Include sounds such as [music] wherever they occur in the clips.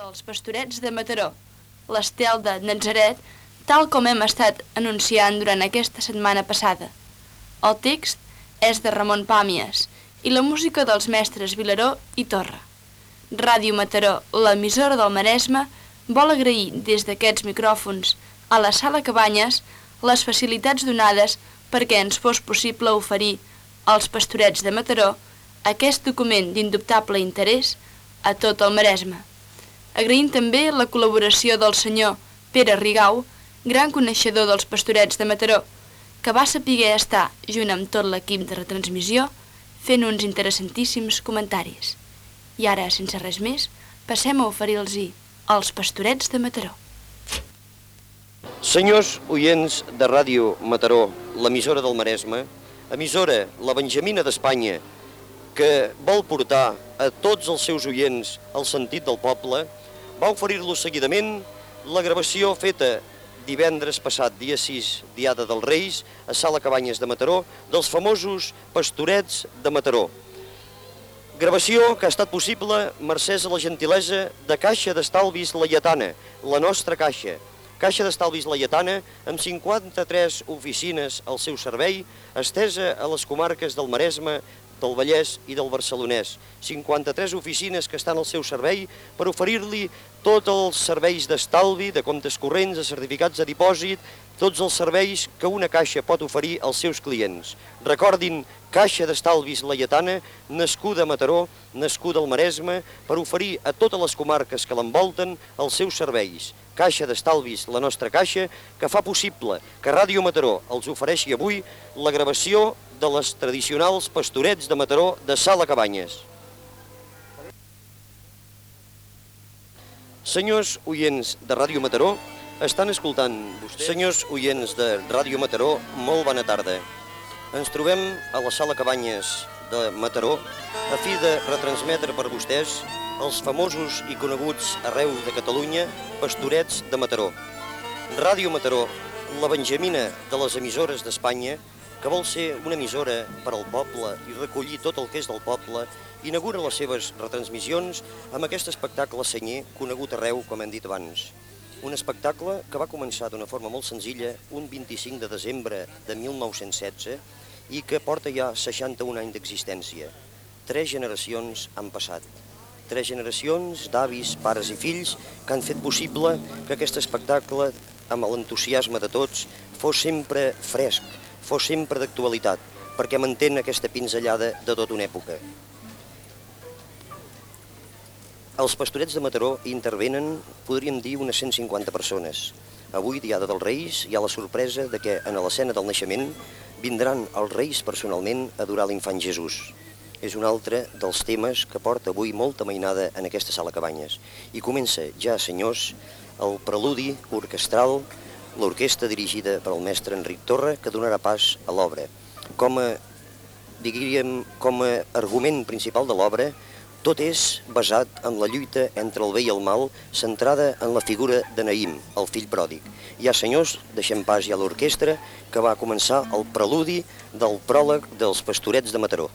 dels pastorets de Mataró, l'estel de Nazaret, tal com hem estat anunciant durant aquesta setmana passada. El text és de Ramon Pàmies i la música dels mestres Vilaró i Torra. Ràdio Mataró, l'emissora del Maresme, vol agrair des d'aquests micròfons a la Sala Cabanyes les facilitats donades perquè ens fos possible oferir als pastorets de Mataró aquest document d'indubtable interès a tot el Maresme. Agraïm també la col·laboració del senyor Pere Rigau, gran coneixedor dels pastorets de Mataró, que va saber estar, junt amb tot l'equip de retransmissió, fent uns interessantíssims comentaris. I ara, sense res més, passem a oferir-los els pastorets de Mataró. Senyors oients de Ràdio Mataró, l'emissora del Maresme, emissora La Benjamina d'Espanya, que vol portar a tots els seus oients el sentit del poble, va oferir-los seguidament la gravació feta divendres passat, dia 6, Diada dels Reis, a Sala Cabanyes de Mataró, dels famosos pastorets de Mataró. Gravació que ha estat possible mercès a la gentilesa de Caixa d'Estalvis Laietana, la nostra caixa. Caixa d'Estalvis Laietana, amb 53 oficines al seu servei, estesa a les comarques del Maresme, del Vallès i del Barcelonès. 53 oficines que estan al seu servei per oferir-li tots els serveis d'estalvi, de comptes corrents, de certificats de dipòsit, tots els serveis que una caixa pot oferir als seus clients. Recordin, Caixa d'Estalvis Laietana, nascuda a Mataró, nascuda al Maresme, per oferir a totes les comarques que l'envolten els seus serveis. Caixa d'Estalvis, la nostra caixa, que fa possible que Ràdio Mataró els ofereixi avui la gravació de les tradicionals pastorets de Mataró de Sala Cabanyes. Senyors oients de Ràdio Mataró, estan escoltant vostès? Senyors oients de Ràdio Mataró, molt bona tarda. Ens trobem a la Sala Cabanyes de Mataró a fi de retransmetre per vostès els famosos i coneguts arreu de Catalunya pastorets de Mataró. Ràdio Mataró, la benjamina de les emissores d'Espanya, que vol ser una emissora per al poble i recollir tot el que és del poble, inaugura les seves retransmissions amb aquest espectacle senyer conegut arreu, com hem dit abans. Un espectacle que va començar d'una forma molt senzilla un 25 de desembre de 1916 i que porta ja 61 anys d'existència. Tres generacions han passat. Tres generacions d'avis, pares i fills que han fet possible que aquest espectacle, amb l'entusiasme de tots, fos sempre fresc, fos sempre d'actualitat, perquè mantén aquesta pinzellada de tota una època. Els pastorets de Mataró intervenen, podríem dir, unes 150 persones. Avui, Diada dels Reis, hi ha la sorpresa de que en l'escena del naixement vindran els Reis personalment a adorar l'infant Jesús. És un altre dels temes que porta avui molta mainada en aquesta sala Cabanyes. I comença ja, senyors, el preludi orquestral l'orquestra dirigida pel mestre Enric Torra, que donarà pas a l'obra. Com a, diríem, com a argument principal de l'obra, tot és basat en la lluita entre el bé i el mal, centrada en la figura de Naïm, el fill pròdig. Ja, senyors, deixem pas ja l'orquestra, que va començar el preludi del pròleg dels pastorets de Mataró.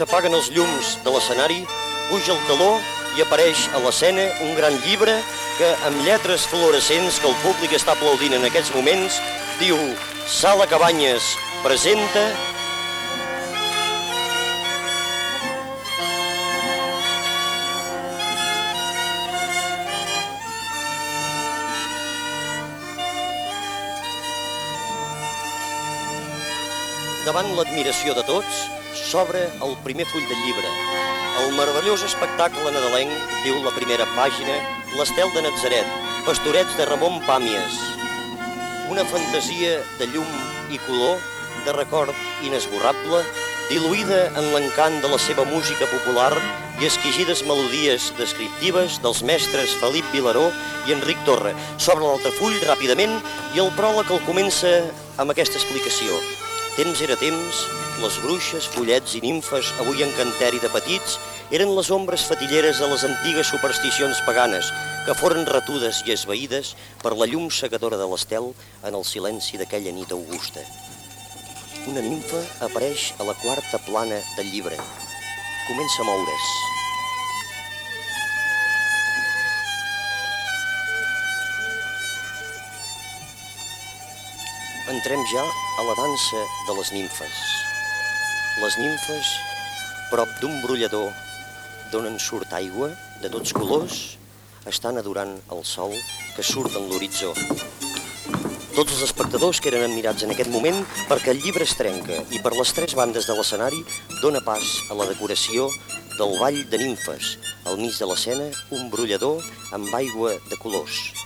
S'apaguen els llums de l'escenari, puja el taló i apareix a l'escena un gran llibre que, amb lletres fluorescents que el públic està aplaudint en aquests moments, diu Sala Cabanyes presenta Davant l'admiració de tots, s'obre el primer full del llibre. El meravellós espectacle nadalenc, diu la primera pàgina, l'estel de Nazaret, pastorets de Ramon Pàmies. Una fantasia de llum i color, de record inesborrable, diluïda en l'encant de la seva música popular i esquigides melodies descriptives dels mestres Felip Vilaró i Enric Torre. Sobre l'altafull, ràpidament, i el pròleg el comença amb aquesta explicació. Temps era temps, les bruixes, follets i nimfes, avui en canteri de petits, eren les ombres fatilleres de les antigues supersticions paganes, que foren retudes i esvaïdes per la llum segadora de l'estel en el silenci d'aquella nit augusta. Una nimfa apareix a la quarta plana del llibre. Comença a moure's. Entrem ja a la dansa de les nimfes. Les nimfes, prop d'un brollador d'on en surt aigua de tots colors, estan adorant el sol que surt en l'horitzó. Tots els espectadors que eren admirats en aquest moment perquè el llibre es trenca i per les tres bandes de l'escenari dona pas a la decoració del ball de nimfes. Al mig de l'escena, un brollador amb aigua de colors.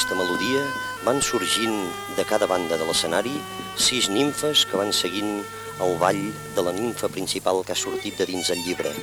Aquesta melodia van sorgint de cada banda de l'escenari sis nimfes que van seguint el ball de la nimfa principal que ha sortit de dins el llibre.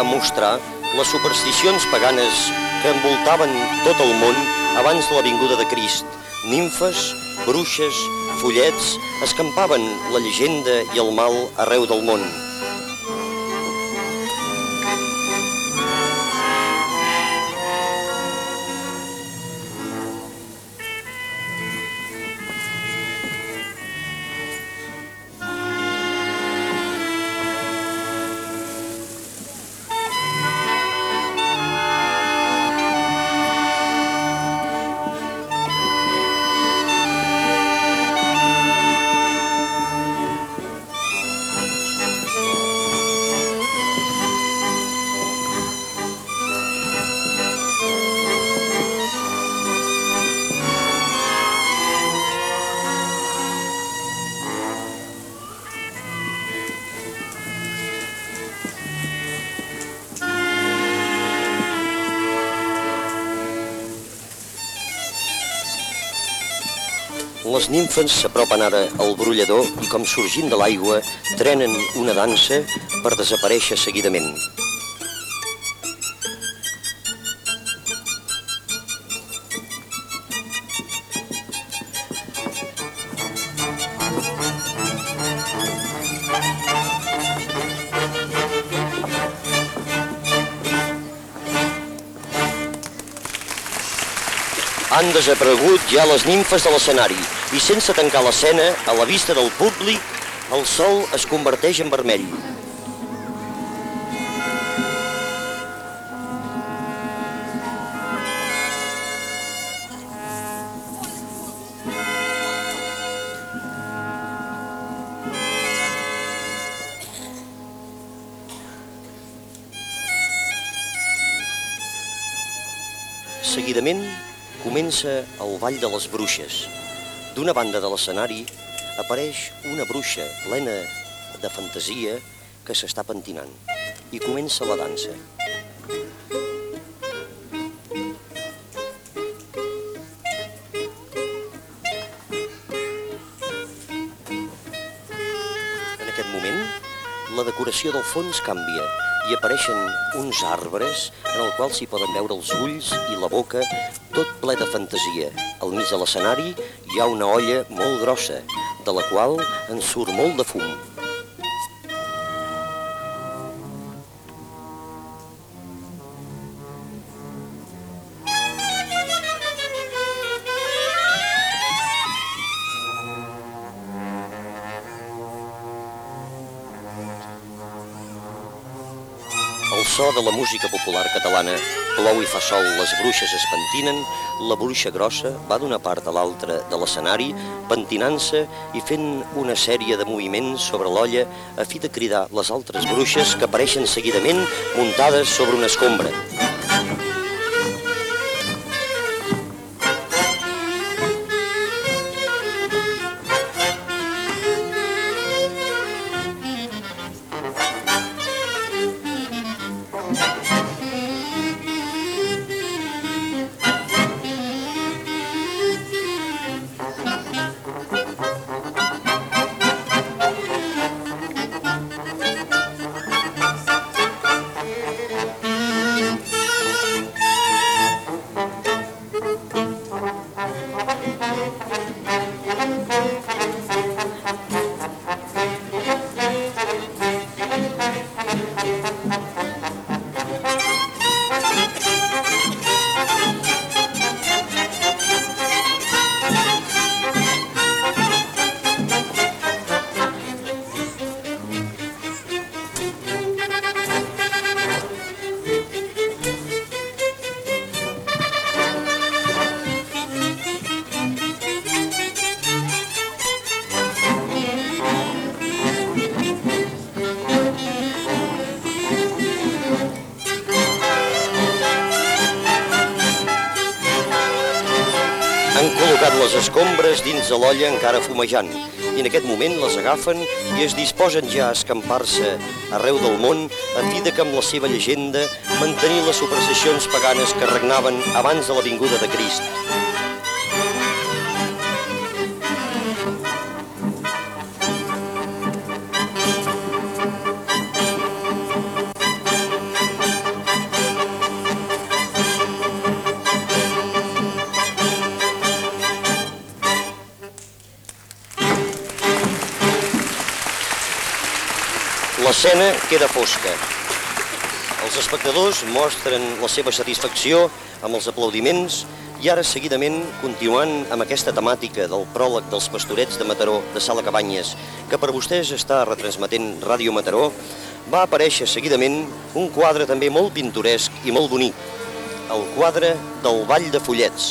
A mostrar les supersticions paganes que envoltaven tot el món abans de la vinguda de Crist. Nimfes, bruixes, follets escampaven la llegenda i el mal arreu del món. Nimfes s'apropen ara al brollador i com sorgint de l'aigua trenen una dansa per desaparèixer seguidament. Han desaparegut ja les nimfes de l'escenari i sense tancar l'escena, a la vista del públic, el sol es converteix en vermell. Seguidament, comença el Ball de les Bruixes. D'una banda de l'escenari apareix una bruixa plena de fantasia que s'està pentinant i comença la dansa. En aquest moment, la decoració del fons canvia i apareixen uns arbres en el qual s'hi poden veure els ulls i la boca, tot ple de fantasia. Al mig de l'escenari hi ha una olla molt grossa, de la qual en surt molt de fum. De la música popular catalana, plou i fa sol, les bruixes es pentinen, la bruixa grossa va d'una part a l'altra de l'escenari, pentinant-se i fent una sèrie de moviments sobre l'olla a fi de cridar les altres bruixes que apareixen seguidament muntades sobre una escombra. Escombres dins de l'olla encara fumejant i en aquest moment les agafen i es disposen ja a escampar-se arreu del món a fi de que amb la seva llegenda mantenir les supersticions paganes que regnaven abans de la vinguda de Crist. Queda fosca. Els espectadors mostren la seva satisfacció amb els aplaudiments i ara seguidament, continuant amb aquesta temàtica del pròleg dels pastorets de Mataró de Sala Cabanyes, que per vostès està retransmetent Ràdio Mataró, va aparèixer seguidament un quadre també molt pintoresc i molt bonic, el quadre del Vall de Follets.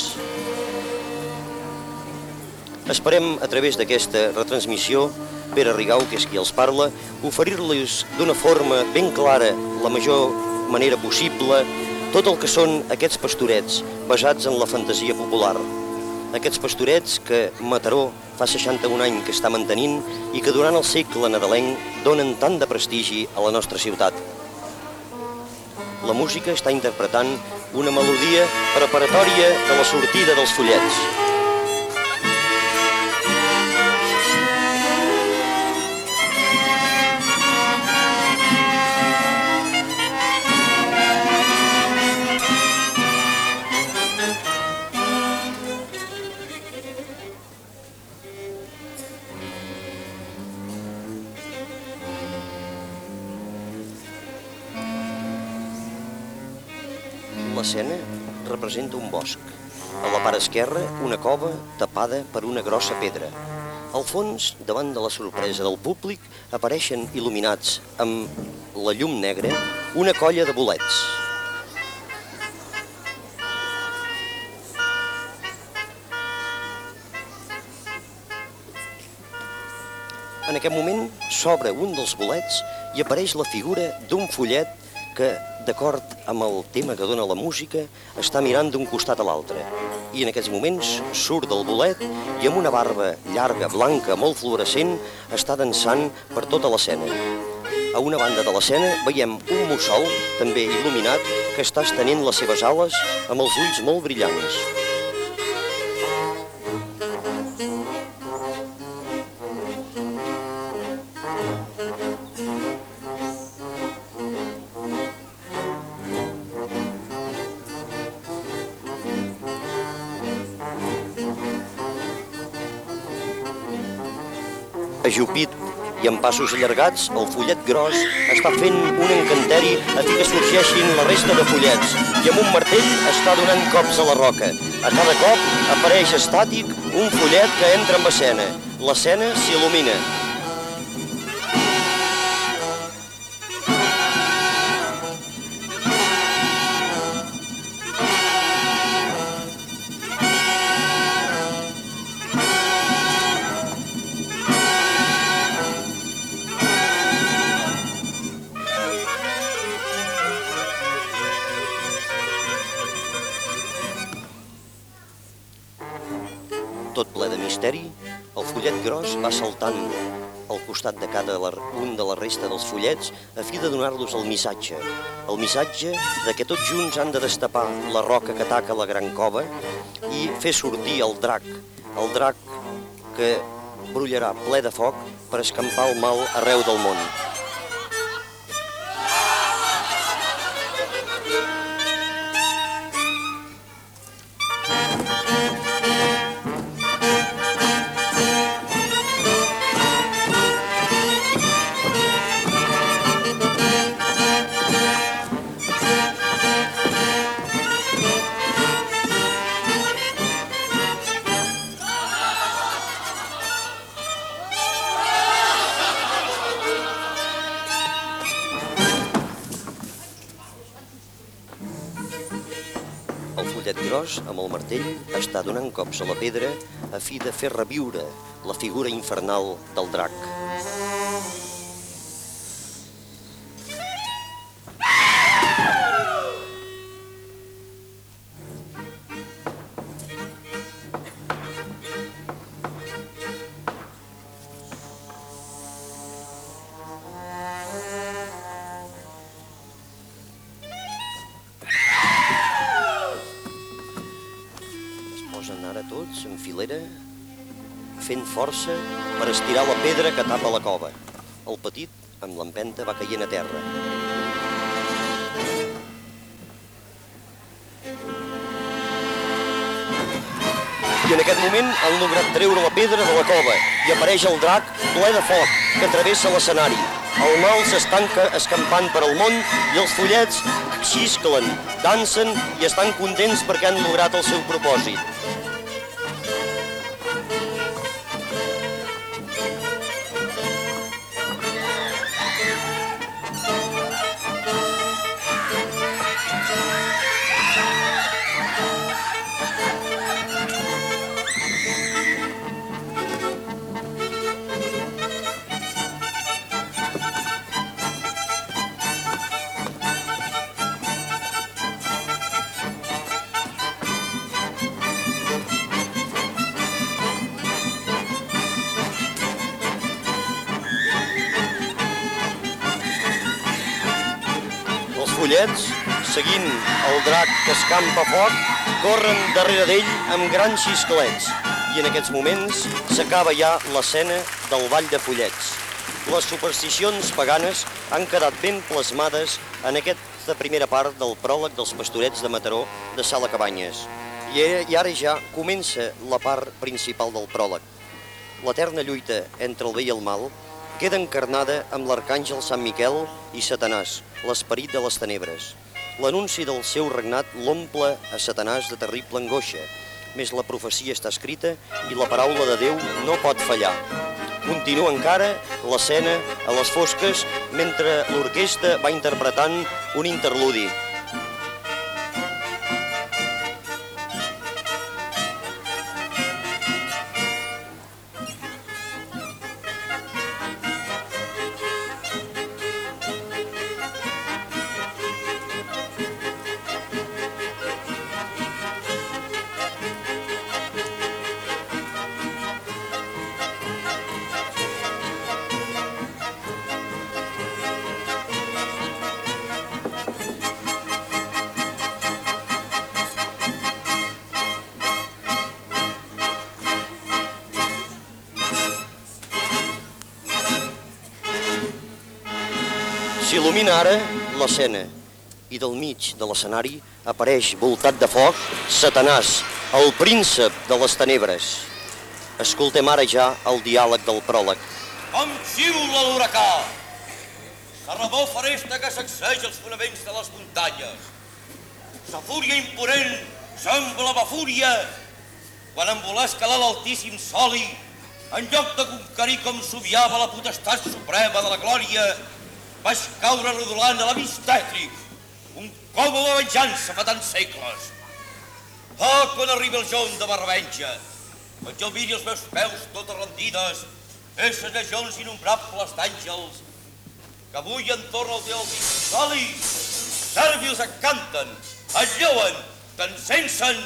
Esperem, a través d'aquesta retransmissió, Pere Rigau, que és qui els parla, oferir-los d'una forma ben clara, la major manera possible, tot el que són aquests pastorets basats en la fantasia popular. Aquests pastorets que Mataró fa 61 anys que està mantenint i que durant el segle nadalenc donen tant de prestigi a la nostra ciutat. La música està interpretant una melodia preparatòria de la sortida dels follets. Representa un bosc. A la part esquerra, una cova tapada per una grossa pedra. Al fons, davant de la sorpresa del públic, apareixen il·luminats amb la llum negra una colla de bolets. En aquest moment s'obre un dels bolets i apareix la figura d'un follet que, d'acord amb el tema que dona la música, està mirant d'un costat a l'altre. i en aquests moments surt del bolet i amb una barba llarga, blanca, molt fluorescent, està dansant per tota l'escena. A una banda de l'escena veiem un mussol, també il·luminat, que està estenent les seves ales amb els ulls molt brillants. Ajupit i amb passos allargats, el fullet gros està fent un encanteri a fi que sorgeixin la resta de fullets i amb un martell està donant cops a la roca. A cada cop apareix estàtic un fullet que entra en escena. L'escena s'il·lumina. Va saltant al costat de cada un de la resta dels fullets a fi de donar-los el missatge. El missatge de que tots junts han de destapar la roca que ataca la gran cova i fer sortir el drac, el drac que brullarà ple de foc per escampar el mal arreu del món. Gros, amb el martell, està donant cops a la pedra a fi de fer reviure la figura infernal del drac. Tots en filera, fent força per estirar la pedra que tapa la cova. El petit, amb l'empenta, va caient a terra. I en aquest moment han lograt treure la pedra de la cova i apareix el drac ple de foc que travessa l'escenari. El mal s'estanca escampant per al món i els follets xisclen, dansen i estan contents perquè han lograt el seu propòsit. Drac que escampa foc, corren darrere d'ell amb grans xisclets. I en aquests moments s'acaba ja l'escena del ball de follets. Les supersticions paganes han quedat ben plasmades en aquesta primera part del pròleg dels pastorets de Mataró de Sala Cabanyes. I ara ja comença la part principal del pròleg. L'eterna lluita entre el bé i el mal queda encarnada amb l'arcàngel Sant Miquel i Satanàs, l'esperit de les tenebres. L'anunci del seu regnat l'omple a Satanàs de terrible angoixa, més la profecia està escrita i la paraula de Déu no pot fallar. Continua encara l'escena a les fosques mentre l'orquestra va interpretant un interludi. Mig de l'escenari apareix, voltat de foc, Satanàs, el príncep de les tenebres. Escoltem ara ja el diàleg del pròleg. Com xiula l'huracà! La remor faresta que sacseja els fonaments de les muntanyes. La fúria imponent sembla la fúria quan en voler escalar l'altíssim soli, en lloc de conquerir com soviava la potestat suprema de la glòria, vaig caure rodolant a l'abís còmode de venjança fa tants segles. Ah, quan arriba el jorn de revenja, quan jo miri els meus peus totes rendides, esses legions innombrables d'àngels, que avui entorn al teu soli, sèrvils et canten, et lleuen, t'encensen,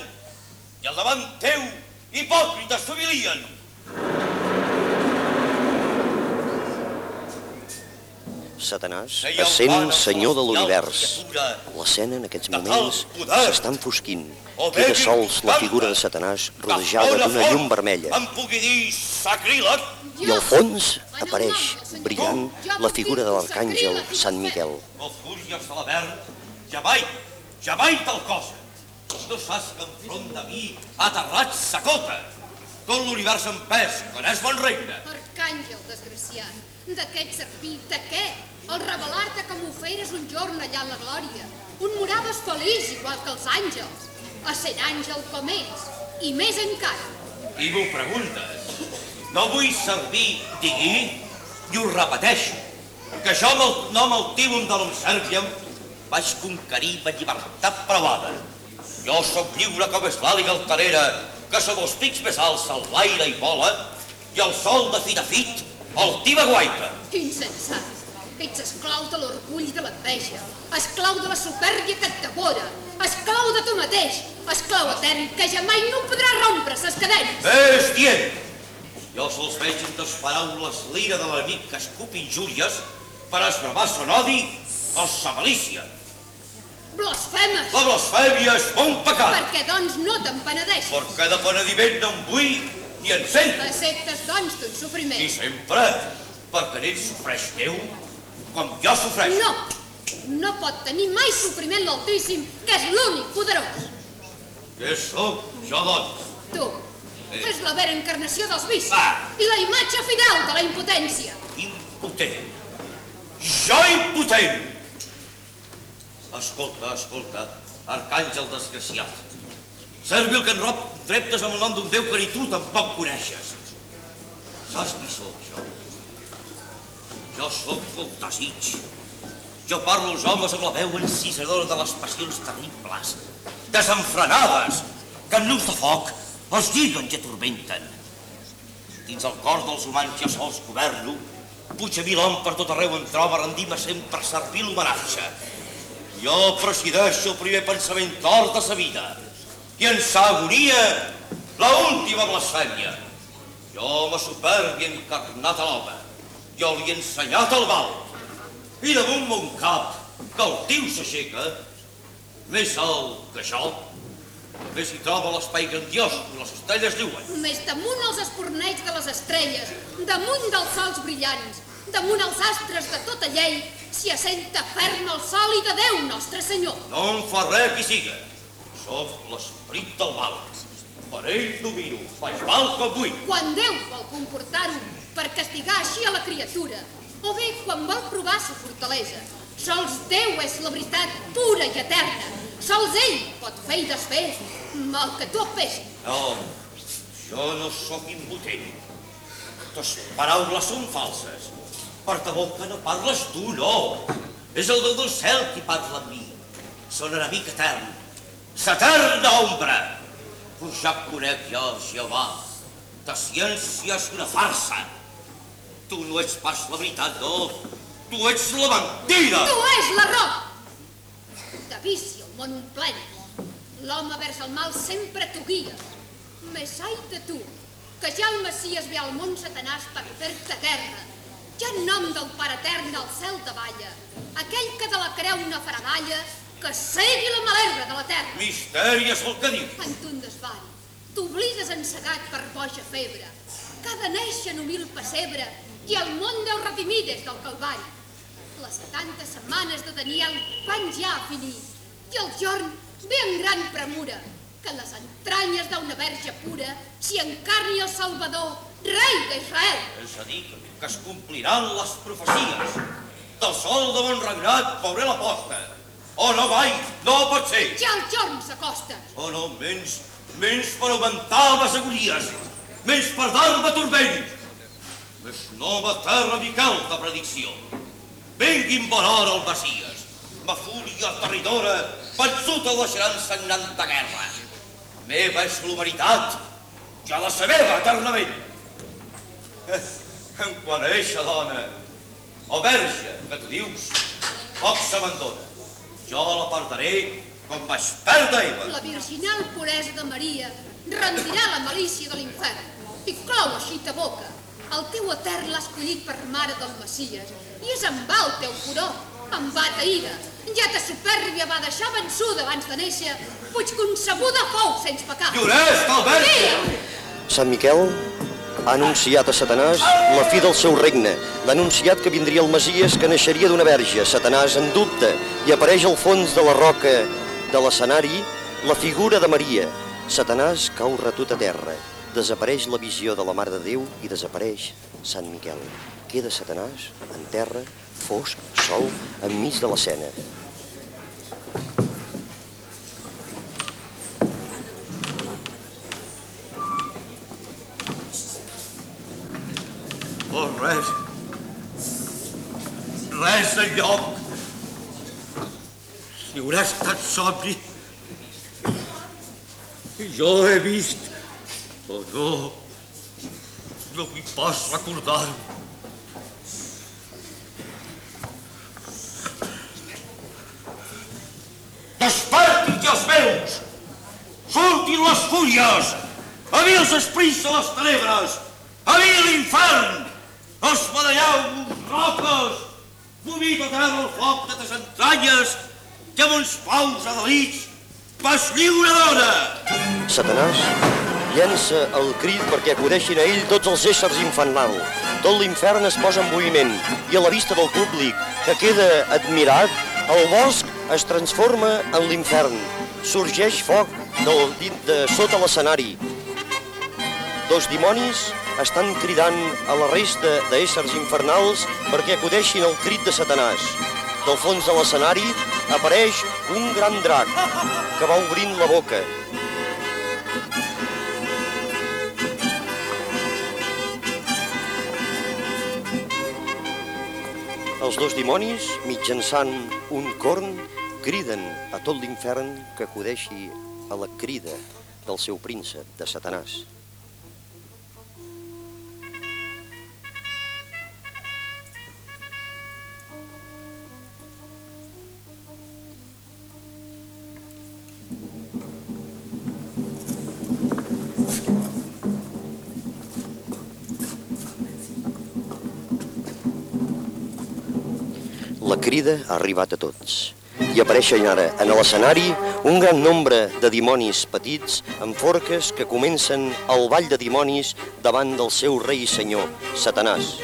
i al davant teu, hipòcrites s'humilien. Satanàs, essent senyor de l'univers. L'escena en aquests moments s'està enfosquint. Queda sols la figura de Satanàs rodejada d'una llum vermella. I al fons apareix, brillant, la figura de l'arcàngel Sant Miquel. O fúries de l'Avern, ja mai, ja mai tal cosa. No saps que enfront de mi ha aterrat sacota. Tot l'univers en pes, quan és bon regne. Arcàngel, desgraciat. De què et servir? De què? El revelar-te que m'oferes un jorn allà a la glòria. Un moraves feliç, igual que els àngels. A ser àngel com ells. I més encara. I m'ho preguntes. No vull servir, digui, i ho repeteixo, que jo amb el nom altímum de l'Observium vaig conquerir la llibertat provada. Jo sóc lliure com és l'àliga altanera, que som els pics més alts al l'aire i vola, i el sol de fit a fit, altiva guaita. Insensat. Ets esclau de l'orgull i de l'enveja, esclau de la supèrbia que et devora, esclau de tu mateix, esclau etern que jamai no podrà rompre ses cadenes. És dient! Jo sols veig en tes paraules l'ira de l'enemic que escup injúries per esbravar son odi o sa malícia. Blasfemes! La blasfèmia és un pecat, Perquè doncs no te'n penedeixes. perquè de penediment no en vull ni en sento. Acceptes doncs ton I sofriment. sempre, perquè en ell sofreix Déu, com jo sofreixo. No, no pot tenir mai sofriment l'Altíssim, que és l'únic poderós. Què sóc jo, doncs? Tu, és la vera encarnació dels vicis Va. i la imatge fidel de la impotència. Impotent. Jo impotent! Escolta, escolta, arcàngel desgraciat. Servil que en rob treptes amb el nom d'un Déu que ni tu tampoc coneixes. Saps qui sóc jo? Jo sóc el desig. Jo parlo als homes amb la veu encisadora de les passions terribles, desenfrenades, que en nus de foc els lliguen i atormenten. Dins el cor dels humans ja sols governo, puig a mi l'hom per tot arreu en troba, rendim-me sempre a servir l'homenatge. Jo presideixo el primer pensament tort de sa vida, i en sa agonia, la última blasfèmia. Jo me superbi encarnat a l'home, jo li he ensenyat el mal, i damunt mon cap, que el tiu s'aixeca, més alt que jo, més hi troba l'espai grandiós i les estrelles lluen. Més damunt els esporneigs de les estrelles, damunt dels sols brillants, damunt els astres de tota llei, s'hi assenta ferm el sol i de Déu, nostre Senyor. No em fa res qui siga. Soc l'esperit del mal. Per ell domino, faig mal com vull. Quan Déu vol comportar-ho per castigar així a la criatura, o bé quan vol provar sa fortalesa, sols Déu és la veritat pura i eterna. Sols ell pot fer i desfer el que tu apesi. No, jo no sóc impotent. Tes paraules són falses. Per ta boca no parles tu, no. És el Déu del cel qui parla amb mi. Son enemic etern. S'eterna ombra. Pues ja conec jo, Jehovà. Ta ciència és una farsa. Tu no ets pas la veritat, no. Tu ets la mentida. Tu és l'error! De vici el món plen. L'home vers el mal sempre t'ho guia. Més ai de tu, que ja el Messies ve al món Satanàs per fer-te terra. Ja en nom del Pare Etern al cel davalla, aquell que de la creu no farà dalla, que segui la malherba de la terra. Misteri és el que diu. En tu un desvari, t'oblides encegat per boja febre, de néixer en humil pessebre i el món deu redimir des del Calvari. Les 70 setmanes de Daniel van ja a finir i el jorn ve en gran premura que les entranyes d'una verge pura s'hi encarni el Salvador, rei d'Israel. És a dir, que, es compliran les profecies. Del sol de bon regnat veuré la posta. Oh, no, vai, no pot ser. Ja el jorn s'acosta. Oh, no, menys, menys per augmentar les agonies, menys per dar-me turment. Nova terra Miquel de predicció. Vinguin bon hora el Messies. Ma fúria terridora, vençut el deixaran sagnant de guerra. Meva és l'humanitat, ja la sabeva eternament. [laughs] En quant a eixa dona, o verge, que tu dius, poc s'abandona. Jo la portaré com vaig perdre Eva. La virginal puresa de Maria rendirà la malícia de l'infern i clou així ta boca. El teu etern l'ha escollit per mare del Messies i és en va el teu pudor, en va ta ira. Ja ta supèrbia va deixar vençuda abans de néixer, puig concebuda fou sense pecat. Llorés, Calverge! Sí, Sant Miquel ha anunciat a Satanàs la fi del seu regne. L'ha anunciat que vindria el Masies que naixeria d'una verge. Satanàs en dubte i apareix al fons de la roca de l'escenari la figura de Maria. Satanàs cau retut a terra. Desapareix la visió de la Mare de Déu i desapareix Sant Miquel. Queda Satanàs en terra, fosc, sol, enmig de l'escena. Oh, res. Res de lloc. Si haurà estat somni. I jo he vist. Oh, no. No m'hi pots recordar-ho. Despertin que els meus! Surtin les fúries! A mi els esprits de les tenebres! A mi l'infern! Espadalleu roques! Vomita a terra el foc de tes entranyes que amb uns paus adalits vas lliure d'hora! Satanàs llença el crit perquè acudeixin a ell tots els éssers infernals. Tot l'infern es posa en moviment i a la vista del públic, que queda admirat, el bosc es transforma en l'infern. Sorgeix foc del, dit de sota l'escenari. Dos dimonis estan cridant a la resta d'éssers infernals perquè acudeixin al crit de Satanàs. Del fons de l'escenari apareix un gran drac que va obrint la boca Els dos dimonis, mitjançant un corn, criden a tot l'infern que acudeixi a la crida del seu príncep, de Satanàs. Crida ha arribat a tots. I apareixen ara en l'escenari un gran nombre de dimonis petits amb forques que comencen el ball de dimonis davant del seu rei i senyor, Satanàs.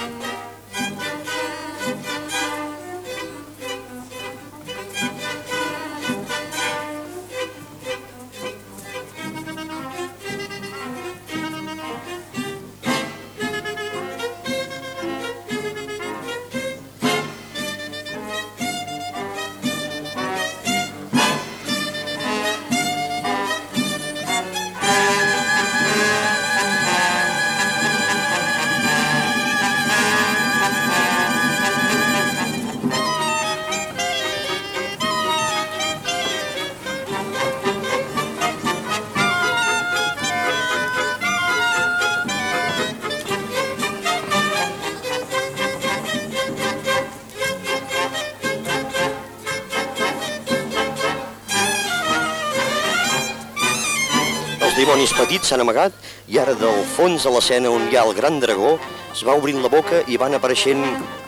Petits s'han amagat i ara del fons de l'escena on hi ha el gran dragó es va obrint la boca i van apareixent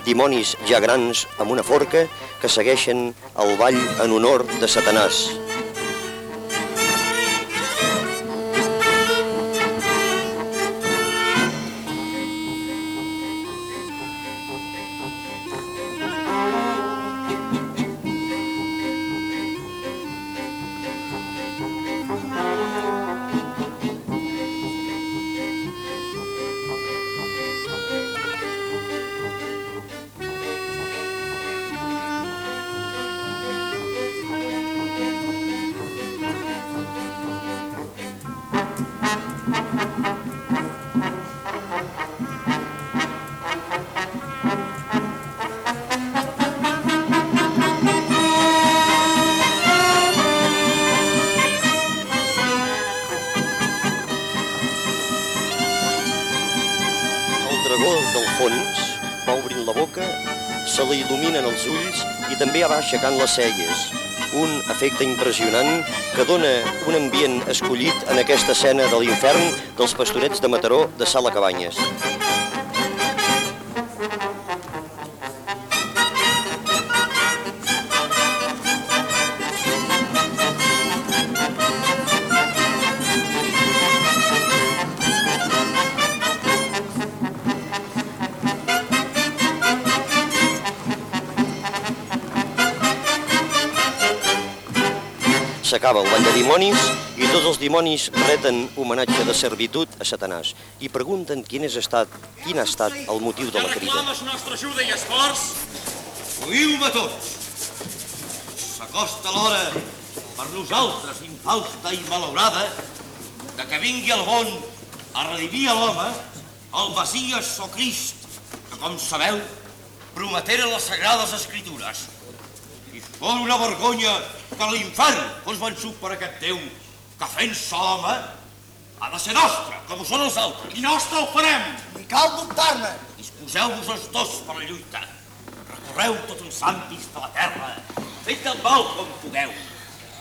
dimonis ja grans amb una forca que segueixen el ball en honor de Satanàs. Aixecant les celles. Un efecte impressionant que dona un ambient escollit en aquesta escena de l'infern dels pastorets de Mataró de Sala Cabanyes. S'acaba el ball de dimonis i tots els dimonis reten homenatge de servitud a Satanàs i pregunten quin, és estat, quin ha estat el motiu de la crida. reclames nostra ajuda i esforç? Oïu-me tots! S'acosta l'hora per nosaltres, infausta i malaurada, de que vingui al món a redimir a l'home el Masies o Crist, que, com sabeu, prometeren les sagrades escritures. Fos una vergonya que l'infern fos vençut per aquest Déu que fent-se home ha de ser nostre, com ho són els altres. I nostre ho farem! Ni cal dubtar-ne. Disposeu-vos els dos per la lluita. Recorreu tots els àmbits de la terra. Fent el mal com pugueu.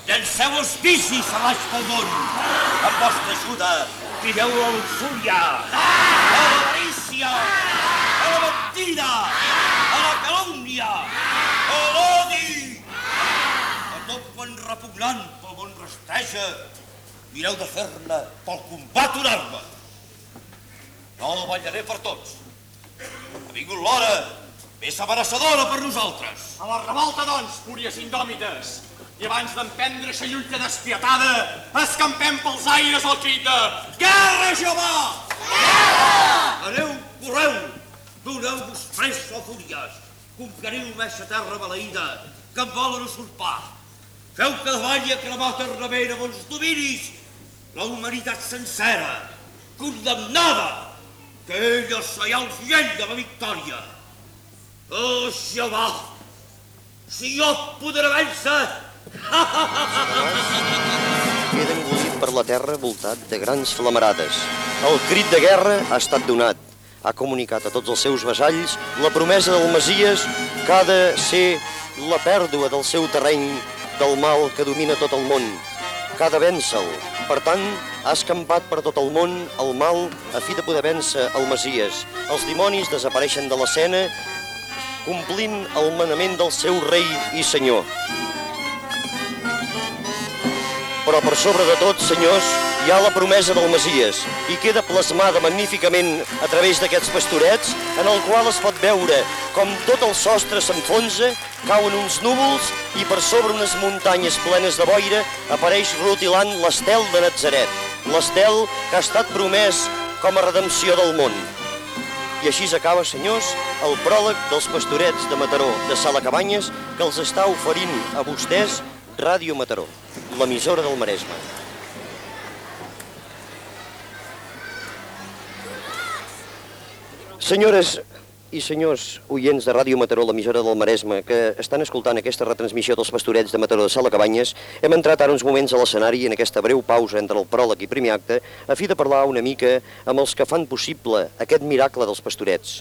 Llanceu els vicis a baix del món. Amb vostra ajuda, crideu la luxúria, a l'avarícia, a la mentida, a la calúmnia, a l'odi. A tot quan repugnant pel món rastreja, mireu de fer-ne pel combat una arma. No la ballaré per tots. Ha vingut l'hora més amenaçadora per nosaltres. A la revolta, doncs, fúries indòmites. I abans d'emprendre aquesta lluita despietada, escampem pels aires el crit de Guerra, Jehovà! Aneu, correu, doneu-vos fres o fúries. Conqueriu aquesta terra maleïda que em volen usurpar. Feu que davalli a cremar eternament amb els dominis la humanitat sencera, condemnada, que ella serà el fiell de la victòria. Oh, Jehovà, si jo podré vèncer, Queda engolit per la terra voltat de grans flamarades. El crit de guerra ha estat donat. Ha comunicat a tots els seus vassalls la promesa del Masies que ha de ser la pèrdua del seu terreny del mal que domina tot el món, que ha de vèncer-lo. Per tant, ha escampat per tot el món el mal a fi de poder vèncer el Masies. Els dimonis desapareixen de l'escena complint el manament del seu rei i senyor. Però per sobre de tot, senyors, hi ha la promesa del Masies i queda plasmada magníficament a través d'aquests pastorets en el qual es pot veure com tot el sostre s'enfonsa, cauen uns núvols i per sobre unes muntanyes plenes de boira apareix rutilant l'estel de Nazaret, l'estel que ha estat promès com a redempció del món. I així acaba, senyors, el pròleg dels pastorets de Mataró, de Sala Cabanyes, que els està oferint a vostès Ràdio Mataró, l'emissora del Maresme. Senyores i senyors oients de Ràdio Mataró, l'emissora del Maresme, que estan escoltant aquesta retransmissió dels pastorets de Mataró de Sala Cabanyes, hem entrat ara uns moments a l'escenari en aquesta breu pausa entre el pròleg i primer acte, a fi de parlar una mica amb els que fan possible aquest miracle dels pastorets.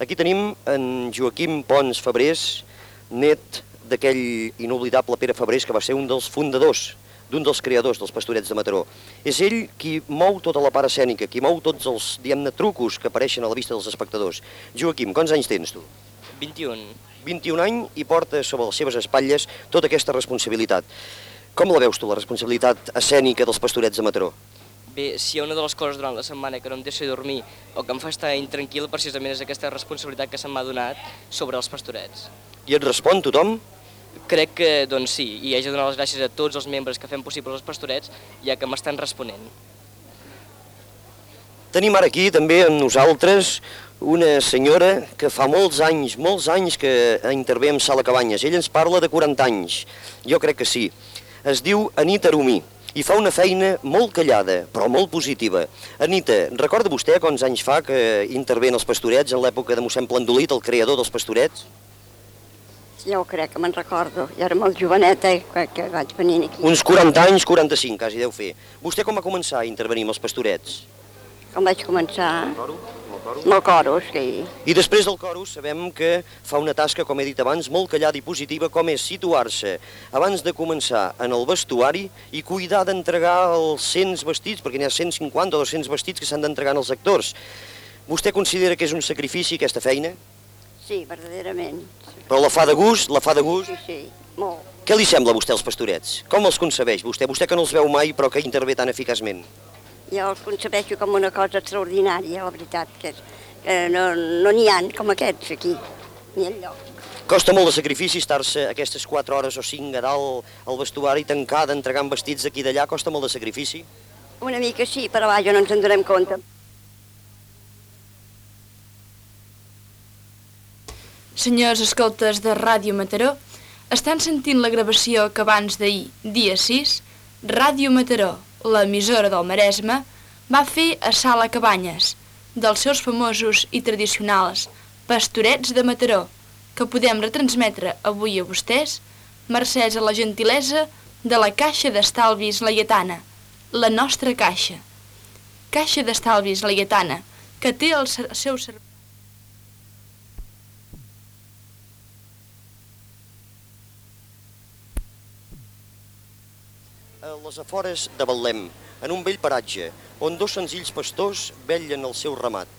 Aquí tenim en Joaquim Pons Fabrés, net d'aquell inoblidable Pere Fabrés, que va ser un dels fundadors d'un dels creadors dels pastorets de Mataró. És ell qui mou tota la part escènica, qui mou tots els, diguem-ne, trucos que apareixen a la vista dels espectadors. Joaquim, quants anys tens tu? 21. 21 anys i porta sobre les seves espatlles tota aquesta responsabilitat. Com la veus tu, la responsabilitat escènica dels pastorets de Mataró? Bé, si hi ha una de les coses durant la setmana que no em deixa dormir o que em fa estar intranquil, precisament és aquesta responsabilitat que se m'ha donat sobre els pastorets. I et respon tothom? Crec que, doncs sí, i haig de donar les gràcies a tots els membres que fem possibles els pastorets, ja que m'estan responent. Tenim ara aquí també amb nosaltres una senyora que fa molts anys, molts anys que intervé en Sala Cabanyes. Ella ens parla de 40 anys. Jo crec que sí. Es diu Anita Arumí. i fa una feina molt callada, però molt positiva. Anita, recorda vostè quants anys fa que intervé en els pastorets en l'època de mossèn Plandolit, el creador dels pastorets? Ja ho crec, que me'n recordo. Jo era molt joveneta eh, que, que vaig venir aquí. Uns 40 anys, 45, quasi deu fer. Vostè com va començar a intervenir amb els pastorets? Com vaig començar? Coro? Amb el coro, sí. I després del coro sabem que fa una tasca, com he dit abans, molt callada i positiva, com és situar-se abans de començar en el vestuari i cuidar d'entregar els 100 vestits, perquè n'hi ha 150 o 200 vestits que s'han d'entregar als actors. Vostè considera que és un sacrifici aquesta feina? Sí, verdaderament. Però la fa de gust, la fa de gust. Sí, sí, molt. Què li sembla a vostè els pastorets? Com els concebeix vostè? Vostè que no els veu mai però que intervé tan eficaçment. Jo els concebeixo com una cosa extraordinària, la veritat, que, és, que no no n'hi ha com aquests aquí, ni enlloc. Costa molt de sacrifici estar-se aquestes 4 hores o 5 a dalt al vestuari tancada, entregant vestits d'aquí d'allà, costa molt de sacrifici. Una mica sí, però vaja, no ens en donem compte. Senyors escoltes de Ràdio Mataró, estan sentint la gravació que abans d'ahir, dia 6, Ràdio Mataró, l'emissora del Maresme, va fer a Sala Cabanyes, dels seus famosos i tradicionals Pastorets de Mataró, que podem retransmetre avui a vostès, mercès a la gentilesa de la Caixa d'Estalvis Laietana, la nostra caixa. Caixa d'Estalvis Laietana, que té el seu servei les afores de Betlem, en un vell paratge, on dos senzills pastors vetllen el seu ramat.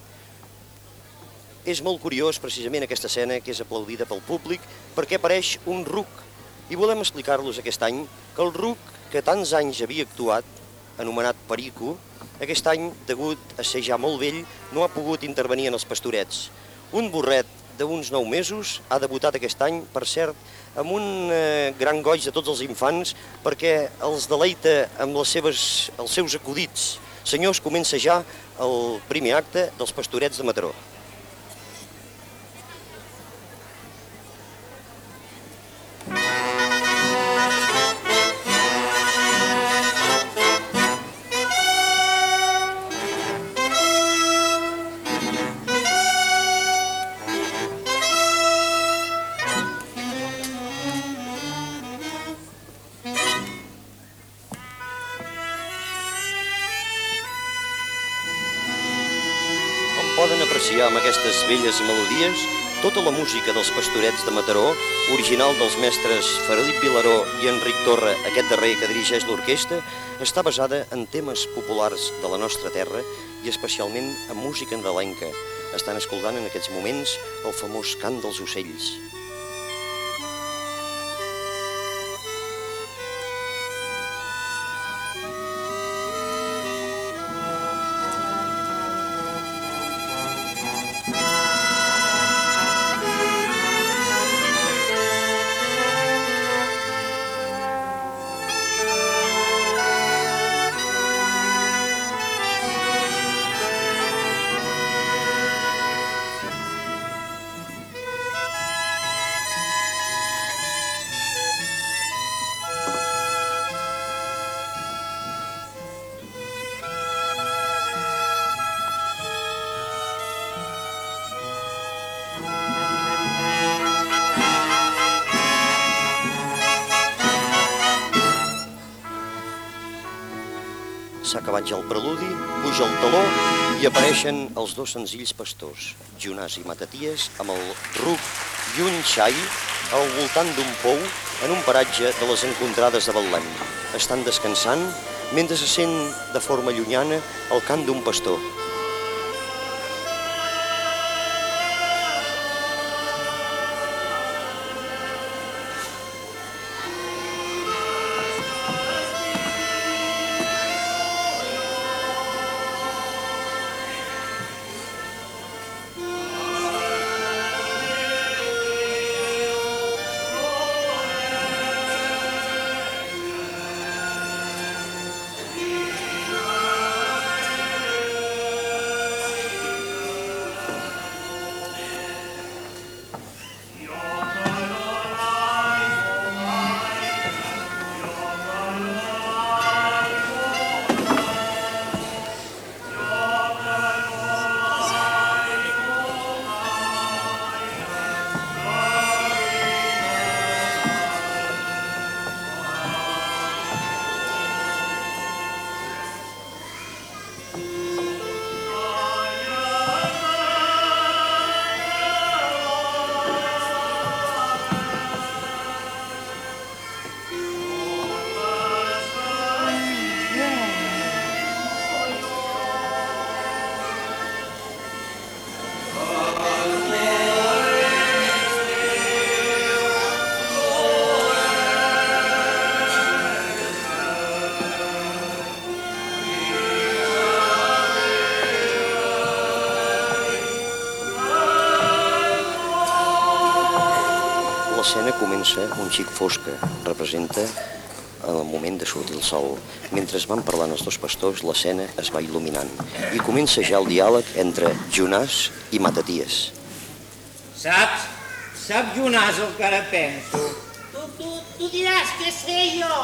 És molt curiós, precisament, aquesta escena, que és aplaudida pel públic, perquè apareix un ruc. I volem explicar-los aquest any que el ruc, que tants anys havia actuat, anomenat Perico, aquest any, degut a ser ja molt vell, no ha pogut intervenir en els pastorets. Un burret d'uns nou mesos ha debutat aquest any, per cert, amb un eh, gran goig de tots els infants perquè els deleita amb les seves, els seus acudits. Senyors, comença ja el primer acte dels pastorets de Mataró. Belles melodies, tota la música dels pastorets de Mataró, original dels mestres Felip Vilaró i Enric Torra, aquest darrer que dirigeix l'orquestra, està basada en temes populars de la nostra terra i especialment en música andalenca. Estan escoltant en aquests moments el famós cant dels ocells. S'ha acabat ja el preludi, puja el taló i apareixen els dos senzills pastors, Jonàs i Mataties, amb el ruc i un xai al voltant d'un pou en un paratge de les encontrades de Betlem. Estan descansant mentre se sent de forma llunyana el cant d'un pastor. Comença un xic fosca. Representa en el moment de sortir el sol. Mentre es van parlant els dos pastors, l'escena es va il·luminant i comença ja el diàleg entre Jonàs i Mataties. Saps? Sap Jonàs el que ara penso? Tu, tu, tu diràs què sé jo.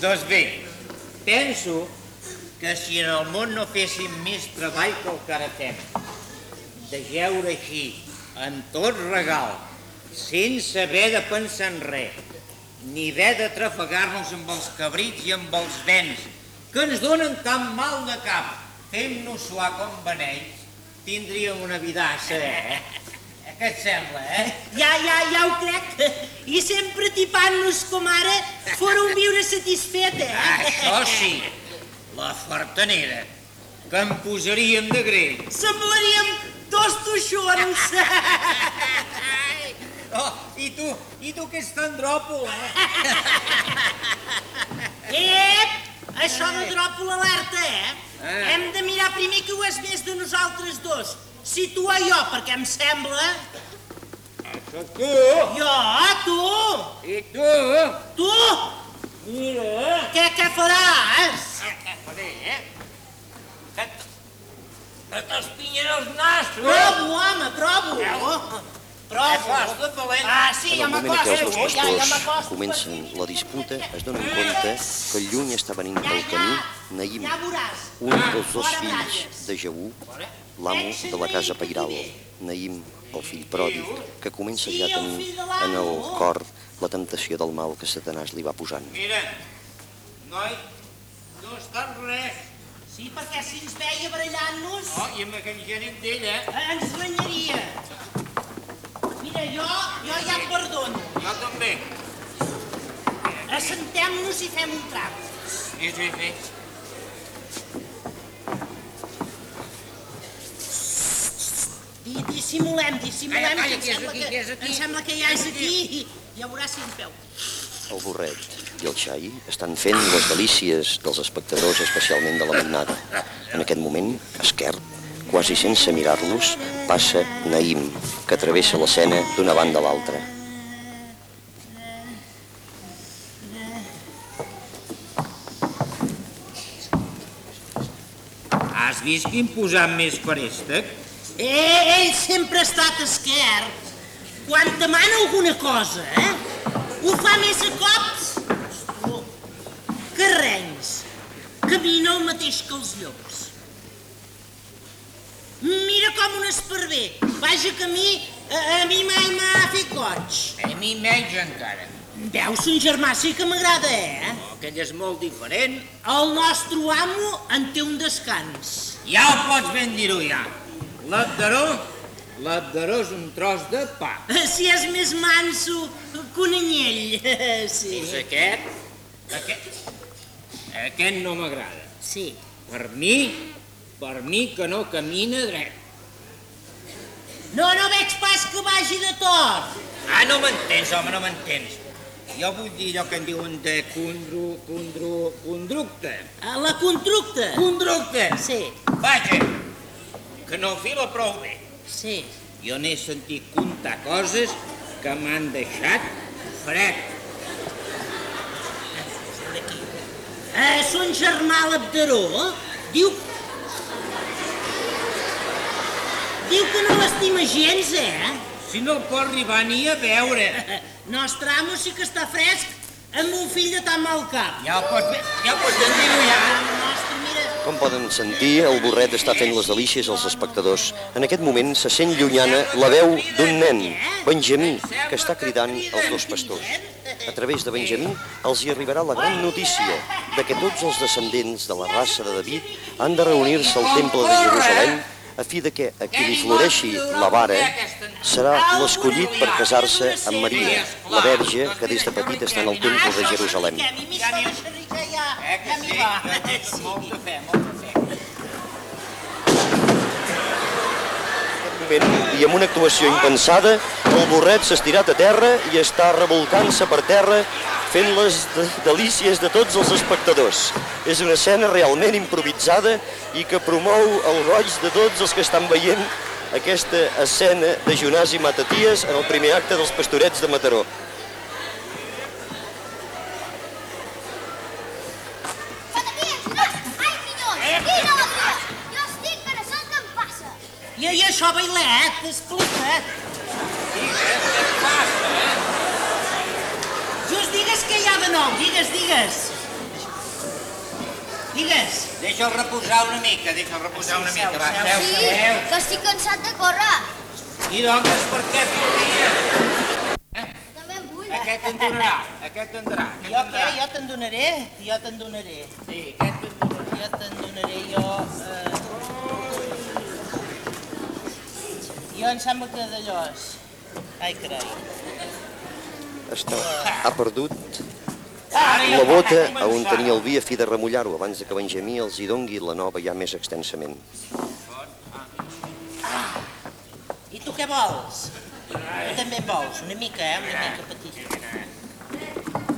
Doncs bé, penso que si en el món no féssim més treball que el que ara fem, de jeure així, en tot regal, sense haver de pensar en res, ni haver de trafegar-nos amb els cabrits i amb els vents, que ens donen tan mal de cap, fem-nos suar com benells, tindríem una vidassa, eh? Què et sembla, eh? Ja, ja, ja ho crec. I sempre tipant-nos com ara, fora un viure satisfet, eh? Això sí, la fartanera, que em posaríem de grell. Semblaríem dos toixons. [laughs] Oh, i tu, i tu que ets tan dròpol, eh? [laughs] Ep! Això de dròpol alerta, eh? Eh. Hem de mirar primer que ho és més de nosaltres dos. Si tu o jo, perquè em sembla... Això tu, Jo, tu! i tu, Tu! mira, Què, què faràs? què faré, eh? Que, que te'ls pinyen els nassos. Provo, home, provo. Què Provo. de valent? Ah, sí, En ja el moment que els m'acosto. pastors m'acosto. comencen la disputa, es donen compte que lluny està venint pel camí Naïm, un dels dos fills de Jeú, l'amo de la casa Pairal. Naïm, el fill pròdig, que comença ja a tenir en el cor la temptació del mal que Satanàs li va posant. Mira, noi, no està en res. Sí, perquè si ens veia barallant-nos, Oh, i amb aquell gènit d'ella, ens renyaria. Mira, jo, jo ja et perdono. jo també. Assentem-nos i fem un trap. Sí, sí, sí. Di- Dissimulem, dissimulem, Calla, calla, que em sembla aquí, que, aquí. em sembla que ja és aquí. i Ja veuràs si ens veu. El borret i el xai estan fent les delícies dels espectadors, especialment de la mainada. En aquest moment, esquerp, quasi sense mirar-los, passa Naïm, que travessa l'escena d'una banda a l'altra. Has vist quin posat més préstec? Eh, ell sempre ha estat esquert. Quan demana alguna cosa, eh? Ho fa més a cops. Oh, que renys. Camina el mateix que els llops. Mira com un esparver. Vaja que a mi, a, a mi mai m'ha fet goig. A mi menys encara. Veus, son germà sí que m'agrada, eh? Oh, aquell és molt diferent. El nostre amo en té un descans. Ja ho pots ben dir-ho ja. L'abderó, l'abderó és un tros de pa. Si és més manso que un anyell, [laughs] sí. Doncs aquest, aquest, aquest no m'agrada. Sí. Per mi, per mi que no camina dret. No, no veig pas que vagi de tort. Ah, no m'entens, home, no m'entens. Jo vull dir allò que en diuen de condru, condru, condructe. A la contracta. Condructe! Sí, Vaja, que no fila prou bé. sí. Jo n'he sentit contar coses que m'han deixat fred. Eh, son germà l'Abderó diu... Diu que no l'estima gens, eh? Si no el pot arribar ni a veure. [laughs] Nostre amo sí que està fresc amb un fill de tan mal cap. Ja ho pots, ja ho pots dir-ho ja. Com poden sentir, el borret està fent les delícies als espectadors. En aquest moment se sent llunyana la veu d'un nen, Benjamí, que està cridant els dos pastors. A través de Benjamí els hi arribarà la gran notícia de que tots els descendents de la raça de David han de reunir-se al temple de Jerusalem a fi de que a qui li floreixi la vara serà l'escollit per casar-se amb Maria, la verge que des de petit està en el temple de Jerusalem. Ja, Eh, que ja sí, va. [laughs] sí, moment i amb una actuació impensada, el borret s'ha estirat a terra i està revolcant-se per terra fent les de delícies de tots els espectadors. És una escena realment improvisada i que promou el goig de tots els que estan veient aquesta escena de Jonàs i Mataties en el primer acte dels Pastorets de Mataró. Això, Bailet, explica't. Just digues què hi ha de nou, digues, digues. Digues. Deixa'l reposar una mica, deixa'l reposar una mica. Va, seu, Sí, seu. que estic cansat de córrer. I doncs per què corria? També en vull. Aquest en donarà, aquest en donarà. aquest Jo què? Jo te'n donaré? Jo te'n donaré. Sí, aquest en donarà. Jo te'n donaré, jo... Eh... Jo em sembla que d'allò és... Ai, carai. Està, ha perdut ja la bota pot on tenia el vi a fi de remullar-ho abans de que Benjamí els hi dongui la nova ja més extensament. I tu què vols? Tu també vols? Una mica, eh? Una mica petita.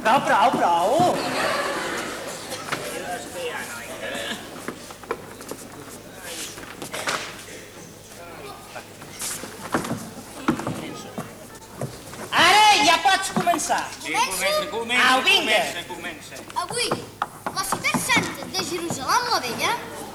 Prou, prou, prou! Pots començar. Sí, comença, comença, Au, vinga. comença, comença. Avui, la ciutat santa de Jerusalem la Vella,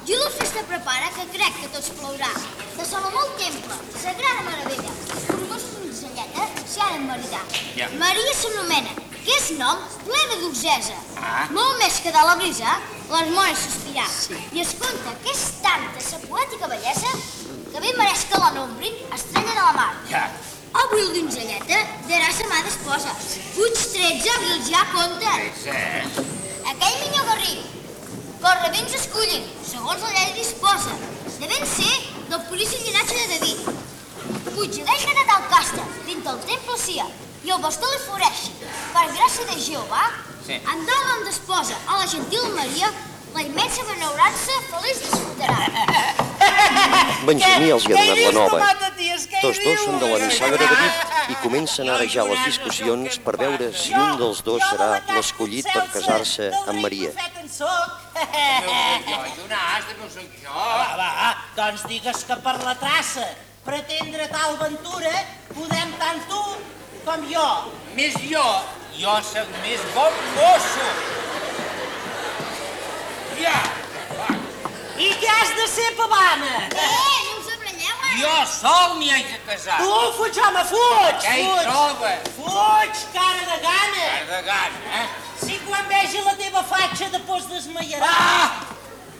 Gilus se prepara que crec que tots plourà. De Salomó el temple, sagrada meravella, formosa donzelleta s'hi ha d'emmaridar. Ja. Maria s'anomena, que és nom ple de dotzesa. Ah. Molt més que de la brisa, les mores sospirar. I es conta que és tanta sa poètica bellesa que bé mereix que la nombrin estrella de la mar. Ja. Avui el donzelleta darà sa mà d'esposa. Puig 13 abrils ja compten. Sí. Aquell minyó garrí, corre vents escullin, segons la llei disposa, de ben ser del puríssim llinatge de David. Puigdell que Natal casta, dins del temple sia, i el bastó li floreix. Per gràcia de Jehovà, Sí. en d'esposa a la gentil Maria, la immensa benaurança feliç disfrutarà. Benjamí els hi ha donat la nova. Tots dos són de la nissaga de David i comencen ara ja les discussions per veure si un dels dos serà l'escollit per casar-se amb Maria. Va, va, doncs digues que per la traça pretendre tal ventura podem tant tu com jo. Més jo, jo sóc més bon mosso. Ja, I què has de ser, pavana? Eh, no us apranyeu, eh? jo sol m'hi haig de casar. Tu, fuig, home, fuig, Què hi trobes? Fuig, cara de gana. Per de gana, eh? Si quan vegi la teva fatxa després desmaiarà. Ah!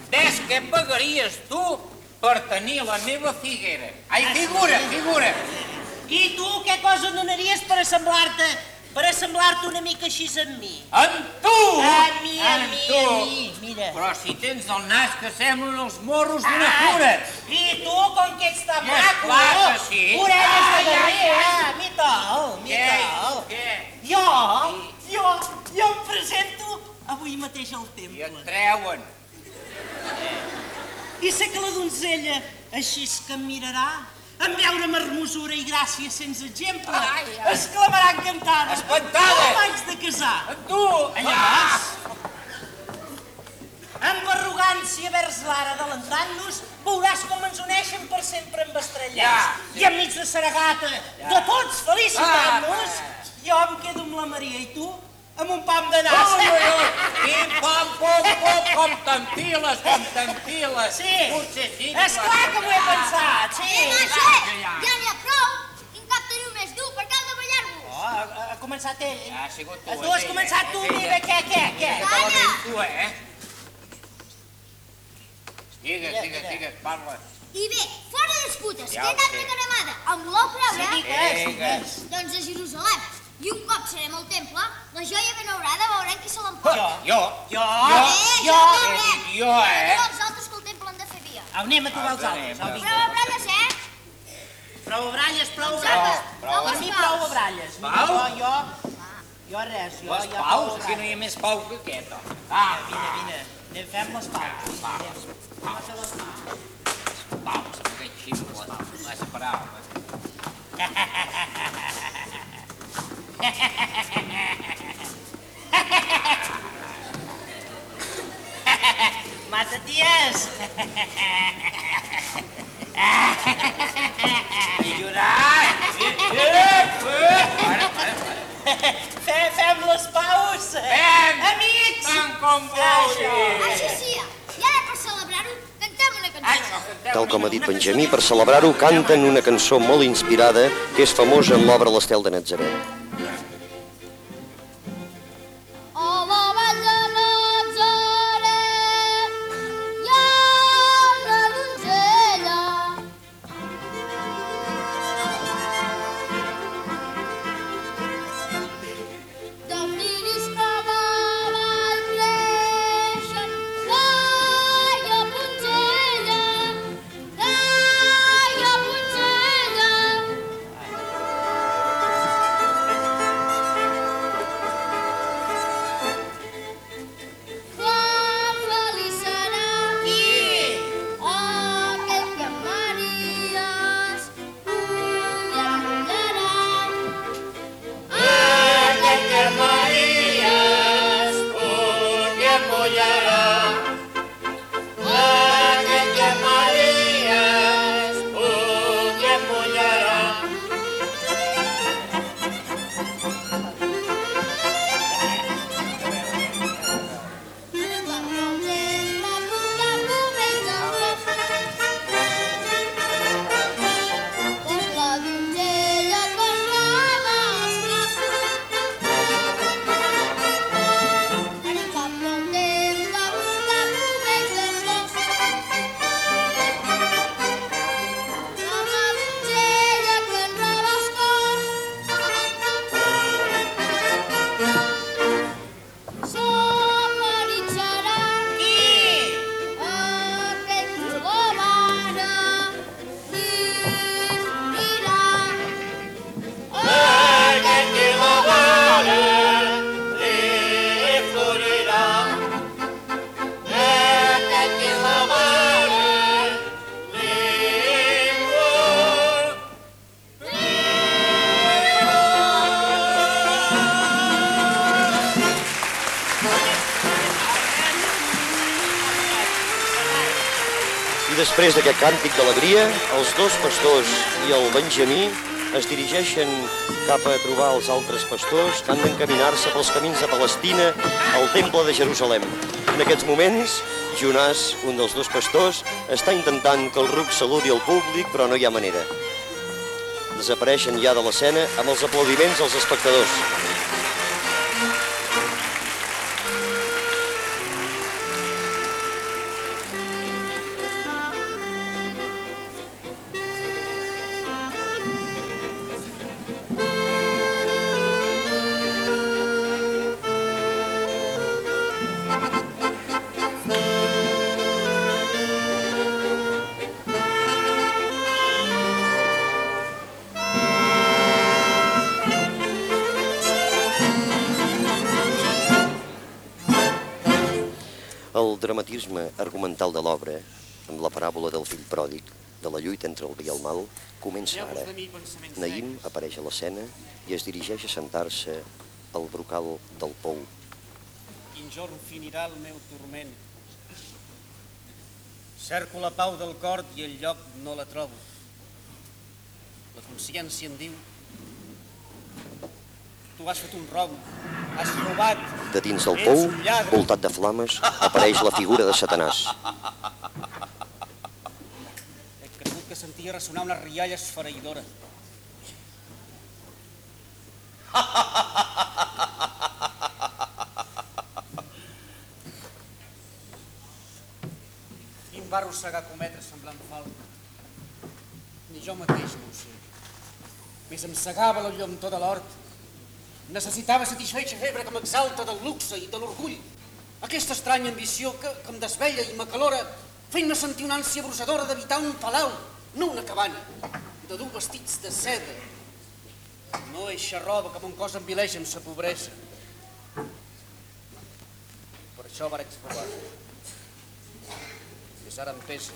Ves què pagaries tu per tenir la meva figuera? Ai, figura, figura. I tu què cosa donaries per assemblar-te per assemblar-te una mica així amb mi? Amb tu! A mi, a Amb mi, tu. a mi, mira. Però si tens el nas que semblen els morros d'una cura. I tu, com que ets tan Ja, maco, clar que sí. orelles Ai, de guerrer, ai. eh? Mi tal, mi Què? tal. Què? Jo, jo, jo em presento avui mateix al I temple. et treuen. I sé que la donzella així és que em mirarà, en veure hermosura i gràcia sense exemple, Ai, ai. exclamarà encantada. Espantada. Com vaig de casar? Amb tu! Llavors, amb arrogància vers l'ara adelantant-nos, veuràs com ens uneixen per sempre amb estrellats. Ja, sí. I enmig de Saragata, de tots felicitant-nos, jo em quedo amb la Maria i tu amb un pam de nas. Ui, ui, ui! Pim, pam, pum, pum, com t'empiles, com t'empiles. Sí, Potser sí. esclar que m'ho he pensat, sí. Eh, Massa, ja n'hi ha prou. Quin cap teniu més dur, per cal de ballar-vos. Oh, ha, ha començat ell. Ja ha sigut tu. Tu has és començat tu, és mira, què, què, què? Que te la Calla. tu, eh? Digues, digues, digues, parla. I bé, fora disputes, Ja que he anat sé. de caramada, amb creure, Sí, Digues. digues. doncs a Jerusalem. I un cop serem al temple, la joia benaurada veurem qui se l'emporta. Jo, Jo? jo, Eh, jo. jo dit jo, eh? Els altres que el temple han de fer via. Au, anem a trobar els altres. Prou a bralles, eh? Prou a bralles, prou a Exacte. bralles. Prou Per mi prou a bralles. Jo, jo, jo res, jo, Les jo prou a paus, aquí no hi ha més pau que aquest, home. Ah, Vine, vine, anem fem les paus. Anem. Anem a fer les paus. paus, amb aquest ximple. Vas a parar, home. [laughs] [laughs] Mata ties! I llorar! Fem, fem les paus! Fem! Amics! Tant com vulguis! Això sí, i ara per celebrar-ho tal com ha dit Benjamí, per celebrar-ho canten una cançó molt inspirada que és famosa en l'obra L'Estel de Nazaret. D'aquest càntic d'alegria, els dos pastors i el Benjamí es dirigeixen cap a trobar els altres pastors que han d'encaminar-se pels camins de Palestina al temple de Jerusalem. En aquests moments, Jonàs, un dels dos pastors, està intentant que el ruc saludi al públic, però no hi ha manera. Desapareixen ja de l'escena amb els aplaudiments dels espectadors. El dramatisme argumental de l'obra, amb la paràbola del fill pròdig, de la lluita entre el bé i el mal, comença ara. Naïm apareix a l'escena i es dirigeix a sentar-se al brocal del pou. Quin jorn finirà el meu torment. Cerco la pau del cor i el lloc no la trobo. La consciència em diu tu has fet un robo, has robat, De dins del pou, voltat de flames, apareix la figura de Satanàs. he cregut que sentia ressonar una rialla esfereïdora. I em va arrossegar cometre semblant falta. Ni jo mateix no ho sé. Més em cegava la lluentor de l'hort. Necessitava satisfecha febre que m'exalta del luxe i de l'orgull. Aquesta estranya ambició que, que em desvella i m'acalora, fent-me sentir una ànsia brusadora d'habitar un palau, no una cabana, de dur vestits de seda. No eixa roba que mon cos envileix amb sa pobresa. Per això vaig robar. Més ara em pesa.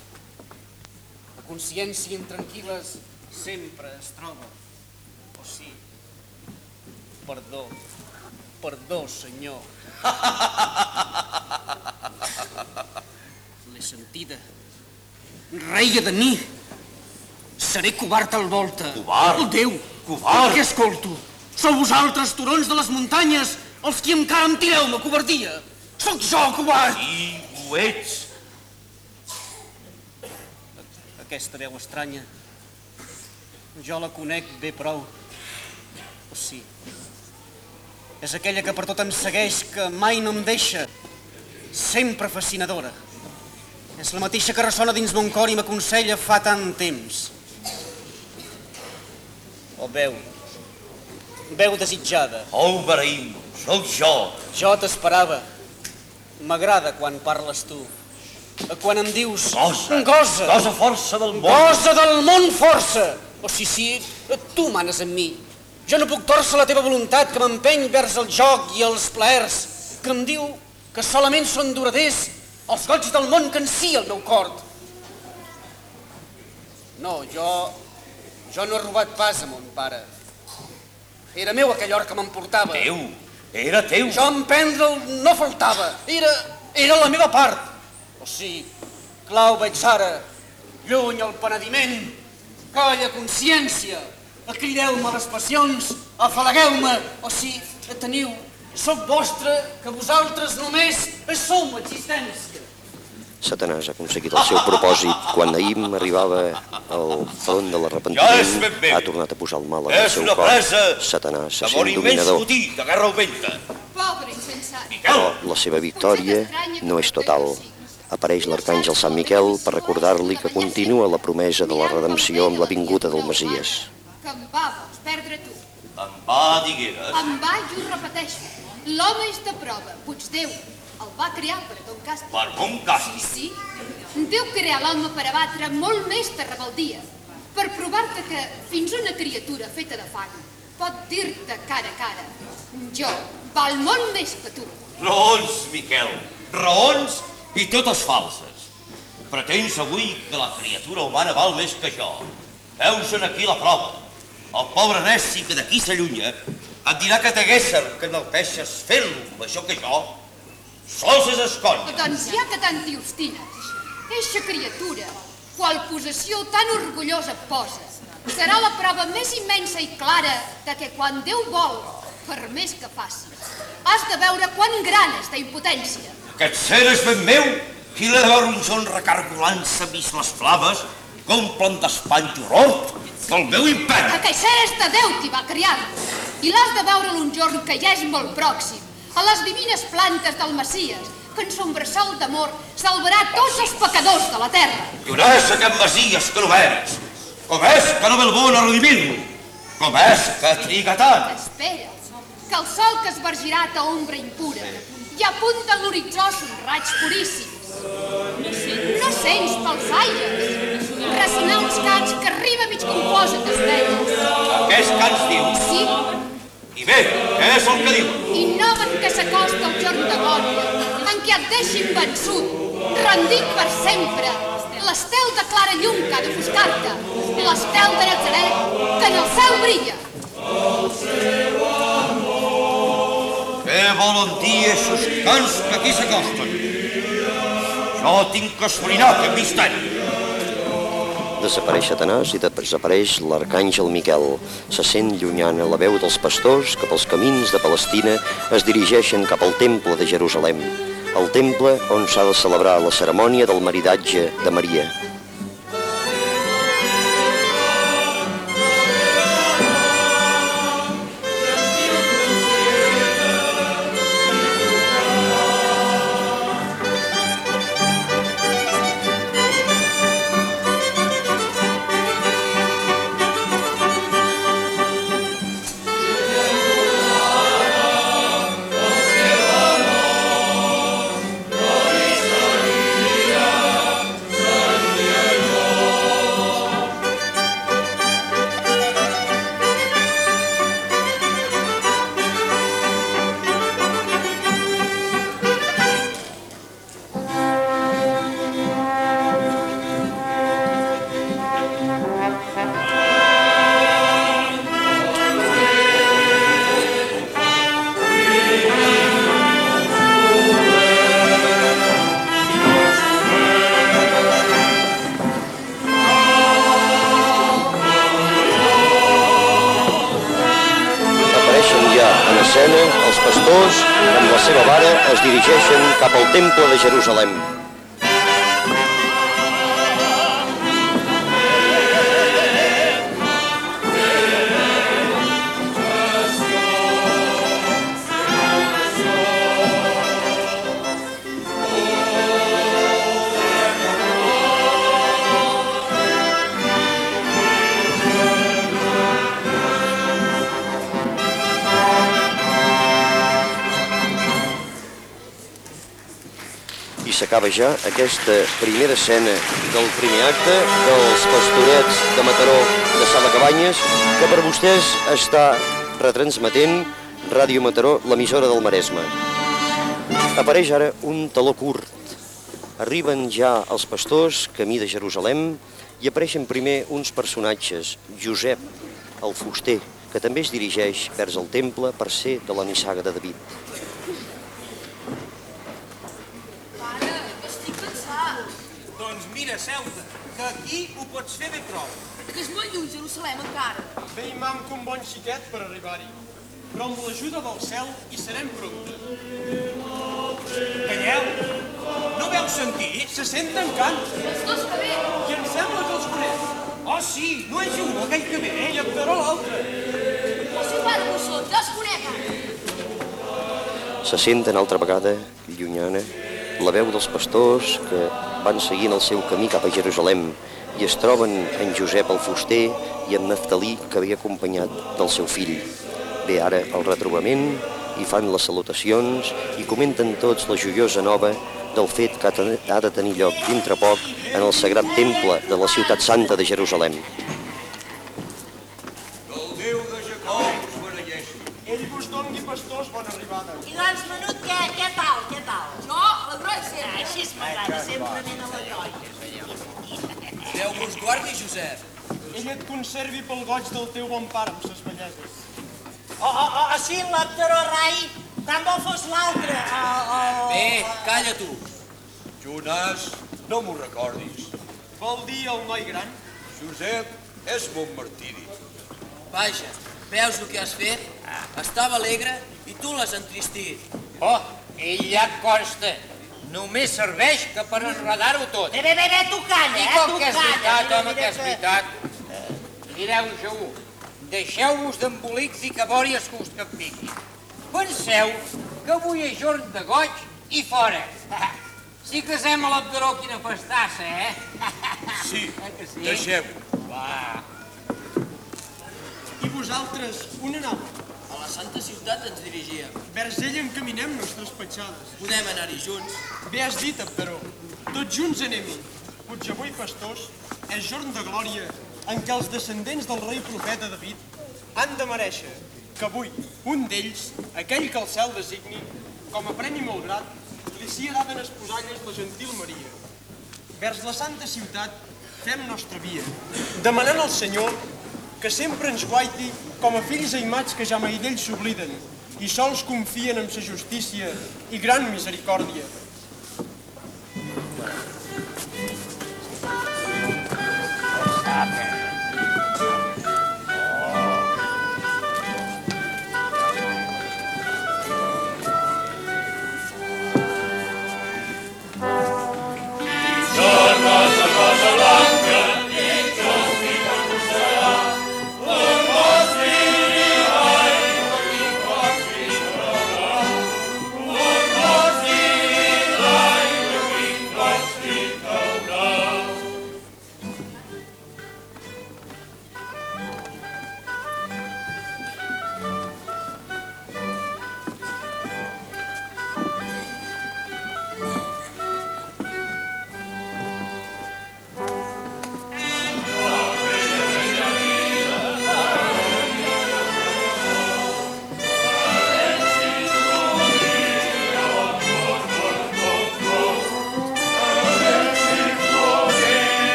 La consciència intranquil·les sempre es troba. O sí, perdó, perdó, senyor. L'he sentida. Reia de mi. Seré covard al volta. Covard? El Déu. Covard? Què escolto? Sou vosaltres, turons de les muntanyes, els qui encara em tireu la covardia. Sóc jo, covard! I ho ets. Aquesta veu estranya, jo la conec bé prou. O sí, és aquella que per tot em segueix, que mai no em deixa, sempre fascinadora. És la mateixa que ressona dins mon cor i m'aconsella fa tant temps. O veu, veu desitjada. Oh, Ibrahim, sóc jo. Jo t'esperava. M'agrada quan parles tu. Quan em dius... Gosa. Gosa. Gosa força del món. Gosa del món força. O si sí, tu manes en mi. Jo no puc torcer la teva voluntat que m'empeny vers el joc i els plaers, que em diu que solament són duraders els goig del món que encia el meu cor. No, jo... jo no he robat pas a mon pare. Era meu aquell or que m'emportava. Teu, era teu. Jo emprendre'l no faltava. Era, era la meva part. O sigui, clau veig ara, lluny el penediment, colla consciència, crideu-me les passions, afalagueu-me, o sigui, teniu, sóc vostre, que vosaltres només sou existència. Satanàs ha aconseguit el seu propòsit. Quan Naïm arribava al front de Ja l'arrepentiment, bé. ha tornat a posar el mal És seu cor. Satanàs se sent dominador, botí, de guerra al ventre. Pobre insensat. però la seva victòria no és total. Apareix l'arcàngel Sant Miquel per recordar-li que continua la promesa de la redempció amb la vinguda del Masies. Que em va vols perdre tu. Em va, digueres. Em va i ho repeteixo. L'home és de prova. Puigdéu el va crear per a ton càstig. Per bon càstig. Sí, sí. Déu crear l'home per abatre molt més de rebeldia, per provar-te que fins una criatura feta de fang pot dir-te cara a cara jo val molt més que tu. Raons, Miquel, raons i totes falses. Pretens avui que la criatura humana val més que jo. Veus-en aquí la prova. El pobre neci que d'aquí s'allunya et dirà que t'haguésser que no el peixes fer-lo major que jo. Sols és escoll. Doncs ja que tant t'hi obstines, eixa criatura, qual possessió tan orgullosa et posa, serà la prova més immensa i clara de que quan Déu vol, per més que facis, has de veure quan gran és ta impotència. Aquest ser és ben meu. Qui l'ha de veure un son recargolant-se vist les flames, complen d'espany i horror del meu imperi. Aquell ser és de Déu qui va criar i l'has de veure un jorn que ja és molt pròxim, a les divines plantes del Messies, que en son bressol d'amor salvarà tots els pecadors de la terra. És aquest Masies que no veus? Com és que no ve el bon a redimir-lo? Com és que triga tant? Espera, que el sol que es vergirà ta ombra impura i apunta a l'horitzó son raig puríssims. No sents pels aires resinar uns cants que arriba mig composa d'estrelles. Aquest cants diu. Sí, I bé, què és el que diu? i noven que s'acosta el jorn de glòria en què et deixin vençut, rendit per sempre, l'estel de clara llum que ha de buscar-te, l'estel de Nazaret que en el cel brilla. Què volen dir aquests cants que aquí s'acosten? Jo tinc que esbrinar aquest misteri. Desapareix Satanàs i desapareix l'arcàngel Miquel. Se sent llunyana la veu dels pastors que pels camins de Palestina es dirigeixen cap al temple de Jerusalem, el temple on s'ha de celebrar la cerimònia del maridatge de Maria. S'acaba ja aquesta primera escena del primer acte dels pastorets de Mataró de Sala Cabanyes, que per vostès està retransmetent Ràdio Mataró, l'emissora del Maresme. Apareix ara un taló curt. Arriben ja els pastors, camí de Jerusalem, i apareixen primer uns personatges, Josep, el fuster, que també es dirigeix vers el temple per ser de la nissaga de David. Pare, estic cansat. Doncs mira, Ceuta, que aquí ho pots fer bé prou. Que és molt lluny Jerusalem encara. Bé i manca un bon xiquet per arribar-hi. Però amb l'ajuda del cel hi serem prompte. Calleu! No veu sentir? Se senten cants. Els dos que ve. I em sembla que els conec. Oh, sí, no és un, aquell que ve, i en Peró l'altre. El seu pare Mossó, ja els conec. Se senten altra vegada, llunyana, la veu dels pastors que van seguint el seu camí cap a Jerusalem i es troben en Josep el fuster i en Naftalí que havia acompanyat del seu fill. Ve ara el retrobament i fan les salutacions i comenten tots la joiosa nova del fet que ha de- tenir lloc dintre poc en el sagrat temple de la ciutat santa de Jerusalem. El Déu de Jacob us beneixi. Ell vos dongui pastors bona arribada. I doncs, menut, què, què tal, què tal? Jo, la sempre. Així es m'agrada, sempre ben a la lloia. Déu vos guardi, Josep. Ell et conservi pel goig del teu bon pare amb ses belleses. Oh, oh, oh, oh, sí, l'Abderó Rai, tant bo fos l'altre. Oh, oh, Bé, calla tu. Jonas, no m'ho recordis. Vol dir el noi gran? Josep és mon martiri. Vaja, veus el que has fet? Estava alegre i tu l'has entristit. Oh, ell ja consta. Només serveix que per enredar-ho tot. Bé, bé, bé, bé, tu calla, I eh, com tu que és calla. veritat, Mira, home, que és veritat. Mireu-vos-ho. Deixeu-vos d'embolics i cabòries que us cappiquin. Penseu que avui és jorn de goig i fora. [laughs] Sí que sem a l'Abderó quina pastassa, eh? [laughs] Sí, Eh sí? deixem-ho. Va. I vosaltres, on anau? La santa ciutat ens dirigíem. Vers ell encaminem nostres petjades. Podem anar-hi junts. Bé has dit, Abderó. Tots junts anem-hi. Potser avui, pastors, és jorn de glòria en què els descendents del rei profeta David han de mereixer que avui un d'ells, aquell que el cel designi, com a premi molt grat, li sia dada en esposalles la gentil Maria. Vers la santa ciutat fem nostra via, demanant al Senyor que sempre ens guaiti com a fills aimats que ja mai d'ells s'obliden i sols confien en sa justícia i gran misericòrdia. Stop it.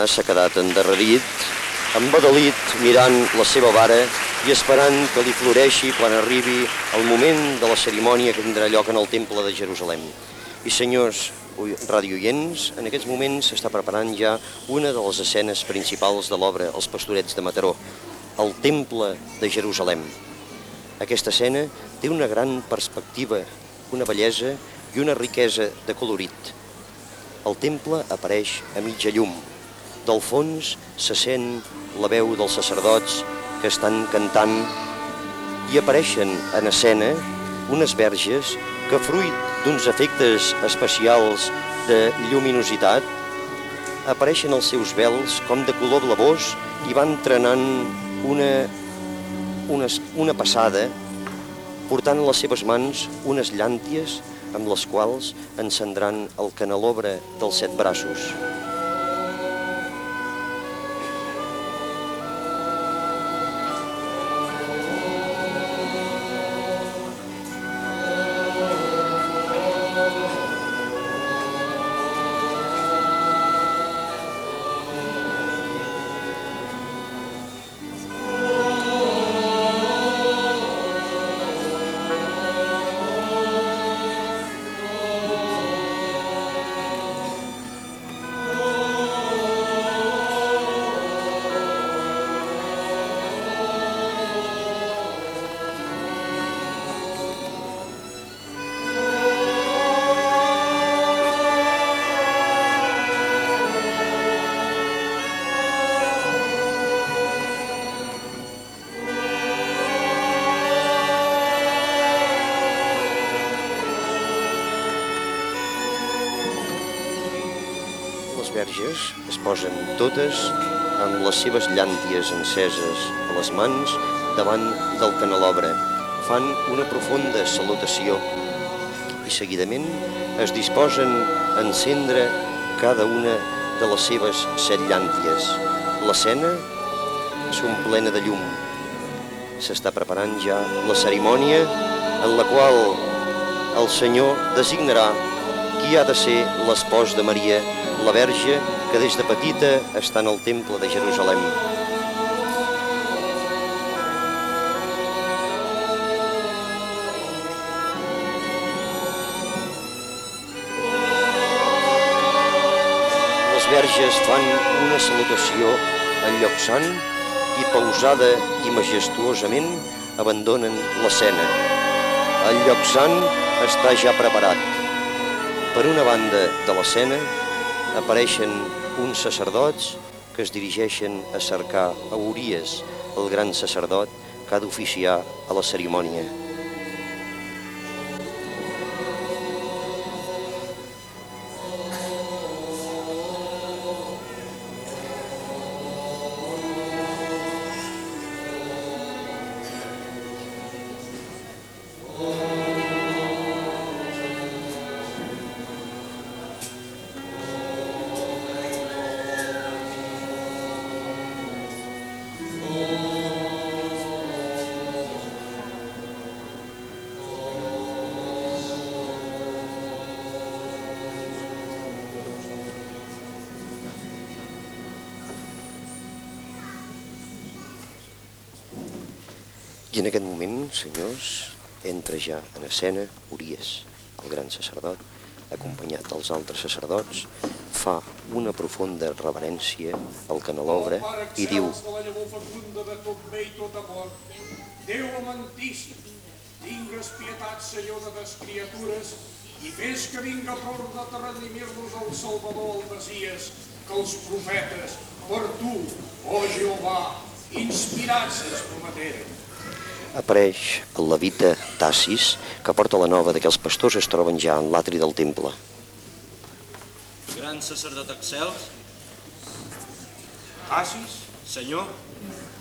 Jonàs s'ha quedat endarrerit, embadalit, mirant la seva vara i esperant que li floreixi quan arribi el moment de la cerimònia que tindrà lloc en el Temple de Jerusalem. I senyors radioients, en aquests moments s'està preparant ja una de les escenes principals de l'obra Els Pastorets de Mataró, el Temple de Jerusalem. Aquesta escena té una gran perspectiva, una bellesa i una riquesa de colorit. El temple apareix a mitja llum. Del fons se sent la veu dels sacerdots que estan cantant i apareixen en escena unes verges que, fruit d'uns efectes especials de lluminositat, apareixen els seus vels com de color blavós i van trenant una, una, una passada portant en les seves mans unes llànties amb les quals encendran el canelobre dels set braços. Les seves llànties enceses a les mans davant del canelobre. Fan una profunda salutació i seguidament es disposen a encendre cada una de les seves set llànties. L'escena s'omplena de llum. S'està preparant ja la cerimònia en la qual el Senyor designarà qui ha de ser l'espòs de Maria la Verge que des de petita està en el temple de Jerusalem. Les verges fan una salutació al lloc sant i pausada i majestuosament abandonen l'escena. El lloc sant està ja preparat. Per una banda de l'escena apareixen uns sacerdots que es dirigeixen a cercar a Urias, el gran sacerdot que ha d'oficiar a la cerimònia. En aquest moment, senyors, entra ja en escena Urias, el gran sacerdot, acompanyat dels altres sacerdots, fa una profunda reverència al canelobre i diu Déu amantíssim, tingues pietat, Senyor, de les criatures i fes que vinga prou de redimir-nos el Salvador, el Messies, que els profetes, per tu, o Jehovà, inspirats ens prometeren. Apareix el levita Tassis, que porta la nova de que els pastors es troben ja en l'atri del temple. Gran sacerdot Excels, Tassis, senyor,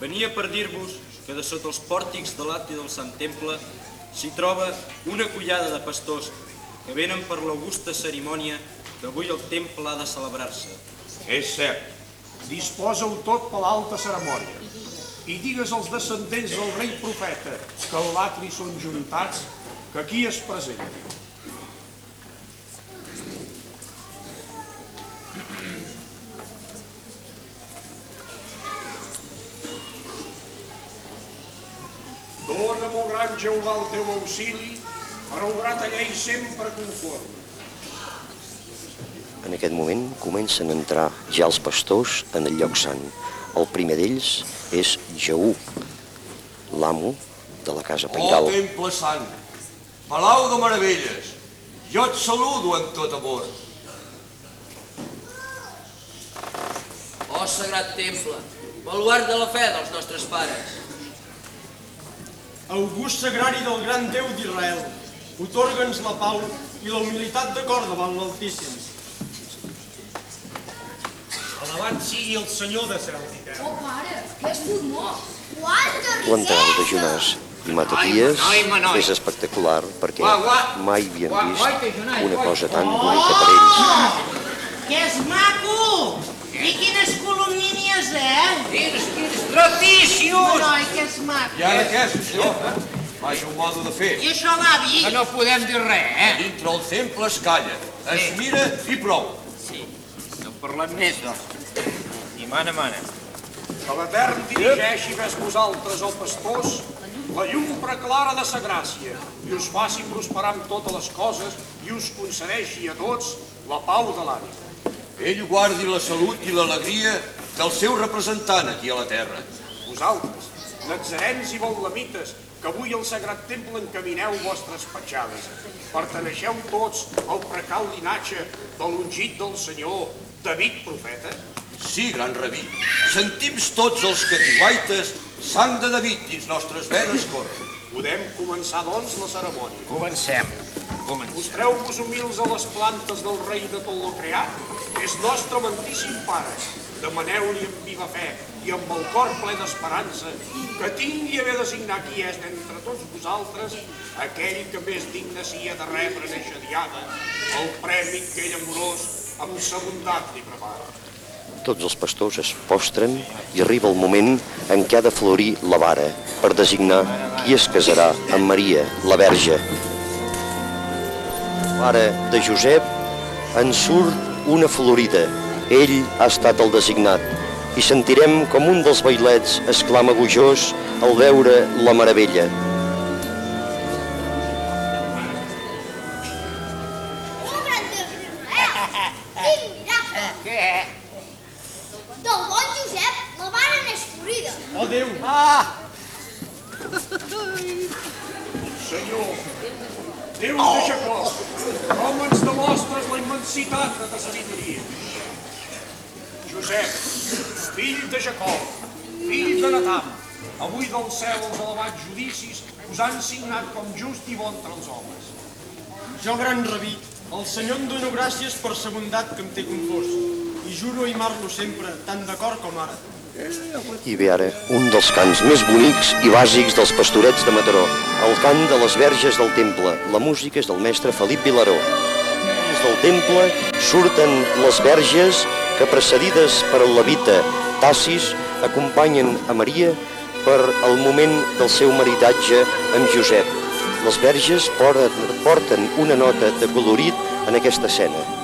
venia per dir-vos que de sota els pòrtics de l'atri del Sant Temple s'hi troba una collada de pastors que venen per l'augusta cerimònia que avui el temple ha de celebrar-se. És cert, disposa-ho tot per l'alta cerimònia i digues als descendents del rei profeta que al l'atri són juntats, que aquí es presenti. dona molt gran Jehovà, el teu auxili, per obrar ta llei sempre conforme. En aquest moment comencen a entrar ja els pastors en el lloc sant, el primer d'ells és Jeú, l'amo de la casa pairal. Oh, temple sant, palau de meravelles, jo et saludo en tot amor. Oh, sagrat temple, baluart de la fe dels nostres pares. August sagrari del gran Déu d'Israel, otorga'ns la pau i la humilitat de cor davant l'Altíssim. Alabat sigui el Senyor de cel i terra. Oh, pare, que és formós. Quanta L'entrada de Jonàs i Mataties Manoi. és espectacular perquè Guà, guà. mai havien Guà, vist una cosa tan bonica per ells. Que és maco! I quines columnínies, eh? Quins, quins tratícios! Noi, que és maco. I ara què és això? Vaja, un modo de fer. I això, l'avi? Que no podem dir res, eh? Dintre el temple es calla, es mira i prou. Sí, no parlem més, doncs. Ni mana, mana. Que l'Etern dirigeixi vers vosaltres, o pastors, la llum preclara de sa gràcia i us faci prosperar en totes les coses i us concedeixi a tots la pau de l'ànima. Ell guardi la salut i l'alegria del seu representant aquí a la terra. Vosaltres, natzarens i baulamites, que avui al Sagrat Temple encamineu vostres petjades. Perteneixeu tots al precal linatge de l'ungit del Senyor, David profeta? Sí, gran rabí. Sentim tots els catiguaites sang de David dins nostres venes corre. Podem començar, doncs, la cerimònia. Comencem. Mostreu-vos humils a les plantes del rei de tot lo creat, que és nostre amantíssim pare. Demaneu-li amb viva fe i amb el cor ple d'esperança que tingui a bé designar qui és d'entre tots vosaltres aquell que més digne sia de rebre en eixa diada el premi que ell amorós amb sa bondat li prepara. Tots els pastors es postren i arriba el moment en què ha de florir la vara per designar qui es casarà amb Maria, la Verge. Vara de Josep en surt una florida. Ell ha estat el designat i sentirem com un dels bailets exclama gojós al veure la meravella. Déu! Ah! Senyor, Déu de Jacob, com ens demostres la immensitat de ta sabidoria. Josep, fill de Jacob, fill de Natam, avui del cel els elevats judicis us han signat com just i bon entre els homes. Jo, gran rabí, el Senyor em dono gràcies per sa bondat que em té confós i juro aimar-lo sempre, tan d'acord com ara. I ve ara un dels cants més bonics i bàsics dels pastorets de Mataró, el cant de les verges del temple. La música és del mestre Felip Vilaró. Des del temple surten les verges que precedides per el levita Tassis acompanyen a Maria per al moment del seu maridatge amb Josep. Les verges porten una nota de colorit en aquesta escena.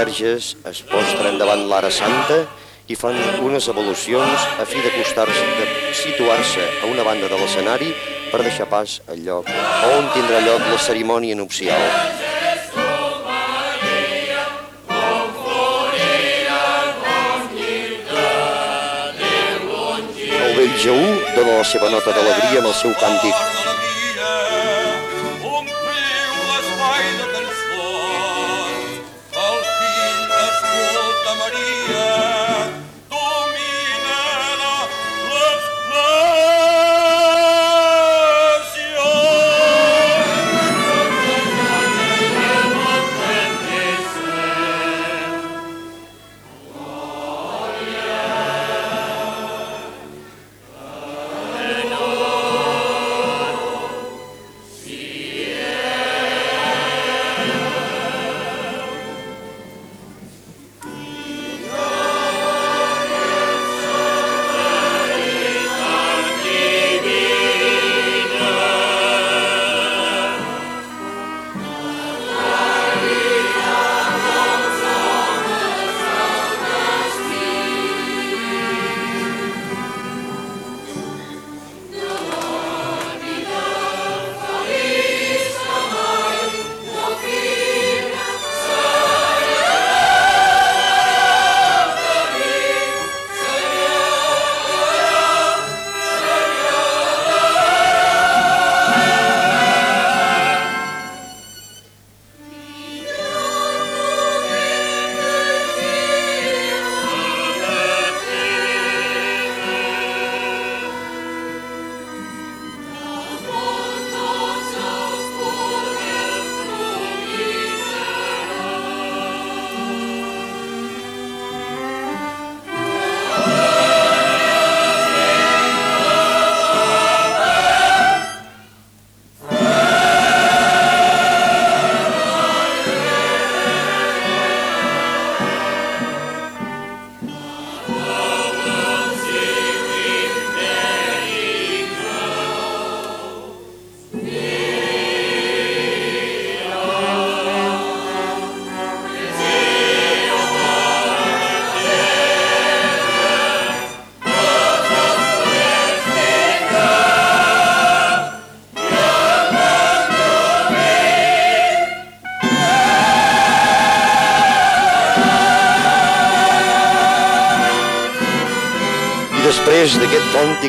Verges es postren davant l'ara santa i fan unes evolucions a fi d'acostar-se, de situar-se a una banda de l'escenari per deixar pas al lloc on tindrà lloc la cerimònia nupcial. El vell Jaú dona la seva nota d'alegria amb el seu càntic.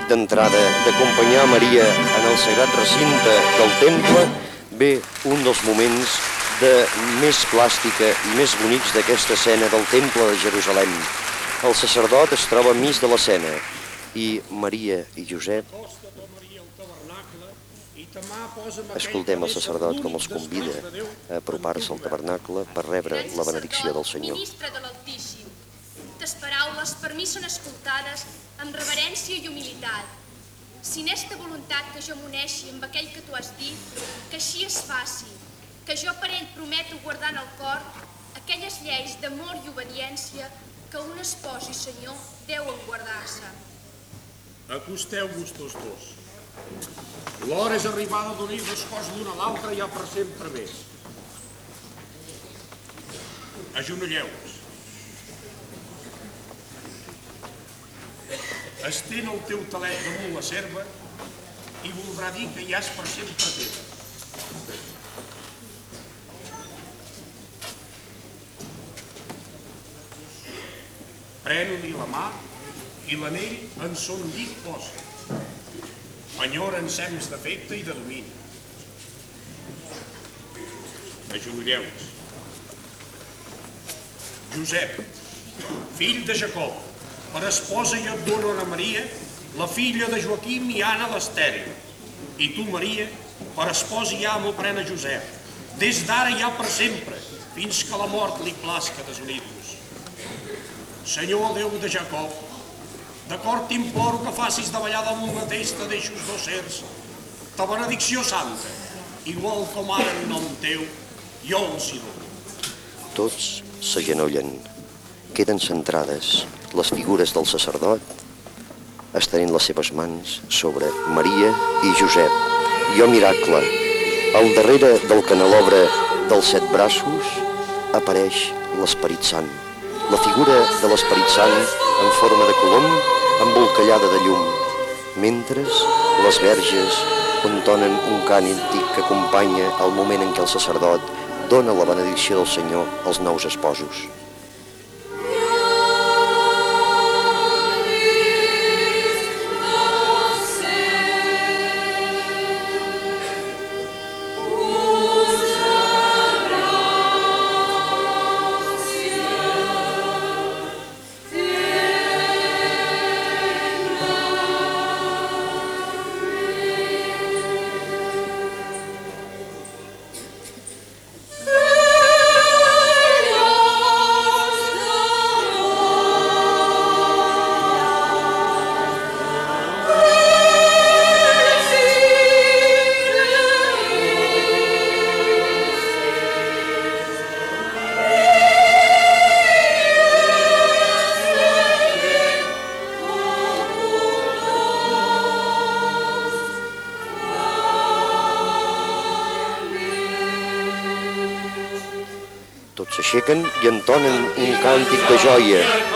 Càntic d'entrada d'acompanyar Maria en el sagrat recinte del temple, ve un dels moments de més plàstica i més bonics d'aquesta escena del temple de Jerusalem. El sacerdot es troba enmig de l'escena i Maria i Josep Escoltem el sacerdot com els convida a apropar-se al tabernacle per rebre la benedicció del Senyor. Ministre de l'Altíssim, tes paraules per mi són escoltades amb reverència i humilitat. Si n'esta voluntat que jo m'uneixi amb aquell que tu has dit, es faci, que jo per ell prometo guardar en el cor aquelles lleis d'amor i obediència que un espòs i senyor deuen guardar-se. Acosteu-vos tots dos. L'hora és arribada d'unir les coses l'una a l'altra ja per sempre més. Agenoleu-vos. Estén el teu talet damunt la serva i voldrà dir que ja és per sempre teva. Pren-li la mà i l'anell en son llit posa. Enyora ensems d'afecte i de domini. Agenoleu-vos. Josep, fill de Jacob, per esposa jo et dono a Maria, la filla de Joaquim i Anna l'estèril. I tu, Maria, per esposa ja m'ho pren a Josep, des d'ara ja per sempre, fins que la mort li plasca desunir-vos. Senyor Déu de Jacob, d'acord t'imploro que facis davallar damunt mateix te deixos dos sers, ta benedicció santa, igual com ara en nom teu, jo els hi dono. Tots s'agenollen. Queden centrades les figures del sacerdot estenent les seves mans sobre Maria i Josep. Oh miracle, al darrere del canelobre dels set braços apareix l'Esperit Sant. La figura de l'Esperit Sant en forma de colom embolcallada de llum, mentre les verges entonen un cant antic que acompanya el moment en què el sacerdot dona la benedicció del Senyor als nous esposos. I entonen un càntic de joia.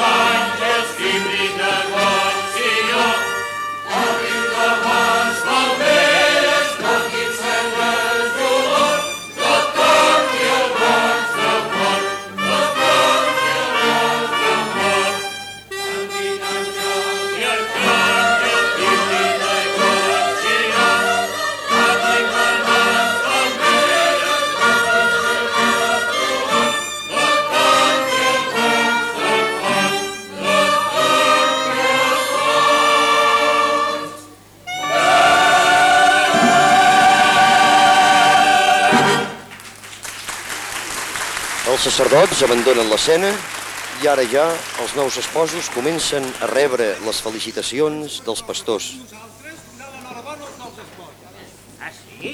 Sacerdots abandonen l'escena i ara ja els nous esposos comencen a rebre les felicitacions dels pastors. Ah, sí?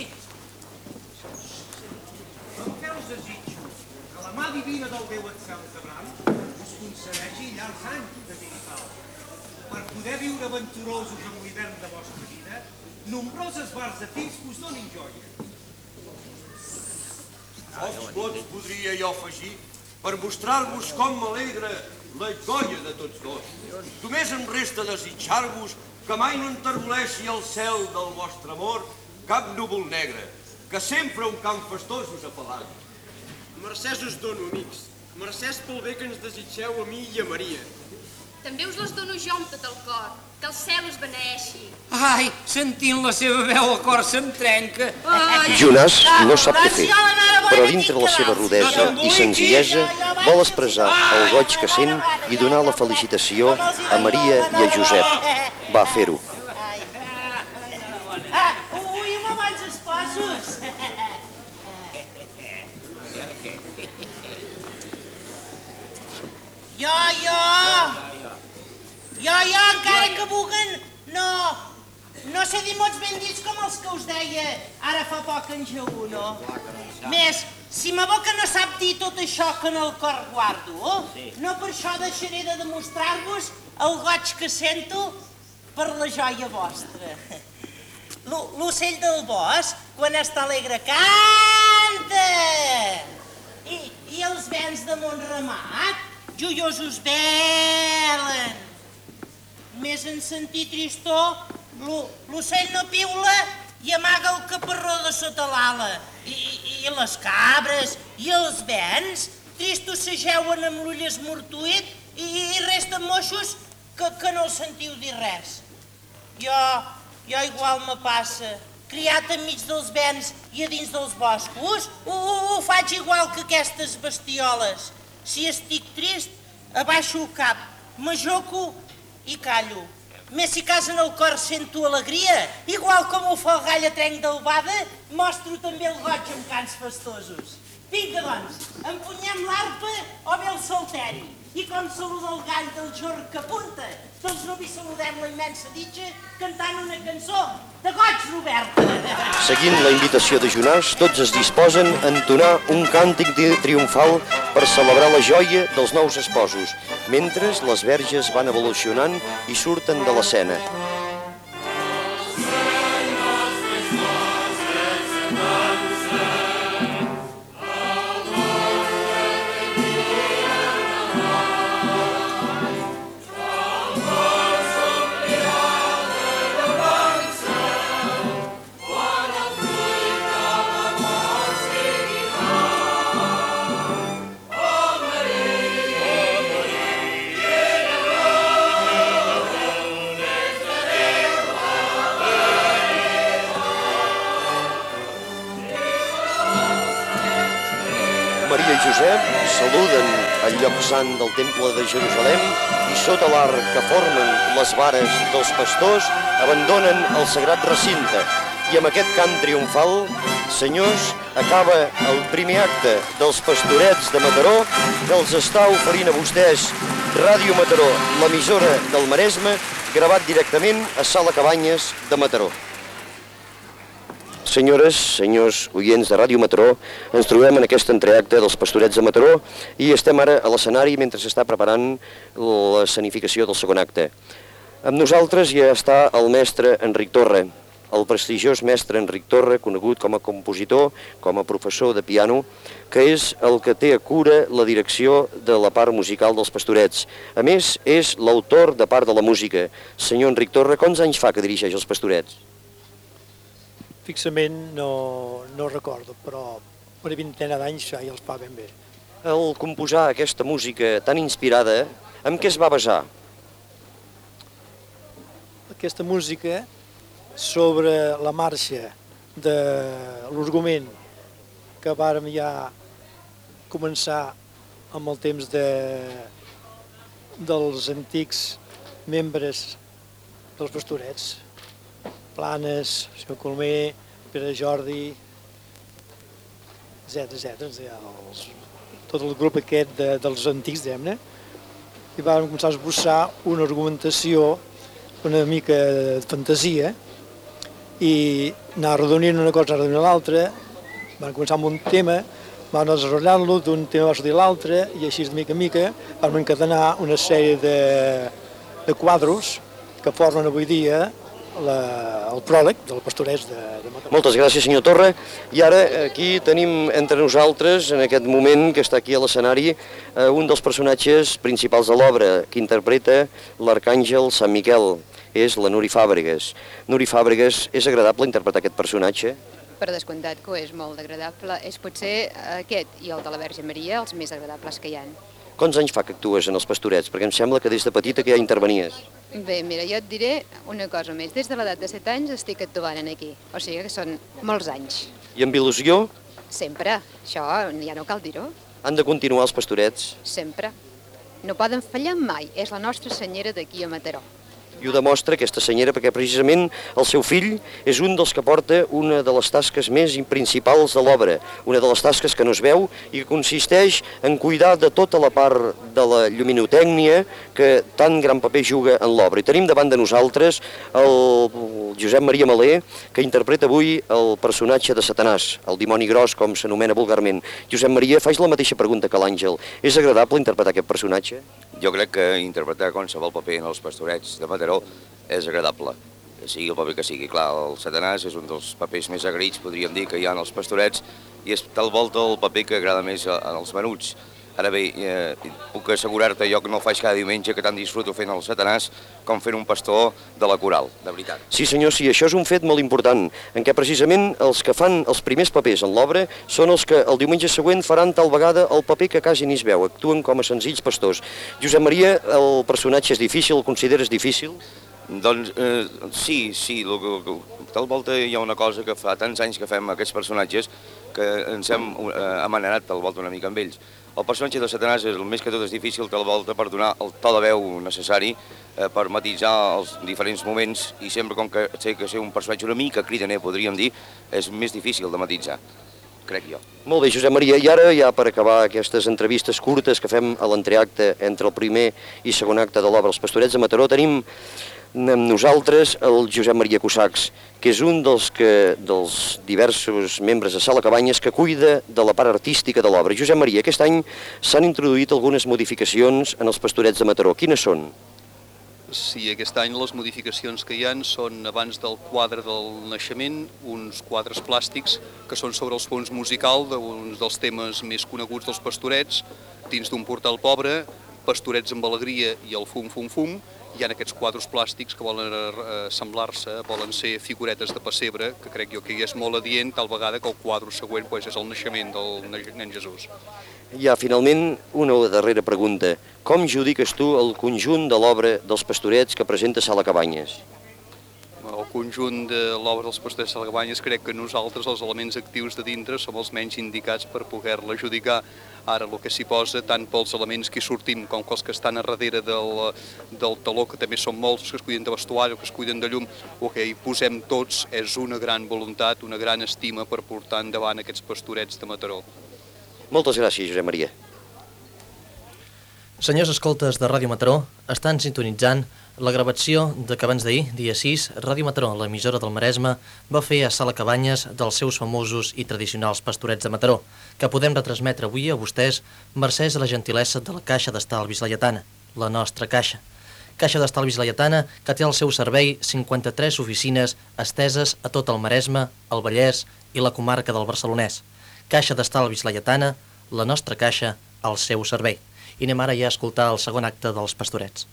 Amb què us desitjo que la mà divina del Déu et cels d'Abraham us concedeixi llargs anys de vida tal, per poder viure aventurosos en l'hivern de vostra vida, nombroses bars de fills que us donin joia. Els vots podria jo afegir per mostrar-vos com m'alegra la joia de tots dos. Només em resta desitjar-vos que mai no enterboleixi el cel del vostre amor cap núvol negre, que sempre un camp festós us apel·lagui. Mercès us dono, amics. Mercès pel bé que ens desitgeu a mi i a Maria. També us les dono jo amb tot el cor. Que el cel us beneeixi. Ai, sentint la seva veu el cor se'm trenca. Jonas no sap què fer, però dintre la seva rudesa i senzillesa vol expressar el goig que sent i donar la felicitació a Maria i a Josep. Va fer-ho. Ui, esposos. Jo, jo. Jo, jo, encara que vulguen, no, no sé dir mots ben dits com els que us deia ara fa poc en Jeú, no? Més, si ma boca no sap dir tot això que en el cor guardo, no per això deixaré de demostrar-vos el goig que sento per la joia vostra. L'o- L'ocell del bosc, quan està alegre, canta! I, i els vents de Montramat, joiosos velen. Més en sentir tristor, l'o- l'ocell no piula i amaga el caparró de sota l'ala. I, i, les cabres i els vents, tristos s'ageuen amb l'ull esmortuït i, i resten moixos que, que no el sentiu dir res. Jo, jo igual me passa. Criat enmig dels vents i a dins dels boscos, ho, ho, ho faig igual que aquestes bestioles. Si estic trist, abaixo el cap, m'ajoco i callo. Més si cas en el cor sento alegria, igual com ho fa el gall a trenc d'albada, mostro també el goig amb cants festosos. Vinga, doncs, empunyem l'arpa o bé el salteri. I com saluda el gall del jorn que apunta, tots no vi saludem la immensa ditxa cantant una cançó de goig, Roberta. Seguint la invitació de Jonàs, tots es disposen a entonar un càntic triomfal per celebrar la joia dels nous esposos, mentre les verges van evolucionant i surten de l'escena. Sant del Temple de Jerusalem i sota l'arc que formen les vares dels pastors abandonen el sagrat recinte. I amb aquest cant triomfal, senyors, acaba el primer acte dels pastorets de Mataró que els està oferint a vostès Ràdio Mataró, l'emissora del Maresme, gravat directament a Sala Cabanyes de Mataró. Senyores, senyors oients de Ràdio Mataró, ens trobem en aquest entreacte dels pastorets de Mataró i estem ara a l'escenari mentre s'està preparant l'escenificació del segon acte. Amb nosaltres ja està el mestre Enric Torre, el prestigiós mestre Enric Torre, conegut com a compositor, com a professor de piano, que és el que té a cura la direcció de la part musical dels pastorets. A més, és l'autor de part de la música. Senyor Enric Torre, quants anys fa que dirigeix els pastorets? Fixament no, no recordo, però una vintena d'anys ja els fa ben bé. El composar aquesta música tan inspirada, amb què es va basar? Aquesta música sobre la marxa de l'argument que vàrem ja començar amb el temps de, dels antics membres dels pastorets, Planes, senyor Colmer, Pere Jordi, etc etc. Els, tot el grup aquest de, dels antics, diguem-ne, i vam començar a esbossar una argumentació una mica de fantasia i anar arrodonint una cosa arrodonint l'altra, van començar amb un tema, van desenvolupant-lo, d'un tema va sortir l'altre, i així de mica en mica vam encadenar una sèrie de, de quadros que formen avui dia la, el pròleg del pastorets de, de Mataró. Moltes gràcies, senyor Torre. I ara aquí tenim entre nosaltres, en aquest moment que està aquí a l'escenari, eh, un dels personatges principals de l'obra, que interpreta l'arcàngel Sant Miquel, és la Nuri Fàbregas. Nuri Fàbregas, és agradable interpretar aquest personatge? Per descomptat que ho és molt agradable. És potser aquest i el de la Verge Maria els més agradables que hi han. Quants anys fa que actues en els pastorets? Perquè em sembla que des de petita que ja intervenies. Bé, mira, jo et diré una cosa més. Des de l'edat de 7 anys estic actuant aquí. O sigui que són molts anys. I amb il·lusió Sempre. Això ja no cal dir-ho. han de continuar els pastorets Sempre. No poden fallar mai. És la nostra senyera d'aquí a Mataró. I ho demostra aquesta senyera perquè precisament el seu fill és un dels que porta una de les tasques més principals de l'obra, una de les tasques que no es veu i que consisteix en cuidar de tota la part de la lluminotècnia que tan gran paper juga en l'obra. I tenim davant de nosaltres el Josep Maria Malé, que interpreta avui el personatge de Satanàs, el dimoni gros, com s'anomena vulgarment. Josep Maria, faig la mateixa pregunta que l'Àngel. És agradable interpretar aquest personatge? Jo crec que interpretar qualsevol paper en els pastorets de Mataró és agradable, sigui el paper que sigui. Clar, el Satanàs és un dels papers més agraïts, podríem dir, que hi ha en els pastorets, i és tal volta el paper que agrada més els menuts. Ara bé, eh, puc assegurar-te, jo que no faig cada diumenge, que tant disfruto fent el Satanàs com fent un pastor de la coral, de veritat. Sí senyor, sí, això és un fet molt important, en què precisament els que fan els primers papers en l'obra són els que el diumenge següent faran tal vegada el paper que quasi ni es veu, actuen com a senzills pastors. Josep Maria, el personatge és difícil, el consideres difícil? Doncs eh, sí, sí, lo, lo, que- tal volta hi ha una cosa que fa tants anys que fem aquests personatges que ens hem eh, amanerat tal volta una mica amb ells. El personatge de Satanàs és el més que tot és difícil tal volta per donar el to de veu necessari eh, per matitzar els diferents moments i sempre com que sé que ser un personatge una mica cridaner, podríem dir, és més difícil de matitzar, crec jo. Molt bé, Josep Maria, i ara ja per acabar aquestes entrevistes curtes que fem a l'entreacte entre el primer i segon acte de l'obra Els Pastorets de Mataró, tenim amb nosaltres el Josep Maria Cusacs, que és un dels, que, dels diversos membres de Sala Cabanyes que cuida de la part artística de l'obra. Josep Maria, aquest any s'han introduït algunes modificacions en els pastorets de Mataró. Quines són? Sí, aquest any les modificacions que hi han són abans del quadre del naixement, uns quadres plàstics que són sobre els fons musical d'uns dels temes més coneguts dels pastorets, dins d'un portal pobre, pastorets amb alegria i el fum, fum, fum, hi ha aquests quadres plàstics que volen eh, semblar-se, volen ser figuretes de pessebre, que crec jo que hi és molt adient, tal vegada que el quadre següent pues, és el naixement del nen Jesús. Ja, finalment, una darrera pregunta. Com judiques tu el conjunt de l'obra dels pastorets que presenta Sala Cabanyes? Conjunt de l'obra dels pastorets de Sala Cabanyes crec que nosaltres, els elements actius de dintre, som els menys indicats per poder-la judicar. Ara, el que s'hi posa, tant pels elements que hi sortim com els que estan a darrere del, del taló, que també són molts, els que es cuiden de vestuari, els que es cuiden de llum, el que hi posem tots és una gran voluntat, una gran estima per portar endavant aquests pastorets de Mataró. Moltes gràcies, Josep Maria. Senyors escoltes de Ràdio Mataró, estan sintonitzant la gravació de que abans d'ahir, dia 6, Ràdio Mataró, l'emissora del Maresme, va fer a Sala Cabanyes dels seus famosos i tradicionals pastorets de Mataró, que podem retransmetre avui a vostès mercès a la gentilesa de la Caixa d'Estalvis Laietana, la nostra caixa. Caixa d'Estalvis Laietana, que té al seu servei 53 oficines esteses a tot el Maresme, el Vallès i la comarca del Barcelonès. Caixa d'Estalvis Laietana, la nostra caixa al seu servei. I anem ara ja a escoltar el segon acte dels pastorets.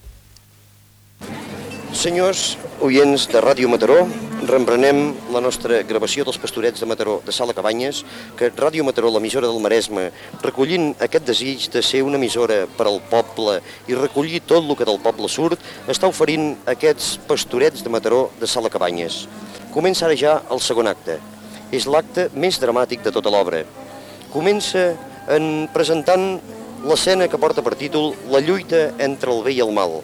Senyors oients de Ràdio Mataró, reemprenem la nostra gravació dels pastorets de Mataró de Sala Cabanyes, que Ràdio Mataró, l'emissora del Maresme, recollint aquest desig de ser una emissora per al poble i recollir tot el que del poble surt, està oferint aquests pastorets de Mataró de Sala Cabanyes. Comença ara ja el segon acte és l'acte més dramàtic de tota l'obra. Comença en presentant l'escena que porta per títol La lluita entre el bé i el mal.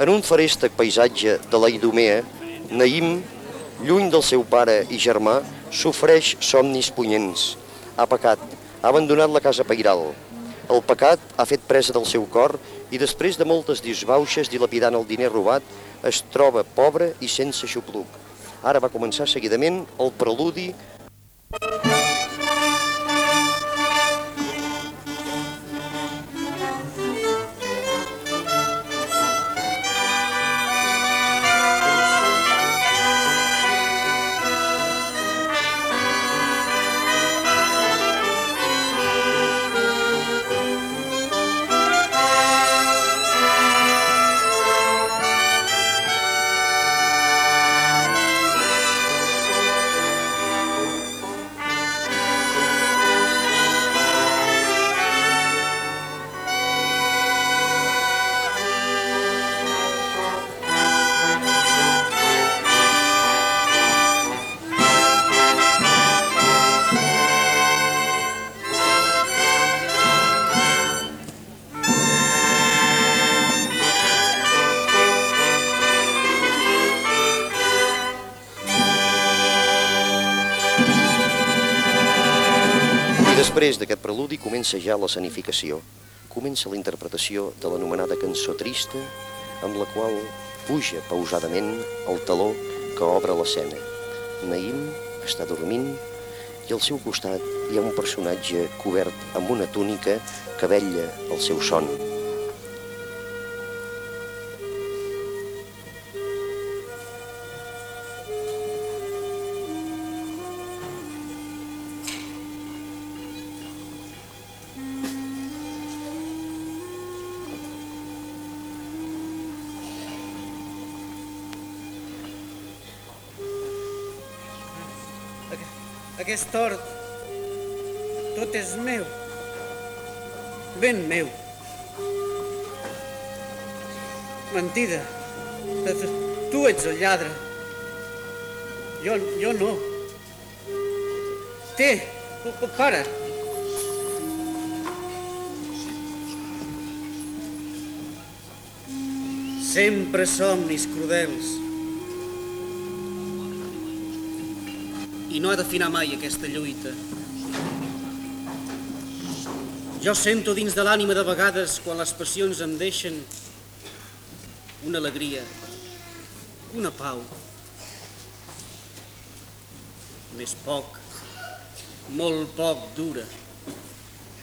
En un farèstec paisatge de la Idumea, Naïm, lluny del seu pare i germà, sofreix somnis punyents. Ha pecat, ha abandonat la casa pairal. El pecat ha fet presa del seu cor i després de moltes disbauxes dilapidant el diner robat, es troba pobre i sense xupluc. Ara va començar seguidament el preludi Després comença ja la sanificació. Comença la interpretació de l'anomenada cançó trista, amb la qual puja pausadament el taló que obre l'escena. Naïm està dormint i al seu costat hi ha un personatge cobert amb una túnica que vetlla el seu son. Aquest hort, tot és meu, ben meu. Mentida, tu ets el lladre. Jo, jo no. Té, para. Sempre somnis crudels. I no ha d'afinar mai aquesta lluita. Jo sento dins de l'ànima de vegades, quan les passions em deixen, una alegria una pau. Més poc, molt poc dura.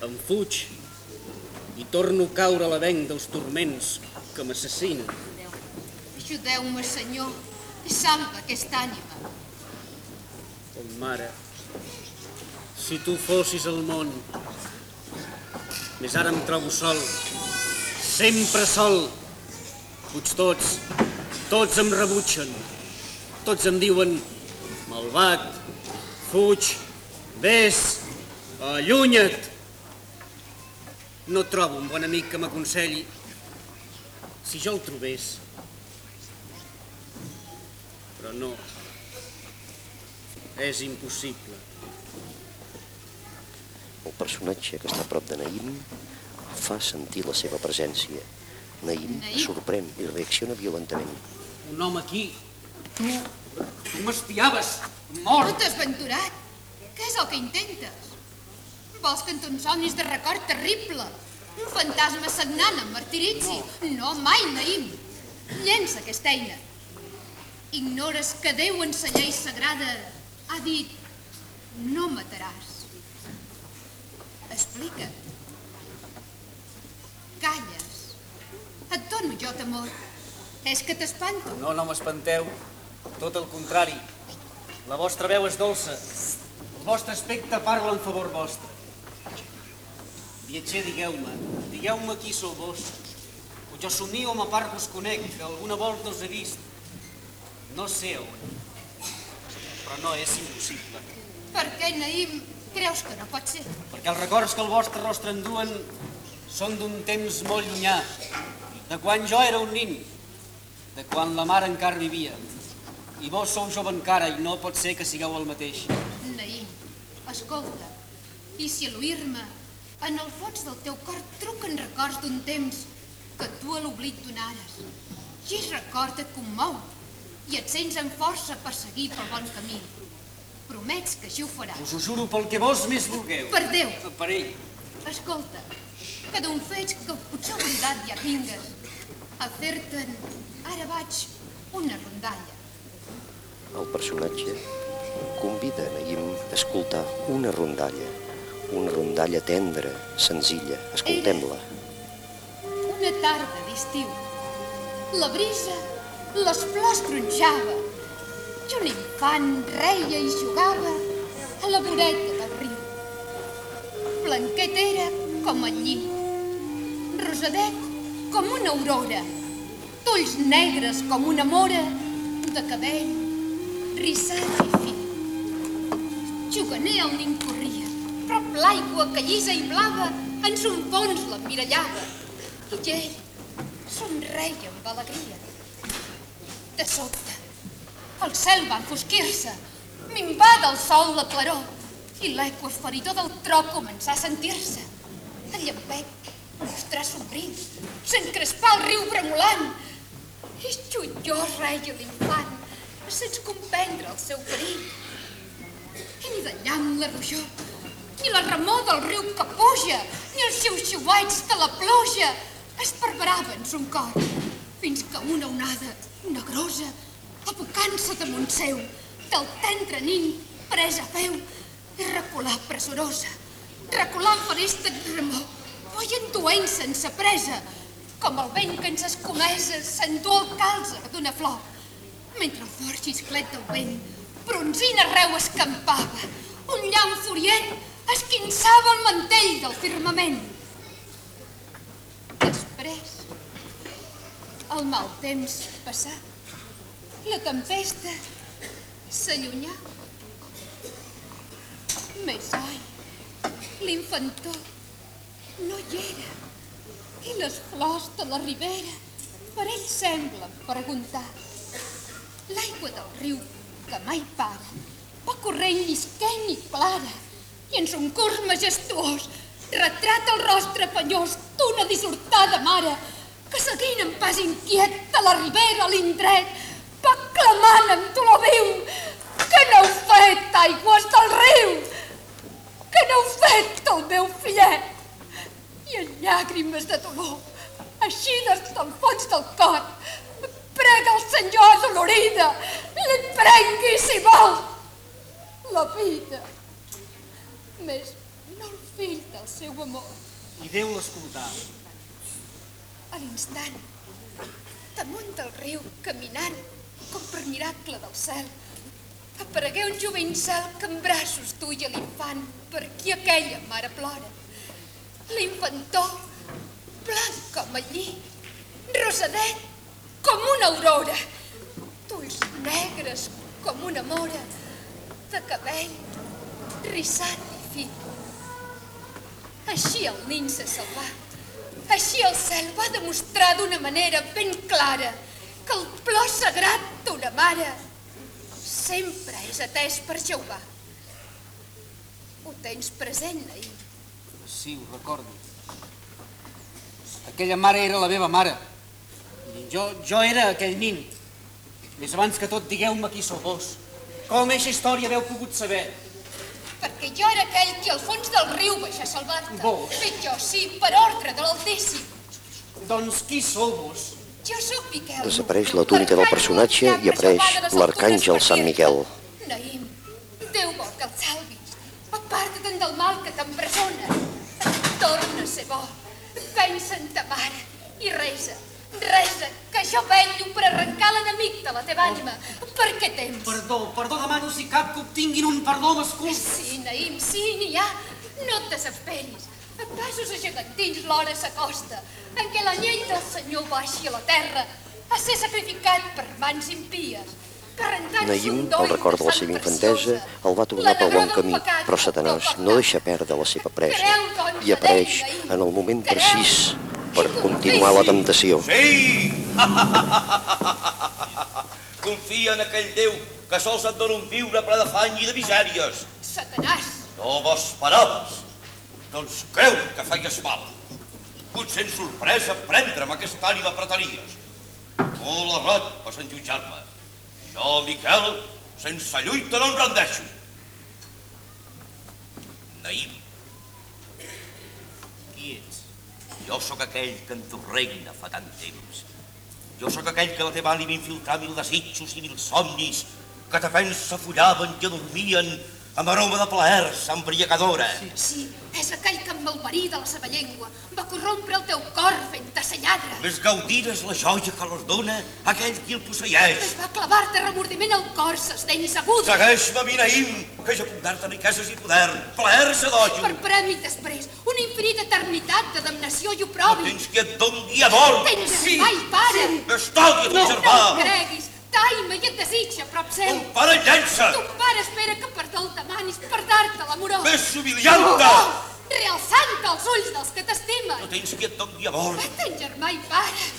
Em fuig i torno a caure a la venc dels turments que m'assassinen. Ajudeu-me, senyor, i salva aquesta ànima. Oh, mare, si tu fossis al món, més ara em trobo sol, sempre sol. Fuig tots, tots em rebutgen, tots em diuen malvat, fuig, vés, allunya't. No trobo un bon amic que m'aconselli. Si jo el trobés. Però no. És impossible. El personatge que està a prop de Naïm fa sentir la seva presència. Naïm Naïm? sorprèn i reacciona violentament. Un home aquí. Tu, tu m'espiaves. Mort. Mort desventurat! Què és el que intentes? Vols que en ton somnis de record terrible? Un fantasma sagnant em martiritzi? No, no mai, Naïm. Llença aquesta eina. Ignores que Déu en sa llei sagrada ha dit no mataràs. Explica't. Calles. Et dono jo temor. És que t'espanto. No, no m'espanteu. Tot el contrari. La vostra veu és dolça. El vostre aspecte parla en favor vostre. Viatger, digueu-me, digueu-me qui sou vos. Jo somio amb a part vos conec, que alguna volta us he vist. No sé on. Però no és impossible. Per què, Naïm, creus que no pot ser? Perquè els records que el vostre rostre enduen són d'un temps molt llunyà, de quan jo era un nin, de quan la mare encara vivia. I vos sou jove encara i no pot ser que sigueu el mateix. Naïm, escolta, i si a l'oir-me, en el fons del teu cor truquen records d'un temps que tu a l'oblit donares. I record et commou i et sents amb força per seguir pel bon camí. Promets que així ho faràs. Us ho juro pel que vos més vulgueu. Per Déu. Per ell. Escolta, que d'un fets que potser oblidat ja tingues, a fer-te'n, ara vaig, una rondalla. El personatge convida Naïm a escoltar una rondalla, una rondalla tendra, senzilla. Escoltem-la. Una tarda d'estiu. La brisa les flors gronxava i un infant reia i jugava a la voreta del riu. Blanquet era com el lli, rosadet com una aurora, d'ulls negres com una mora, de cabell rissat i fi. Juganer el nin corria, però l'aigua que llisa i blava en son fons l'emmirallava. I ell somreia amb alegria. De sobte, el cel va enfosquir-se, minvada el sol la claror, i l'eco esferidor del tro començà a sentir-se. El llampec mostrà somrint, s'encrespà el riu bremolant, i joiós reia l'infant, sense comprendre el seu perill. I llamp la rojor, ni la remor del riu que puja, ni els seus xiuets de la pluja esparveraven son cor, fins que una onada negrosa, abocant-se damunt seu, del tendre nin presa feu, i recular pressurosa, recular amb feresta remor, i enduent sense presa, com el vent que ens escomesa s'endú el calze d'una flor, mentre el fort xisclet del vent, bronzina arreu escampava, un llamp furient esquinçava el mantell del firmament. Després, el mal temps passà, la tempesta s'allunyà. Més ai, l'infantó no hi era i les flors de la ribera per ell semblen preguntar. L'aigua del riu, que mai para, va corrent llisquent i clara i en son curs majestuós retrata el rostre penyós d'una dissortada mare que seguint en pas inquiet de la ribera a l'indret va clamant amb dolor viu que n'heu fet, aigües del riu? Que n'heu fet del meu fillet? I en llàgrimes de dolor, eixides del fons del cor, prega el senyor dolorida, li prengui, si vol, la vida. Més no el fill del seu amor. I Déu l'escoltar. A l'instant, damunt del riu, caminant, com per miracle del cel, aparegué un jovençal que en braços duia l'infant per qui aquella mare plora. L'infantó, blanc com el lli, rosadet com una aurora, d'ulls negres com una mora, de cabell rissat i fi. Així el nin se salvà. Així el cel va demostrar d'una manera ben clara que el plor sagrat d'una mare sempre és atès per Jehovà. Ho tens present, Naïm? Sí, ho recordo. Aquella mare era la meva mare. I jo, jo era aquell nin. Més abans que tot, digueu-me qui sou vos. Com eixa història haveu pogut saber? Perquè jo era aquell que al fons del riu baixà a salvar-te. Vos? Fet jo, sí, per ordre de l'Altíssim. Doncs qui sou vos? Jo sóc Miquel. Desapareix la túnica del personatge i apareix l'arcàngel Sant Miquel. Naïm, Déu vol que el salvis. Aparta-te'n del mal que t'empresona. Torna a ser bo. Pensa en ta mare i resa. Resa, que jo vello per arrencar l'enemic de la teva ànima. Perquè temps. Perdó, perdó, demano si cap que obtinguin un perdó m'escup. Sí, Naïm, sí, n'hi ha. No et desesperis. A passos gegantins l'hora s'acosta en què la llei del Senyor baixi a la terra a ser sacrificat per mans impies. Per Naïm, al record de la seva infantesa, el va tornar pel bon camí, però Satanàs no deixa perdre la seva presa i apareix en el moment precís per continuar la temptació. Sí! [laughs] Confia en aquell Déu que sols et dona un viure ple d'afany i de misèries. Satanàs, No m'ho esperaves. Doncs creu que feies mal. Potser en sorpresa prendre'm aquesta ànima pretenies. Molt errat vas enjutjar-me. Jo, Miquel, sense lluita no em rendeixo. Naïm, qui ets? Jo sóc aquell que en tu regna fa tant temps. Jo sóc aquell que la teva ànima infiltrà mil desitjos i mil somnis, que te pensa follaven i adormien amb aroma de plaers embriagadora. sí, és aquell que amb el verí de la seva llengua va corrompre el teu cor fent-te ser lladre. Més gaudires la joia que les dona aquell qui el posseeix. Va clavar-te remordiment al cor ses dents agudes. Segueix-me, Minaïm, que jo puc dar-te riqueses i poder, plaer sedojo. Per premi després, una infinita eternitat de damnació i oprobi. Tens que et doni amor. Tens germà i pare. Estalvia ton germà. No em creguis, t'aima i et desitja a prop seu. Ton pare llença. Ton pare espera que per el demanis per dar-te l'amorós. Ves humiliant-te. Oh, realçant els ulls dels que t'estimen. No tens que et doni amor. Tens germà i pare.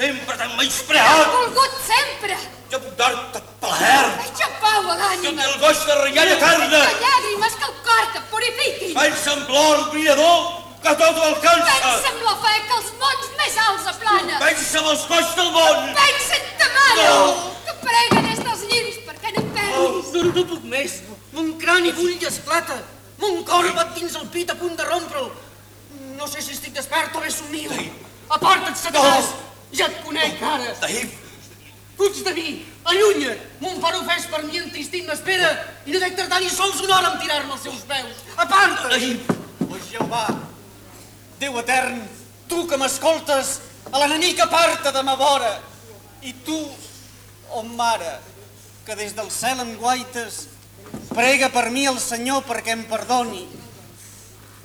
Sempre t'han menyspreat. volgut sempre. Jo puc dar-te plaer. Deixa pau a Jo l'ànima. té el goig de renyar eterna. Que llàgrimes que el cor te purifiquin. Pensa en l'or brillador que tot ho alcança. Pensa amb la fe que els mons més alts aplana. Pensa en els goig del món. Pensa en ta mare, No. que prega des dels llims perquè no em perdis. No, no puc més. Mon crani bull i esclata. Mon cor bat dins el pit a punt de rompre'l. No sé si estic despert o bé somio. Aparta't, Satanàs! Ja et conec, ara. Naïm. Fuig de mi, allunya't. Mon pare ofès per mi entristit m'espera i no dec tardar ni sols una hora en tirar-me als seus peus. Aparta't! Naïm. Oh, Jehovà, Déu etern, tu que m'escoltes, a l'enemic aparta de ma vora. I tu, oh mare, que des del cel em guaites, prega per mi el Senyor perquè em perdoni.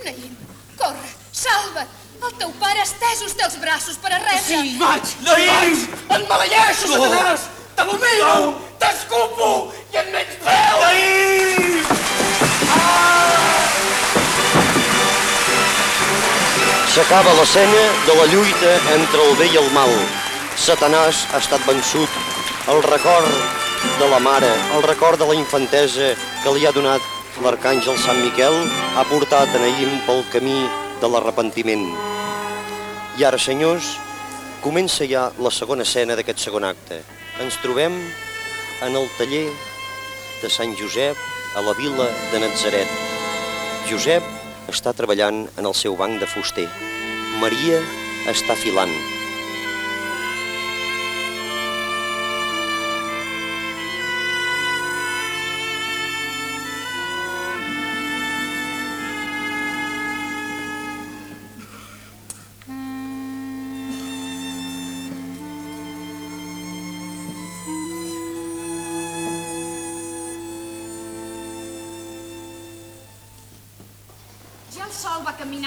Naïm, corre, salva't. El teu pare estesos té els braços per a res. Sí, vaig! Naïm! Em maleeixo, No. Satanàs! T'abomino! T'escupo! I em menyspreu! Naïm! S'acaba l'escena de la lluita entre el bé i el mal. Satanàs ha estat vençut. El record de la mare, el record de la infantesa que li ha donat l'arcàngel Sant Miquel ha portat a Naïm pel camí de l'arrepentiment. I ara, senyors, comença ja la segona escena d'aquest segon acte. Ens trobem en el taller de Sant Josep a la vila de Natzaret. Josep està treballant en el seu banc de fuster. Maria està filant.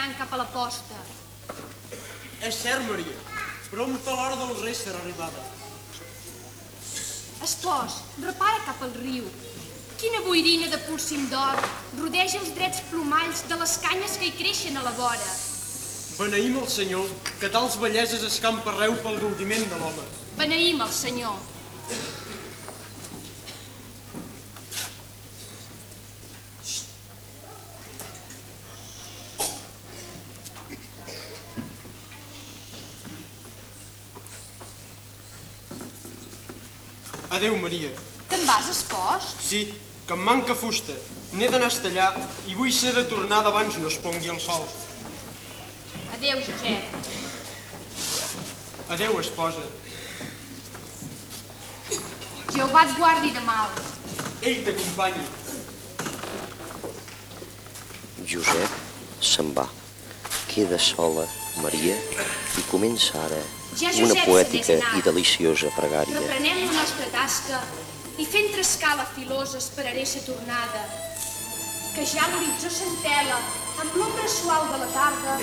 Caminant cap a la posta. És cert, Maria. Prompte l'hora dels reis serà arribada. Espòs, repara cap al riu. Quina boirina de polsim d'or rodeja els drets plomalls de les canyes que hi creixen a la vora. Beneïm el Senyor, que tals belleses escampa arreu pel gaudiment de l'home. Beneïm el Senyor. Adéu, Maria. Te'n vas, espòs? Sí, que em manca fusta. N'he d'anar a estallar i vull ser de tornada abans no es pongui el sol. Adéu, Josep. Adéu, esposa. Jehovà et guardi de mal. Ell t'acompanyi. Josep se'n va. Queda sola Maria i comença ara una poètica i deliciosa pregària. Reprenem la nostra tasca i fent trescar la filosa esperaré sa tornada. Que ja l'horitzó s'entela amb l'ombra suau de la tarda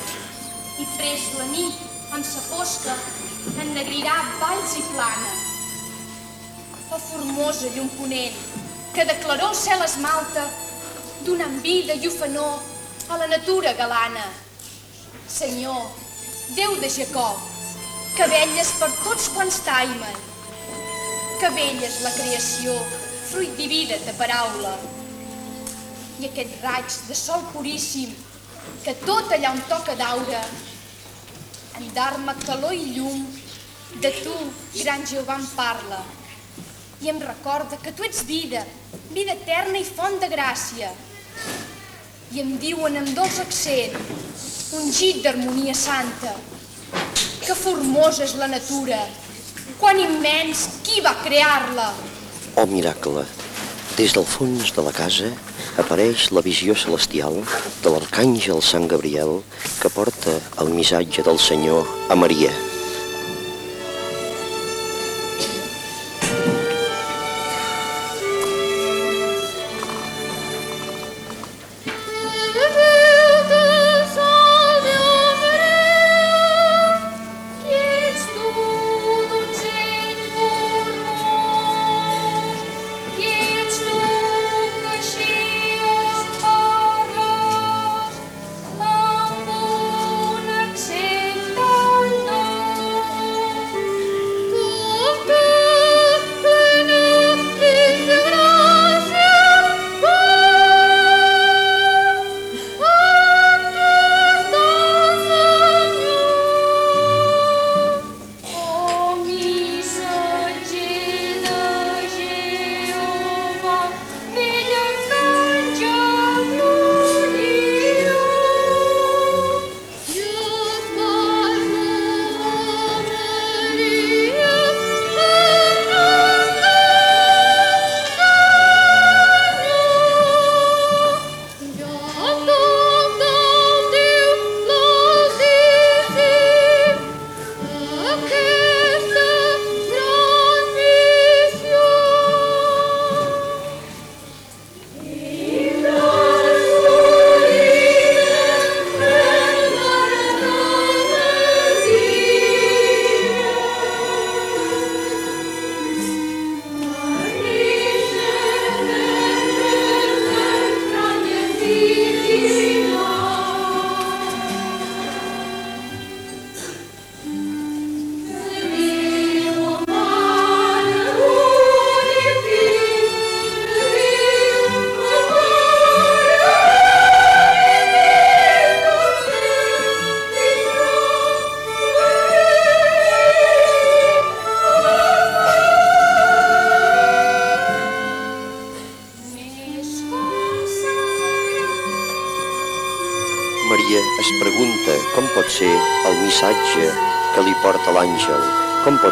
i pres la nit amb sa fosca ennegrirà valls i plana. O formosa llum ponent que de claror el cel esmalta donant vida i ufanor a la natura galana. Senyor, Déu de Jacob, que velles per tots quants t'aimen, que la creació, fruit diví de paraula. I aquest raig de sol puríssim, que tot allà on toca d'aure, en dar-me calor i llum, de tu, gran Jehovà, em parla. I em recorda que tu ets vida, vida eterna i font de gràcia. I em diuen amb dolç accent, ungit d'harmonia santa, que formosa és la natura, quan immens, qui va crear-la? Oh miracle! Des del fons de la casa apareix la visió celestial de l'arcàngel Sant Gabriel que porta el missatge del Senyor a Maria.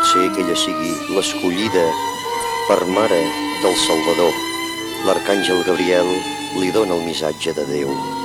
Pot ser que ella sigui l'escollida per mare del Salvador. L'arcàngel Gabriel li dona el missatge de Déu.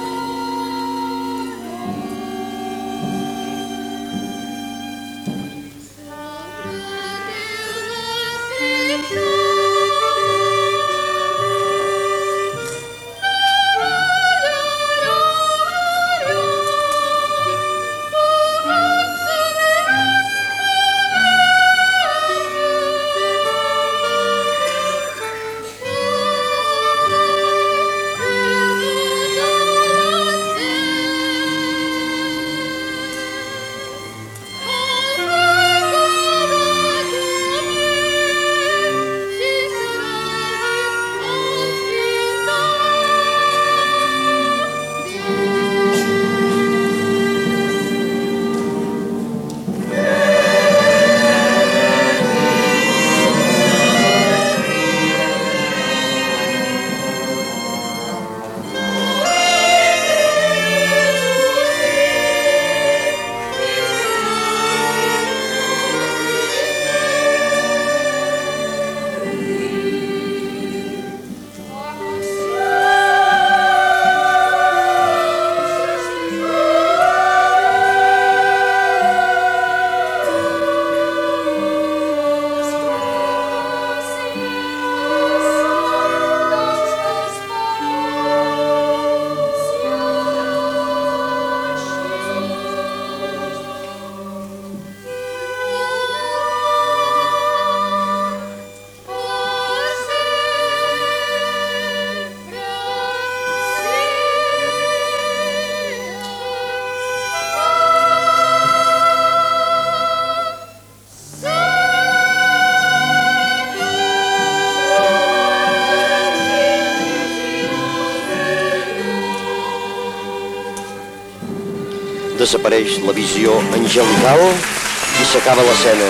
Desapareix la visió angelical i s'acaba l'escena.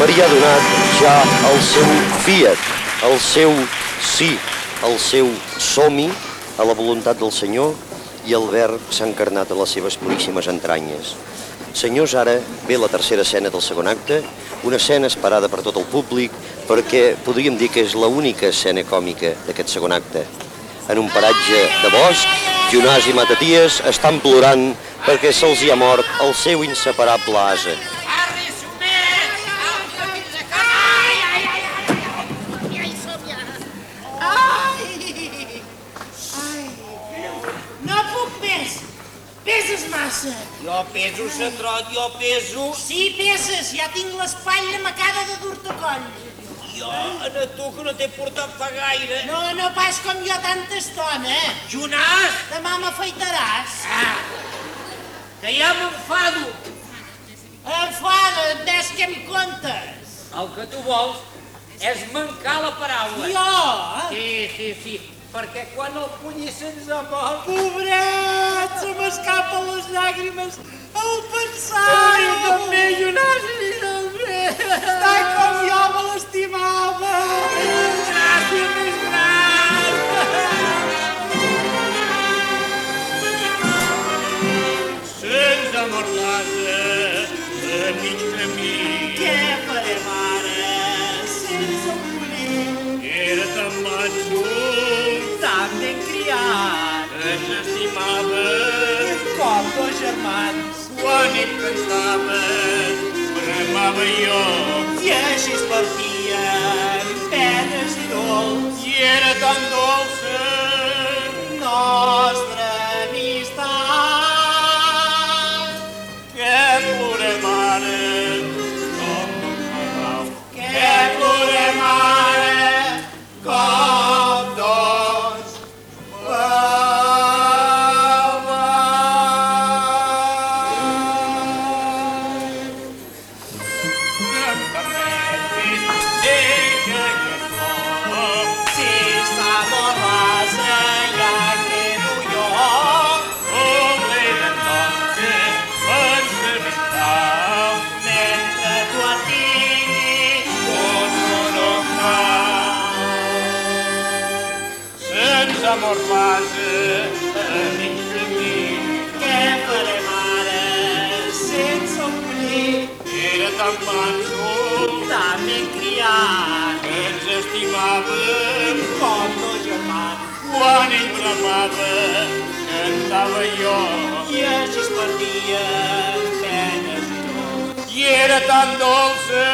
Maria ha donat ja el seu fiat, el seu sí, el seu som-hi a la voluntat del Senyor i el verb s'ha encarnat a les seves puríssimes entranyes. Senyors, ara ve la tercera escena del segon acte, una escena esperada per tot el públic perquè podríem dir que és l'única escena còmica d'aquest segon acte. En un paratge de bosc, Jonàs i Mataties estan plorant perquè se'ls hi ha mort el seu inseparable ase. Ai! Ai! No puc més! Peses massa! Jo peso, Satrot, jo peso. Sí, peses, ja tinc l'espatlla macada de dur-te coll. Jo, a tu, que no t'he portat fa gaire. No, no pas com jo tanta estona, eh? Jonàs! Demà m'afaitaràs. Que ja m'enfado. Enfada't, ves què em contes. El que tu vols és mancar la paraula. Jo? Sí, sí, sí, perquè quan el se'ns ha mort... Pobret, se m'escapen les llàgrimes al pensar. Ai, jo també, Jonàs, a mig camí. Què farem ara sense un pollí? Era Se'ns ha mort l'ase a mig camí. què farem ara sense pollí Era tan manso, tan ben criat ens estimàvem. com dos germans. Quan ell bramava, cantava jo. I així es perdien penes i. I era tan dolça,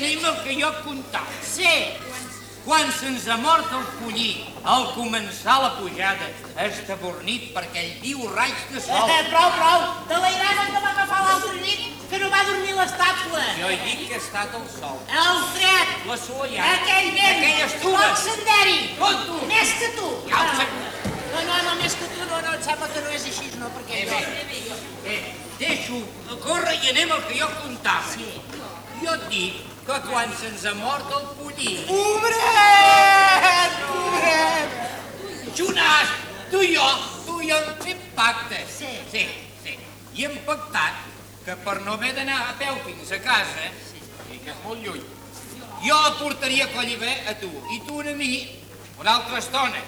anem al que jo comptava. Sí, Quan se'ns ha mort el pollí, al començar la pujada, estabornit per aquell viu raig de sol. Eh, prou, prou, de l'airada que va agafar l'altra nit, que no va dormir l'estable. Jo he dit que ha estat el sol. El fred, L'assolellat. aquell vent, Aquelles tules. el senderi, Com tu? més que tu. Ja ho sé. No, no, no, més que tu, no, no, em sembla que no és així, no, perquè Bé, jo... bé, deixo córrer i anem al que jo comptava. Sí. Jo et dic que quan se'ns ha mort el pollí... Pobret, pobret. Jonàs, tu i jo, tu i jo hem fet pacte. Sí. Sí, sí. I hem pactat que per no haver d'anar a peu fins a casa, i que és molt lluny, jo portaria a Collibè a tu i tu a mi una altra estona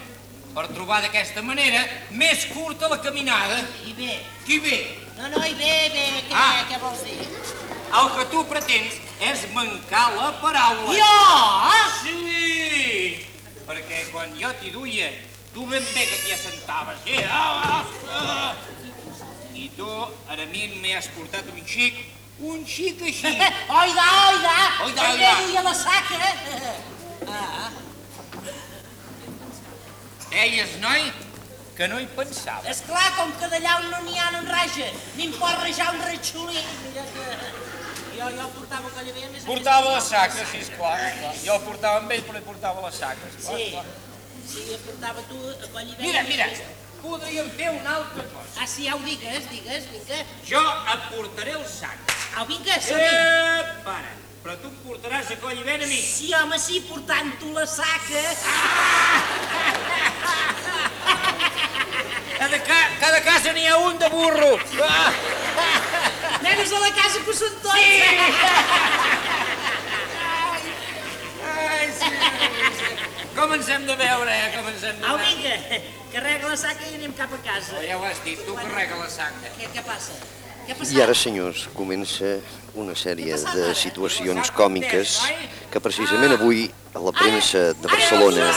per trobar d'aquesta manera més curta la caminada. I bé, Qui ve? no, no, i bé, bé, què, Ah. què vols dir? El que tu pretens és mancar la paraula. Jo? Sí! Perquè quan jo t'hi duia, tu ben bé que t'hi assentaves, eh? Ah, ah, ah. I tu, ara a mi m'hi has portat un xic un xic així. [laughs] Oida, oida! Oida, oida. duia la saca. Ah. Deies, noi, que no hi pensava. Esclar, com que d'allà on no n'hi ha no en raja, ni em pot rajar un ratxolí. Mira que... Jo, jo portava colla bé, a més a. Portava la saca, sí, esclar. Jo portava amb ell, però ell portava saca. Esclar, Sí, esclar. sí, jo portava tu a colla bé. Mira, mira, podríem fer una altra cosa. Ah, sí, ja ho digues, digues, vinga. Jo et portaré el sac. Au, vinga, som-hi. Eh, para. Però tu em portaràs a coll i ven a mi. Sí, home, sí, portant tu la saca. Cada, ca cada casa n'hi ha un de burro. Ah. Nenes a la casa que són tots. Ai, sí. Com ens hem de veure, eh? Com ens hem de Au, veure. vinga, carrega la saca i anem cap a casa. Oh, ja ho has dit, tu carrega la saca. Què, què passa? I ara, senyors, comença una sèrie de situacions còmiques que precisament avui a la premsa de Barcelona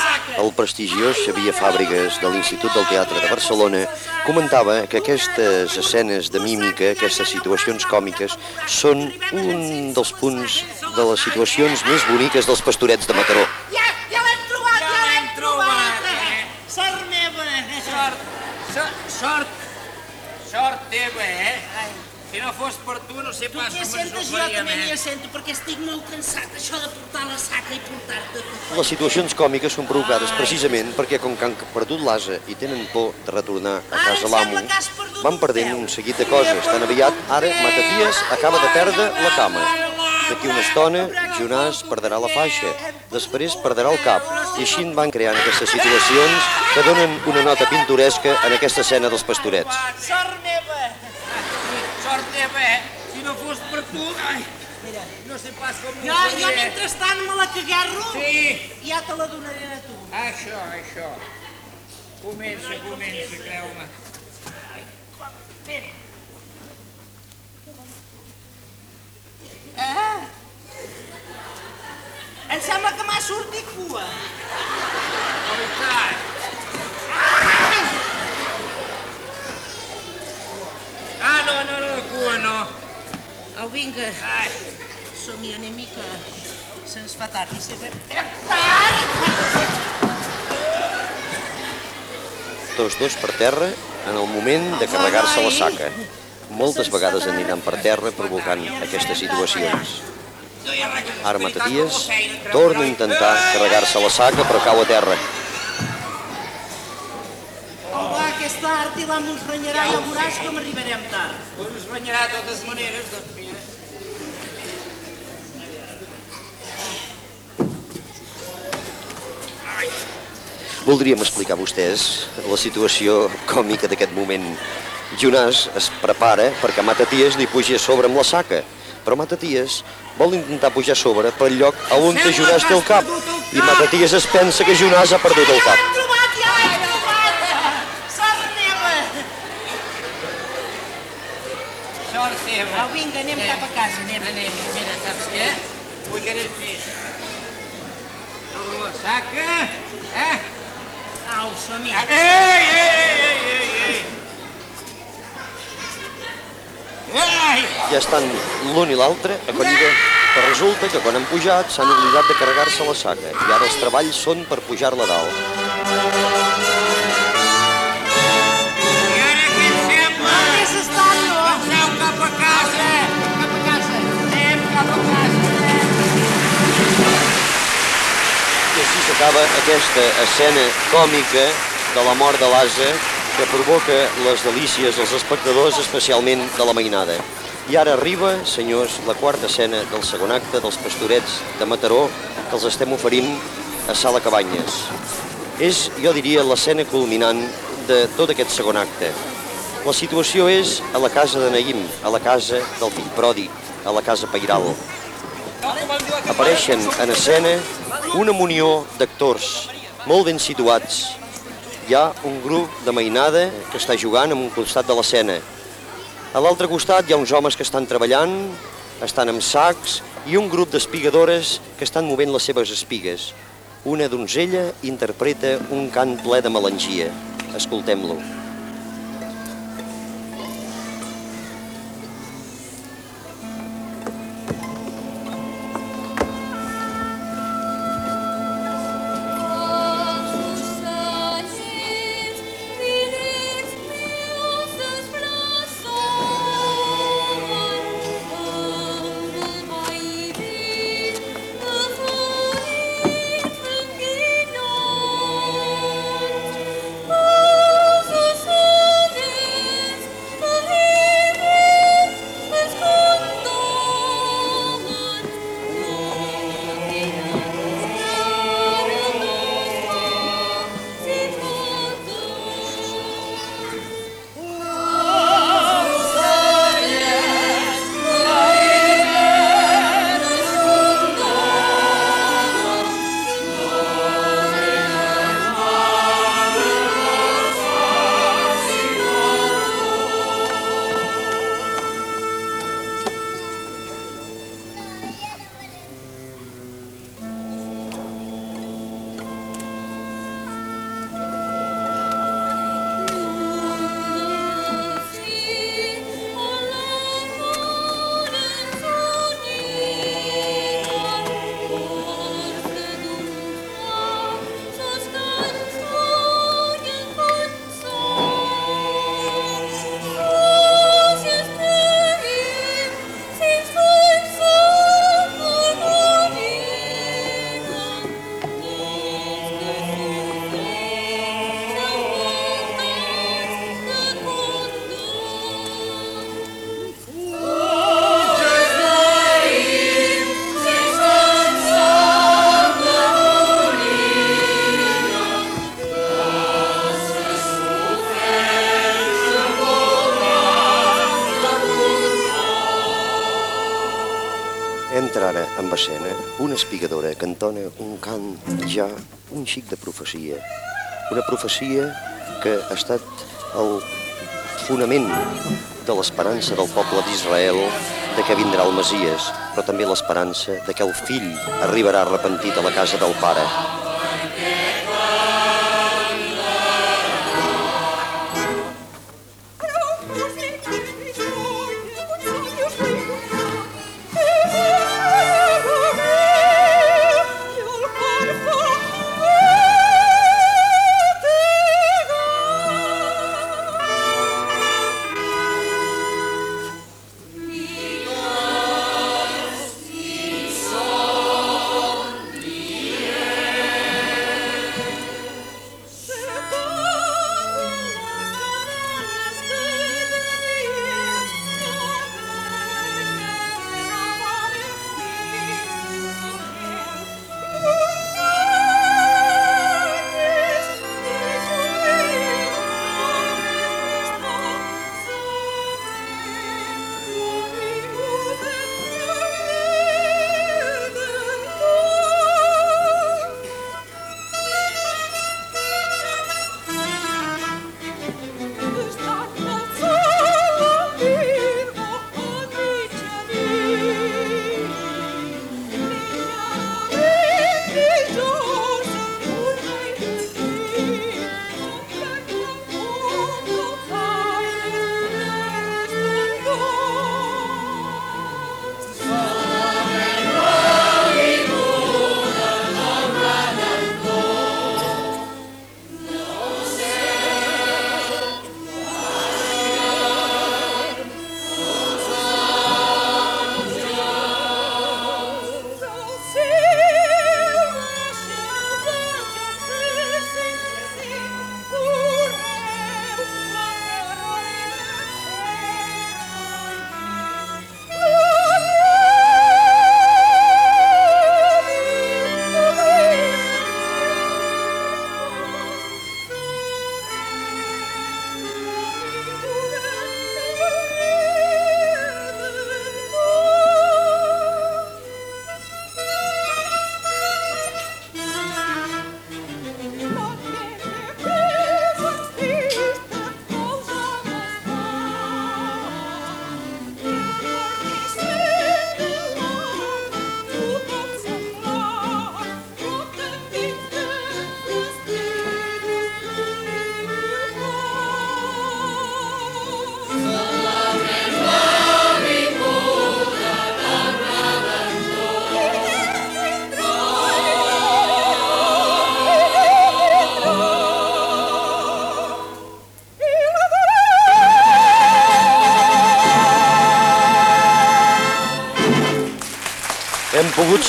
el prestigiós Xavier Fàbregas de l'Institut del Teatre de Barcelona comentava que aquestes escenes de mímica, aquestes situacions còmiques, són un dels punts de les situacions més boniques dels pastorets de Mataró. Ja, ja l'hem trobat, ja, l'hem trobat. Sort meva. Sort, sort, sort, sort teva, eh? Si no fos per tu, no sé Tu pas com ens sentes? ho Jo faríem, també m'hi eh? sento, perquè estic molt cansat, això de portar la saca i portar-te tu. Les situacions còmiques són provocades precisament perquè com que han perdut l'asa i tenen por de retornar a casa l'amo, van perdent un seguit de coses. Tan aviat, ara, Mataties acaba de perdre la cama. D'aquí una estona, Jonàs perdrà la faixa, després perdrà el cap, i així van creant aquestes situacions que donen una nota pintoresca en aquesta escena dels pastorets. Sort meva. Eh? Si no fos per tu, ai, Mira, no sé pas com jo, jo mentrestant me la caguerro Sí. i ja te la donaré a tu. Això, això. Comença, comença, creu-me. Ah. Em sembla que m'ha sortit cua. Ah, no, no, no, cua no. Au, vinga. Som-hi, anem que se'ns fa tard. I si... Tots dos per terra en el moment de carregar-se la saca. Moltes vegades aniran per terra provocant aquestes situacions. Ara Mataties torna a intentar carregar-se la saca però cau a terra. Va, que és tard i l'amo ens renyarà i ja veuràs com arribarem tard. Es banyarà de totes maneres, doncs mira. Voldríem explicar a vostès la situació còmica d'aquest moment. Jonàs es prepara perquè Mataties li pugi a sobre amb la saca, però Mataties vol intentar pujar a sobre pel lloc a on Jonàs té el cap, i Mataties es pensa que Jonàs ha perdut el cap. trobat, ja l'hem trobat! Sort meva! Teva. Au, vinga, anem cap a casa, anem. Anem, mira, saps què? Vull que anem més. Obre la saca, eh? Au, som-hi. Ei, ei, ei, ei, ei, ei. Ai! Ja estan l'un i l'altre acollida, però resulta que quan han pujat s'han oblidat de carregar-se la saca i ara els treballs són per pujar-la a dalt. S'acaba aquesta escena còmica de la mort de l'Asa que provoca les delícies als espectadors, especialment de la mainada. I ara arriba, senyors, la quarta escena del segon acte dels pastorets de Mataró que els estem oferint a Sala Cabanyes. És, jo diria, l'escena culminant de tot aquest segon acte. La situació és a la casa de Naïm, a la casa del fill pròdig, a la casa Pairal. Apareixen en escena una munió d'actors molt ben situats. Hi ha un grup de mainada que està jugant en un costat de l'escena. A l'altre costat hi ha uns homes que estan treballant, estan amb sacs, i un grup d'espigadores que estan movent les seves espigues. Una donzella interpreta un cant ple de melangia. Escoltem-lo. Espigadora que entona un cant ja un xic de profecia. Una profecia que ha estat el fonament de l'esperança del poble d'Israel de que vindrà el Masies, però també l'esperança de que el fill arribarà arrepentit a la casa del pare.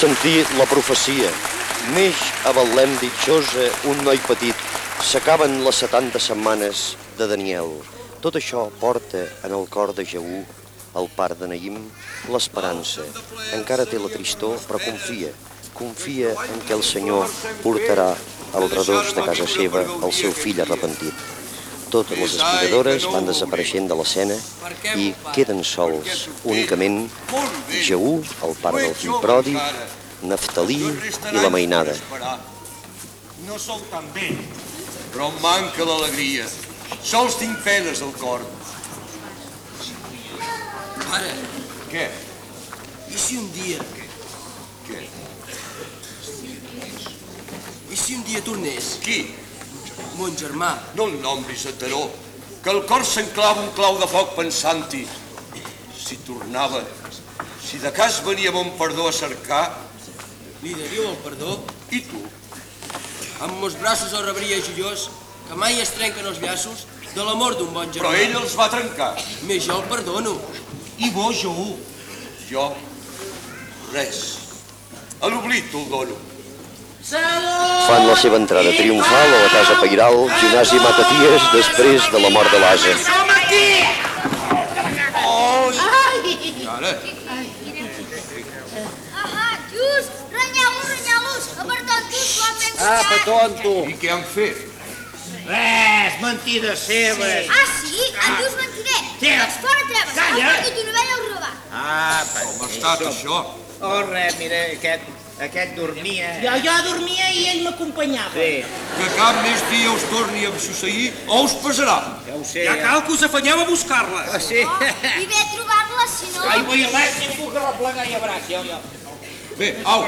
Sentir la profecia. Neix a Betlem ditxosa un noi petit. S'acaben les 70 setmanes de Daniel. Tot això porta en el cor de Jeú, el pare de Naïm, l'esperança. Encara té la tristor, però confia. Confia en que el Senyor portarà al redós de casa seva el seu fill arrepentit. Totes les aspiradores van desapareixent de l'escena i queden sols únicament Jeú, el pare del fill pròdig, Naftalí i la mainada. No sou tan bé, però em manca l'alegria. Sols tinc penes al cor. Pare, Què? i si un dia... Què? I si un dia tornés? Qui? Mon germà. No el nombris, Ateró, que el cor s'enclava un clau de foc pensant-hi. Si tornava, si de cas venia mon perdó a cercar... Li daríeu el perdó? I tu? Amb mos braços el rebria joiós, que mai es trenquen els llaços de l'amor d'un bon germà. Però ell els va trencar. Més jo el perdono. I vos, jo? Jo? Res. A l'oblit te'l dono. Fan la seva entrada triomfal a la casa Pairal, Gimnàs i Mataties, després de la mort de l'Asa. Som aquí! Oh! Ai! Ahà, just! Apartant-los, tonto! I què han fet? Res, mentides seves. Ah, sí? En dius mentider? Què? Doncs fora treves! Calla! Una ovella al robar. Ah, Com ha estat això? Oh, res, mira, aquest, aquest dormia. Jo, jo dormia i ell m'acompanyava. Sí. Que cap més dia us torni a succeir o us pesarà. Ja ho sé. Ja cal que us afanyeu a buscar-la. Ah, sí. I bé trobar-la, si no... Ai, vull res, si em puc arreplegar i abraç, jo, jo. Bé, au,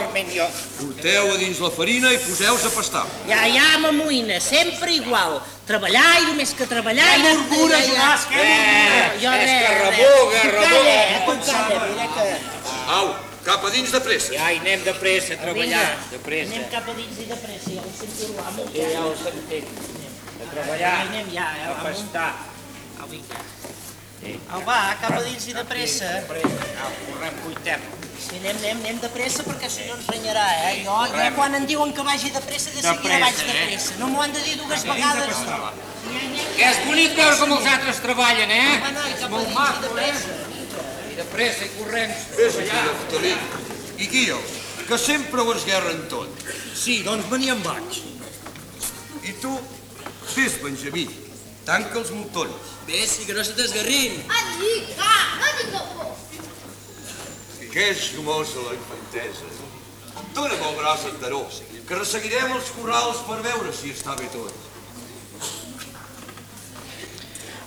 porteu a dins la farina i poseu-vos a pastar. Ja, ja m'amoïna, sempre igual. Treballar i només que treballar... Què i- murmures, ja, ja. Jonàs, què Eh, Jo és res, que res. remuga, remuga. calla, calla, que... Au, cap a dins de pressa. Ja, i anem de pressa a treballar, Vinga, de pressa. Anem cap a dins i de pressa, ja ho sento l'amo. Sí, ja ho sentim. A treballar, Anem ja, eh, a pastar. Au, vinga. Au, va, cap a dins i de pressa. Au, correm, cuitem. Sí, anem, anem, anem de pressa perquè si no ens renyarà, eh? Jo, jo quan em diuen que vagi de pressa, de seguida vaig de eh? pressa. No m'ho han de dir dues vegades. Que és bonic veure com els altres treballen, eh? Home, no, i cap a Molt dins i de maco, eh? pressa. I de pressa i corrents. Vés aquí, Naftalí. I Guió, que sempre ho esguerren tot. Sí, doncs me n'hi en vaig. I tu, fes, Benjamí, tanca els motons. Ves, i que no se t'esgarrin. Allí, va, no digueu por. Que és llumosa la infantesa. Dóna'm el braç enteró, que resseguirem els corrals per veure si està bé tot.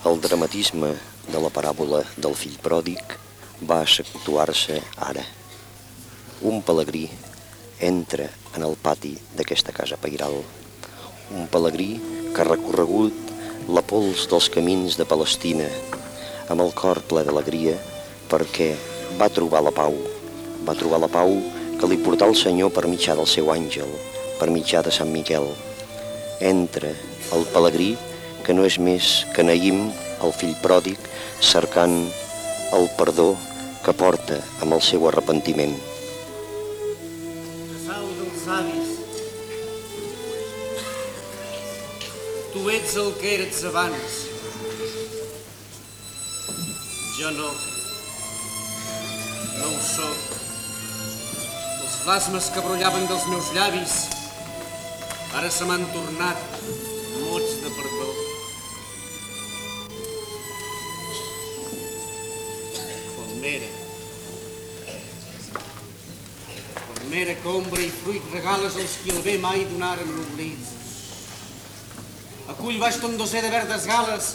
El dramatisme de la paràbola del fill pròdig va accentuar-se ara. Un pelegrí entra en el pati d'aquesta casa pairal. Un pelegrí que ha recorregut la pols dels camins de Palestina amb el cor ple d'alegria perquè va trobar la pau. Va trobar la pau que li portà el Senyor per mitjà del seu àngel, per mitjà de Sant Miquel. Entra el pelegrí que no és més que Naïm, el fill pròdig, cercant el perdó que porta amb el seu arrepentiment. Casal dels avis. Tu ets el que eres abans. Jo no. No ho sóc. Els plasmes que brollaven dels meus llavis ara se m'han tornat mots de perdó. Palmera. Palmera que ombra i fruit regales als qui el bé mai donaren l'oblit. Acull baix ton doser de verdes gales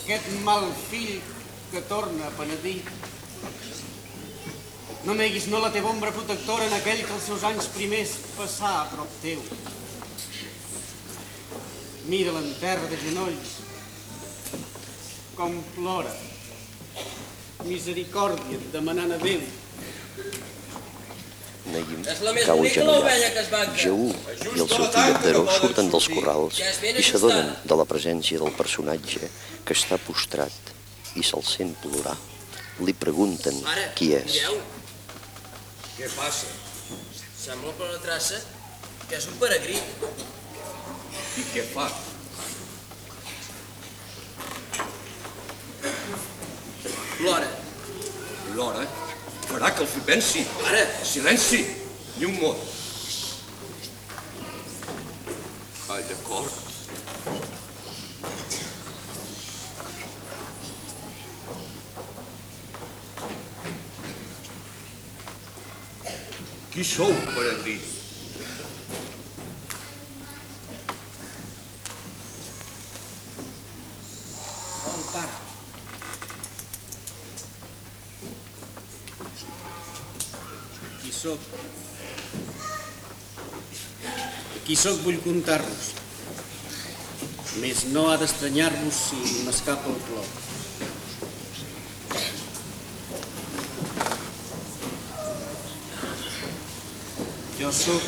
aquest mal fill que torna a penedir. No neguis no la teva ombra protectora en aquell que els seus anys primers passà a prop teu. Mira en terra de genolls, com plora. Misericòrdia demanant a Déu. Naïm És la més cau agenollat. l'ovella que es banca. Jeú i el seu fill Abderó surten dels corrals i s'adonen de la presència del personatge que està postrat i se'l sent plorar. Li pregunten Mare, qui és. mireu, Què passa? sembla per la traça que és un peregrí. I què fa? Plora. L'hora farà que el fill pensi. Ara. Silenci, ni un mot. Ai, d'acord. Qui sou, peregrí? El pare. Qui sóc? Qui sóc vull contar-vos. Més no ha d'estranyar-vos si m'escapa el plor. Jo sóc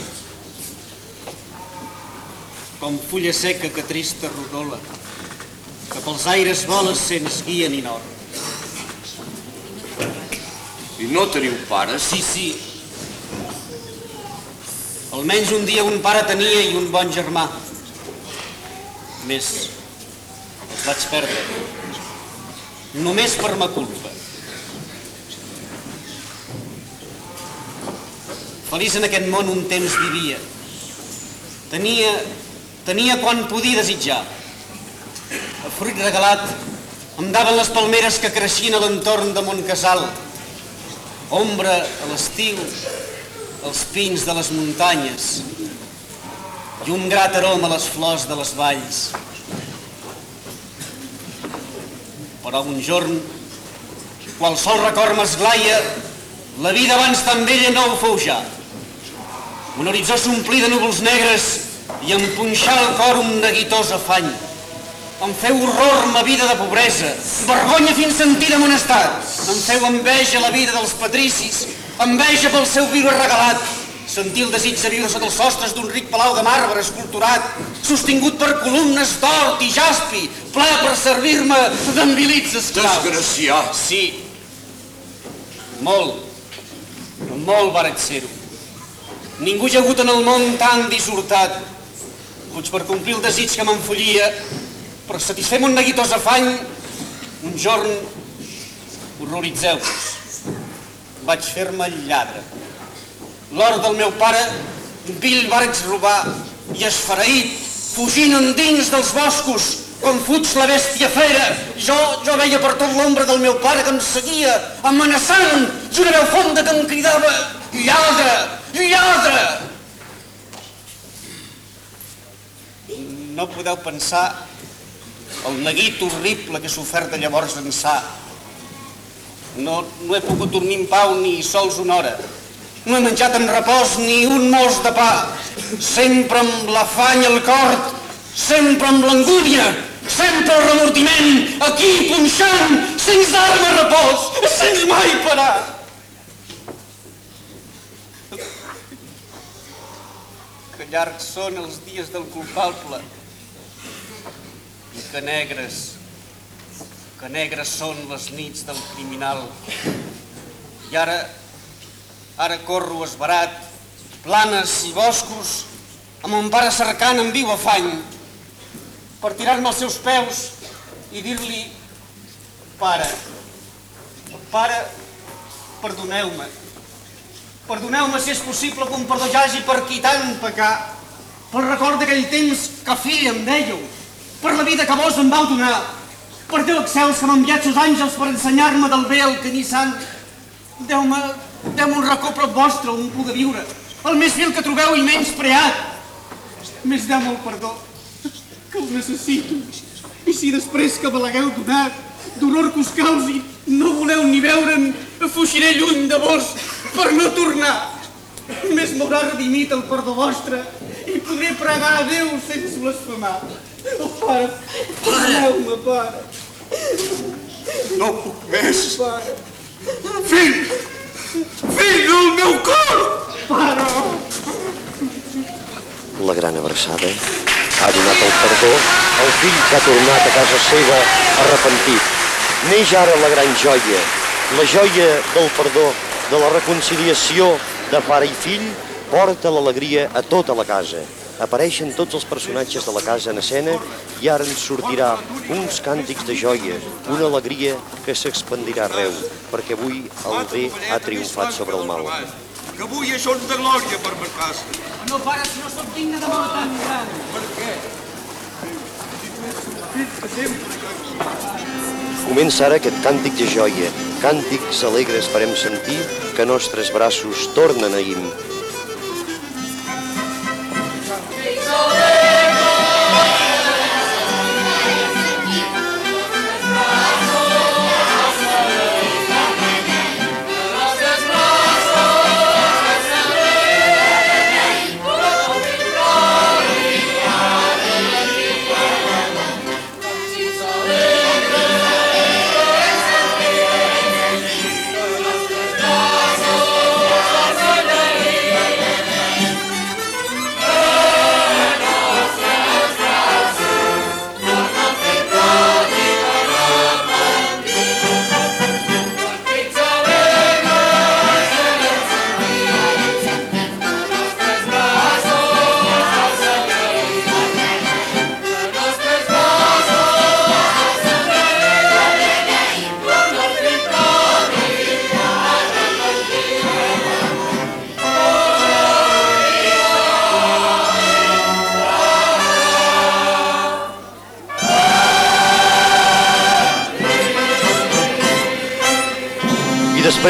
com fulla seca que trista rodola, que pels aires vola sense guia ni nord. I no teniu pares? Sí, sí. Almenys un dia un pare tenia i un bon germà. Més els vaig perdre. Només per ma culpa. Feliç en aquest món un temps vivia. Tenia, tenia quan podia desitjar. El fruit regalat em daven les palmeres que creixien a l'entorn de Montcasal. ombra a l'estiu, els pins de les muntanyes i un grat aroma a les flors de les valls. Però un jorn, sol record m'esglaia, la vida abans tan vella no ho fou ja. Un horitzó s'omplí de núvols negres i em punxà el cor un neguitós afany. Em feu horror ma vida de pobresa, vergonya fins sentir mon estat. Em feu enveja la vida dels patricis, enveja pel seu viure regalat. Sentir el desig de viure sota els sostres d'un ric palau de marbre esculturat, sostingut per columnes d'or i jaspi, ple per servir-me d'envilits esclaus. Desgraciat. Sí, molt, molt vaig ser-ho. Ningú hi ha hagut en el món tan dissortat. Puig per complir el desig que m'enfollia, per satisfer un neguitós afany, un jorn, horroritzeu-vos, vaig fer-me lladre. L'or del meu pare, vill vaig robar i esfereït, fugint endins dels boscos, com fuig la bèstia fera. Jo, jo veia per tot l'ombra del meu pare que em seguia, amenaçant, i una veu fonda que em cridava lladre, lladre! No podeu pensar el neguit horrible que he sofert de llavors ençà. No, no he pogut dormir en pau ni sols una hora. No he menjat en repòs ni un mos de pa. Sempre amb l'afany al cor, sempre amb l'angúnia, sempre el remordiment, aquí punxant, sense dar-me repòs, sense mai parar. Que llargs són els dies del culpable i que negres, que negres són les nits del criminal. I ara, ara corro esbarat, planes i boscos, amb mon pare cercant en viu afany, per tirar-me als seus peus i dir-li, pare, pare, perdoneu-me, perdoneu-me si és possible que un perdó hi hagi per qui tant pecar, pel record d'aquell temps que fill em dèieu, per la vida que vos em vau donar, per Déu excels que m'ha enviat sos àngels per ensenyar-me del bé el camí sant. Deu-me deu un racó prop vostre on pugui viure, el més vil que trobeu i menys preat. Més deu-me el perdó, que el necessito. I si després que me l'hagueu donat, d'honor que us causi, no voleu ni veure'n, fugiré lluny de vos per no tornar. Més m'haurà redimit el perdó vostre i podré pregar a Déu sense blasfemar. Oh, pare, perdoneu-me, pare. Puc més. Pare. Fill! Fill del meu cor! Pare! La gran abraçada ha donat el perdó al fill que ha tornat a casa seva arrepentit. Neix ara la gran joia, la joia del perdó, de la reconciliació de pare i fill, porta l'alegria a tota la casa. Apareixen tots els personatges de la casa en escena i ara ens sortirà uns càntics de joia, una alegria que s'expandirà arreu, perquè avui el bé ha triomfat sobre el mal. Que avui és on de glòria per ma casa. No, pare, si no sóc digne de mort tan gran. Per què? Comença ara aquest càntic de joia, càntics alegres farem sentir que nostres braços tornen a him.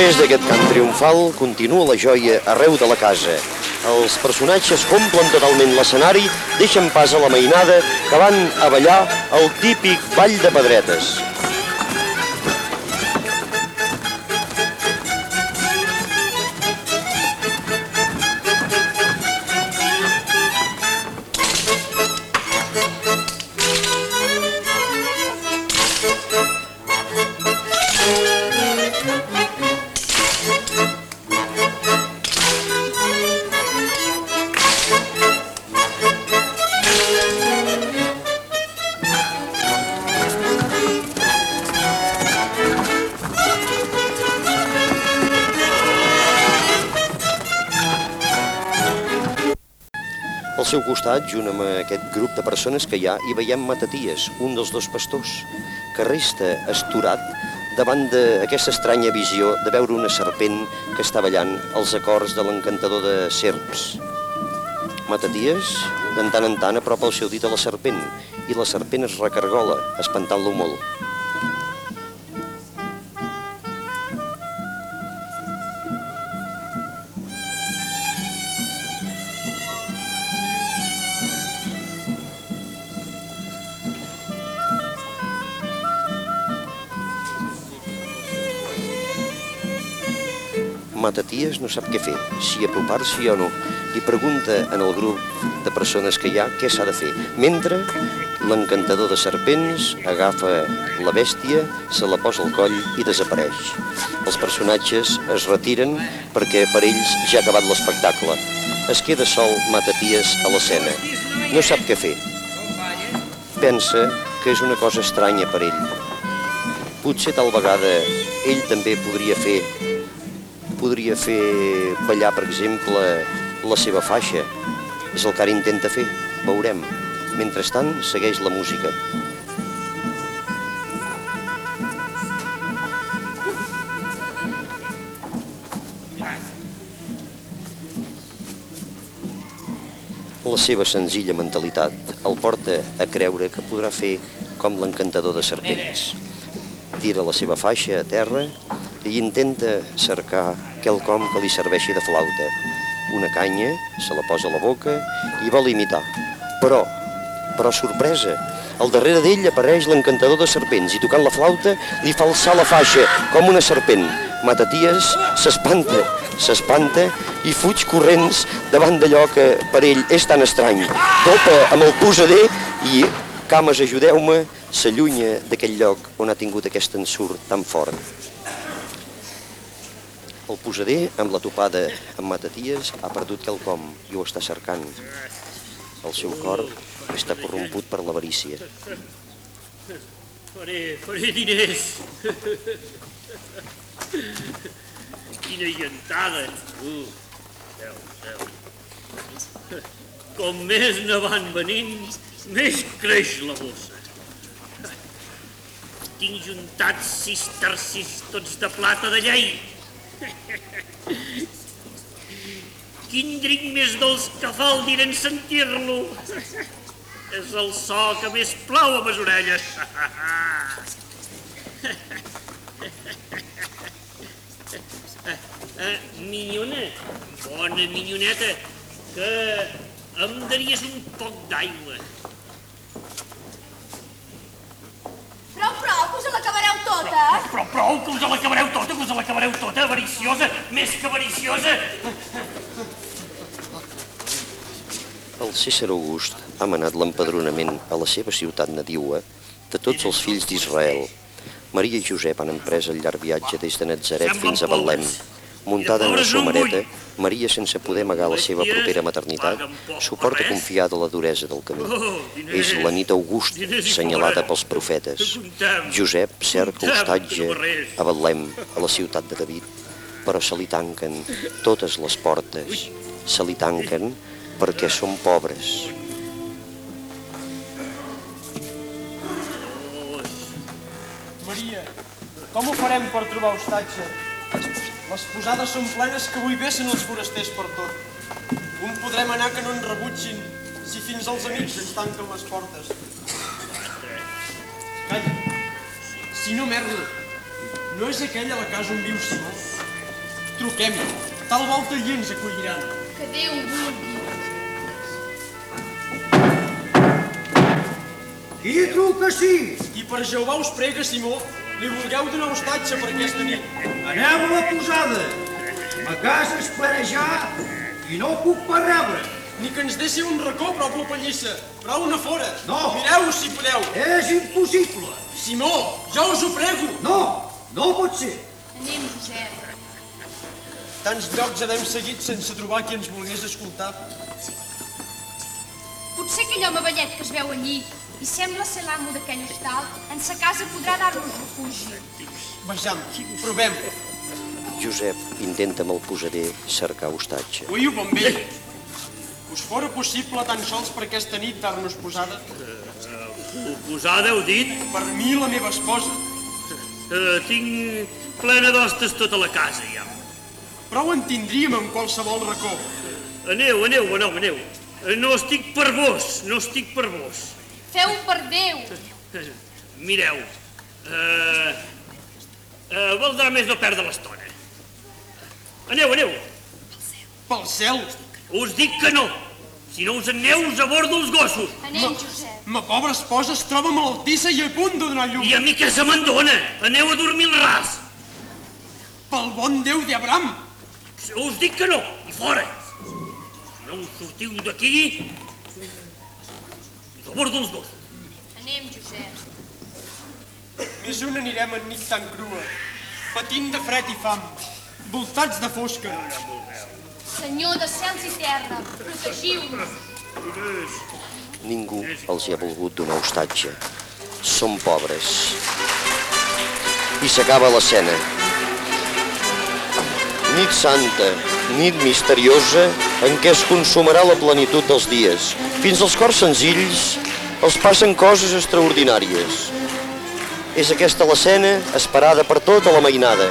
Després d'aquest cant triomfal, continua la joia arreu de la casa. Els personatges complen totalment l'escenari, deixen pas a la mainada que van a ballar el típic ball de pedretes. Costat, junt amb aquest grup de persones que hi ha, hi veiem Mataties, un dels dos pastors, que resta esturat davant d'aquesta estranya visió de veure una serpent que està ballant els acords de l'encantador de serps. Mataties, de tant en tant, apropa el seu dit a la serpent i la serpent es recargola, espantant-lo molt. Mataties no sap què fer, si apropar-s'hi o no, i pregunta en el grup de persones que hi ha què s'ha de fer. Mentre l'encantador de serpents agafa la bèstia, se la posa al coll i desapareix. Els personatges es retiren perquè per ells ja ha acabat l'espectacle. Es queda sol Mataties a l'escena. No sap què fer. Pensa que és una cosa estranya per ell. Potser tal vegada ell també podria fer podria fer ballar, per exemple, la seva faixa. És el que ara intenta fer. Veurem. Mentrestant, segueix la música. La seva senzilla mentalitat el porta a creure que podrà fer com l'encantador de serpents. Tira la seva faixa a terra i intenta cercar quelcom que li serveixi de flauta. Una canya, se la posa a la boca i vol imitar. Però, però sorpresa, al darrere d'ell apareix l'encantador de serpents i tocant la flauta li fa alçar la faixa com una serpent. Mataties s'espanta, s'espanta i fuig corrents davant d'allò que per ell és tan estrany. Topa amb el posader i, cames, ajudeu-me, s'allunya d'aquell lloc on ha tingut aquest ensurt tan fort. El posader, amb la topada amb Mataties, ha perdut quelcom i ho està cercant. El seu cor està corromput per l'avarícia. Faré, faré diners. Quina llentada. Déu, Déu. Com més ne van venint, més creix la bossa. Tinc juntats sis tercis tots de plata de llei. Quin drink més dolç que fa el dir en sentir-lo. És el so que més plau a mes orelles. Eh, minyona, bona minyoneta, que em daries un poc d'aigua. Prou, prou, que us l'acabareu tota. Però prou, que us l'acabareu tota, que us l'acabareu tota, avariciosa, més que avariciosa. El César August ha manat l'empadronament a la seva ciutat nadiua de tots els fills d'Israel. Maria i Josep han emprès el llarg viatge des de Nazaret fins a Betlem. Muntada en la somareta, Maria, sense poder amagar la seva propera maternitat, suporta confiada la duresa del camí. És la nit August, senyalada pels profetes. Josep cerca hostatge a Betlem, a la ciutat de David, però se li tanquen totes les portes. Se li tanquen perquè són pobres. Maria, com ho farem per trobar hostatge? Les posades són plenes que avui vessen els forasters per tot. On podrem anar que no ens rebutgin si fins als amics ens tanquen les portes? Calla, si no merlo, No és aquella la casa on viu Simó? Truquem-hi. Tal volta i ens acolliran. Que Déu vulgui. Qui truca sí? I per Jehovà us prega, Simó, li vulgueu donar hostatge per aquesta nit. Aneu a la posada. Ma casa és planejar i no puc per rebre. Ni que ens deixi un racó prop la pallissa. Prou una fora. No. Mireu, si podeu. És impossible. Simó, jo us ho prego. No, no pot ser. Anem, Josep. Tants llocs havem seguit sense trobar qui ens volgués escoltar. Potser aquell home vellet que es veu allí i sembla ser l'amo d'aquell hostal, en sa casa podrà dar-nos refugi. Vejam, provem. Josep intenta amb el posader cercar hostatge. Oiu, bon vell. Us fora possible tan sols per aquesta nit dar-nos posada? Posada, heu dit? Per mi i la meva esposa. Uh, tinc plena d'hostes tota la casa, ja. Prou en tindríem en qualsevol racó. Aneu, aneu, bon home, aneu. Eh, No estic per vos, no estic per vos. Feu per Déu. Mireu, uh, uh, valdrà més no perdre l'estona. Aneu, aneu. Pel cel. Us dic que no. Si no us en aneu, us abordo els gossos. Anem, Josep. Ma pobra esposa es troba malaltissa i a punt de donar llum. I a mi que se m'endona. Aneu a dormir al ras. Pel bon Déu d'Abram. Us dic que no. I fora. Si no us sortiu d'aquí, us abordo els gossos. Anem, Josep. Més un anirem en nit tan crua, patint de fred i fam, voltats de fosca. Senyor de cels i terra, protegiu-nos. Ningú els hi ha volgut donar hostatge. Són pobres. I s'acaba l'escena. Nit santa, nit misteriosa en què es consumarà la plenitud dels dies. Fins als cors senzills els passen coses extraordinàries. És aquesta l'escena esperada per tota la mainada.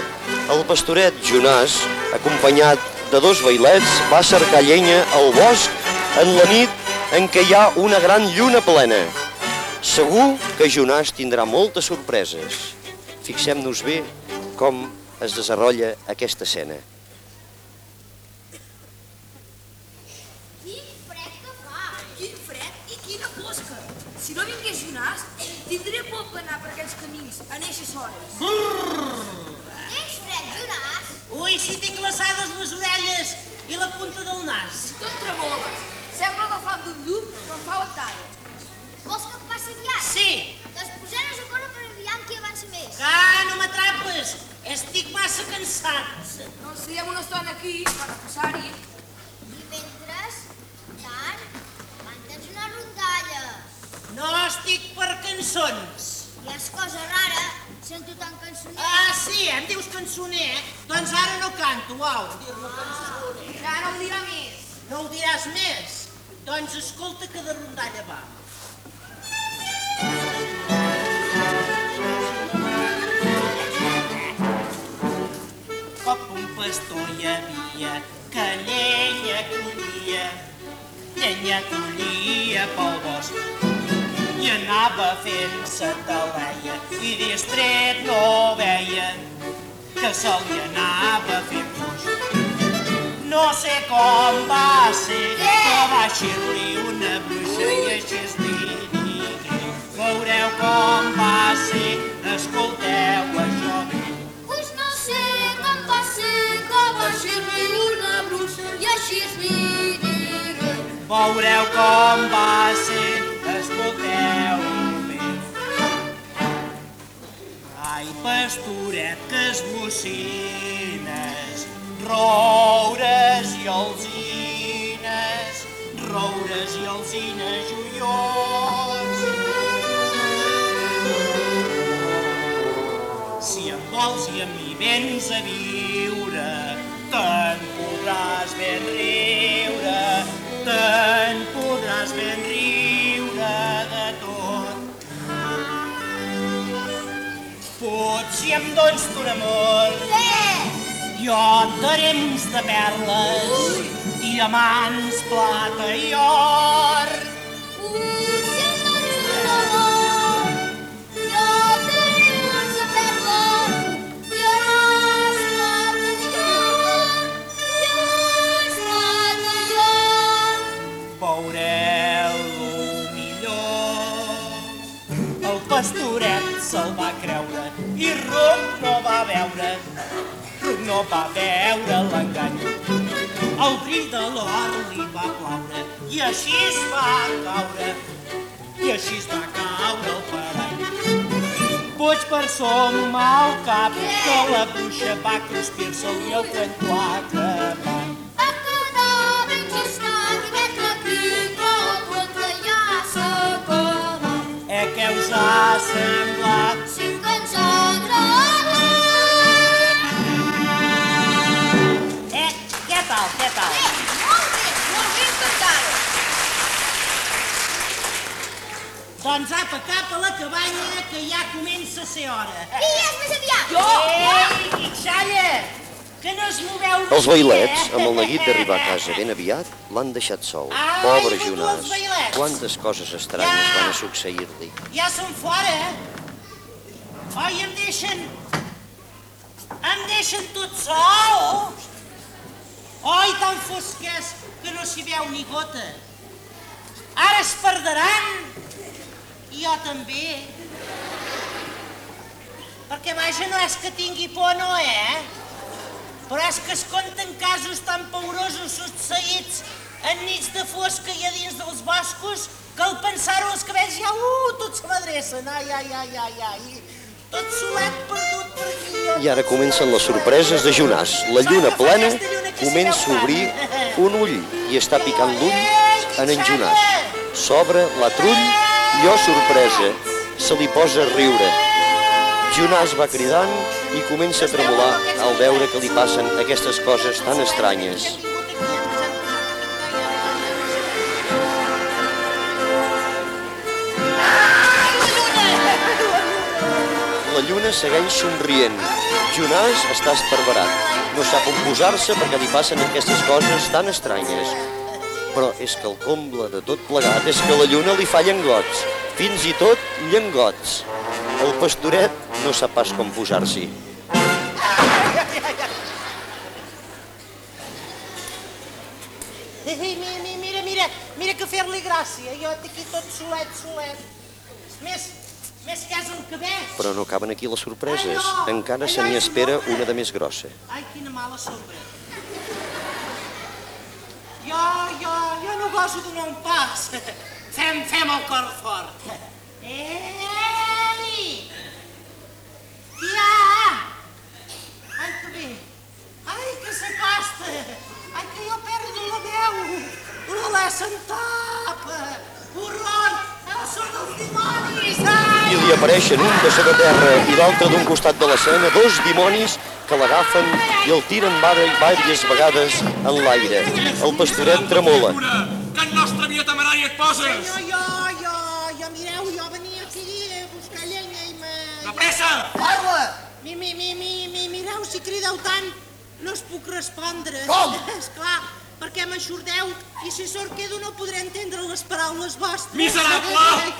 El pastoret Jonàs, acompanyat de dos bailets, va cercar llenya al bosc en la nit en què hi ha una gran lluna plena. Segur que Jonàs tindrà moltes sorpreses. Fixem-nos bé com es desenrotlla aquesta escena. Les orelles i la punta del nas. Tot treboles. Sembla la fam d'un llum, però em fa batalla. Vols que et passi aviat? Sí. Doncs posem-nos a córrer per aviam qui avança més. Ah, no m'atrapes. Estic massa cansat. No ens fiem una estona aquí per passar-hi. I mentre, tant, canta'ns una rondalla. No estic per cançons. I és cosa rara, sento tan cançoner. Ah, sí, em dius cançoner? Doncs ara no canto, au. Dir-me cançoner. Ja no em dirà més. No ho diràs més? Doncs escolta que de rondalla va. Cop un pastor hi havia que llenya collia, llenya collia pel bosc i anava fent-se talaia i distret no veia que se li anava fent fluix. No sé com va ser que va eixir-li una bruixa i així es digui. Veureu com va ser, escolteu això bé. Pues no sé com va ser que va ser-li una bruixa i així es diré. Veureu com va ser, escolteu. Ai, pastoret, que esbocines, roures i alzines, roures i alzines joiós. Si em vols i amb mi vens a viure, te'n podràs ben riure, te'n podràs ben riure si em dones ton amor. Sí. Jo et daré munts de perles, Ui. diamants, plata i or. Si em amor, jo de perles, plata i or. Millor. El pastoret se'l va creure no va veure l'engany. El brill de l'or li va plaure i així es va caure, i així es va caure el parany. Boig per som mal cap, que la bruixa va cruspir-se'l i el cuento ha acabat. Eh, què us ha semblat? Molt bé, molt bé cantada. Doncs apa, cap a la cabanya, que ja comença a ser hora. Qui és més aviat? Ei, Quitxalla, que no es moveu Els vailets, eh? amb el neguit d'arribar a casa ben aviat, l'han deixat sol. Ai, Pobre Jonàs, quantes coses estranyes van a succeir-li. Ja són fora, eh? Oi, em deixen... Em deixen tot sol? Oi, tan fosc és que no s'hi veu ni gota. Ara es perderan. I jo també. Perquè, vaja, no és que tingui por, no, eh? Però és que es compten casos tan paurosos succeïts en nits de fosca i a dins dels boscos que al pensar-ho els cabells ja, uh, tots se m'adrecen. Ai, ai, ai, ai, ai. Tot perdut per. I ara comencen les sorpreses de Jonàs. La lluna plena comença a obrir un ull i està picant l'ull en en Jonàs. S'obre la trull i, oh sorpresa, se li posa a riure. Jonàs va cridant i comença a tremolar al veure que li passen aquestes coses tan estranyes. La lluna segueix somrient. Jonàs està esparverat. No sap on posar-se perquè li passen aquestes coses tan estranyes. Però és que el comble de tot plegat és que la lluna li fa llengots. Fins i tot llengots. El pastoret no sap pas com posar-s'hi. Mira, mira, mira, mira que fer-li gràcia. Jo aquí tot solet, solet. Més, Però no acaben aquí les sorpreses. Encara se n'hi espera una de més grossa. Ai, quina mala sombra. Jo, jo, jo no goso donar un pas. [laughs] Fem, fem el cor fort. Ei! Ja! Ai, que bé. Ai, que s'acosta. Ai, que jo perdo la veu. L'olè se'n tapa. I li apareixen un de sota terra i l'altre d'un costat de l'escena dos dimonis que l'agafen i el tiren diverses vegades en l'aire. El pastoret tremola. Que en nostra via temerària et poses! Senyor, jo, jo, jo, mireu, jo venia aquí a buscar llenya i me... De pressa! Parla! Mi, mi, mi, mi, mi, mireu, si crideu tant, no us puc respondre. Com? [laughs] Esclar, perquè m'aixordeu i si sort quedo no podré entendre les paraules vostres. Miserable!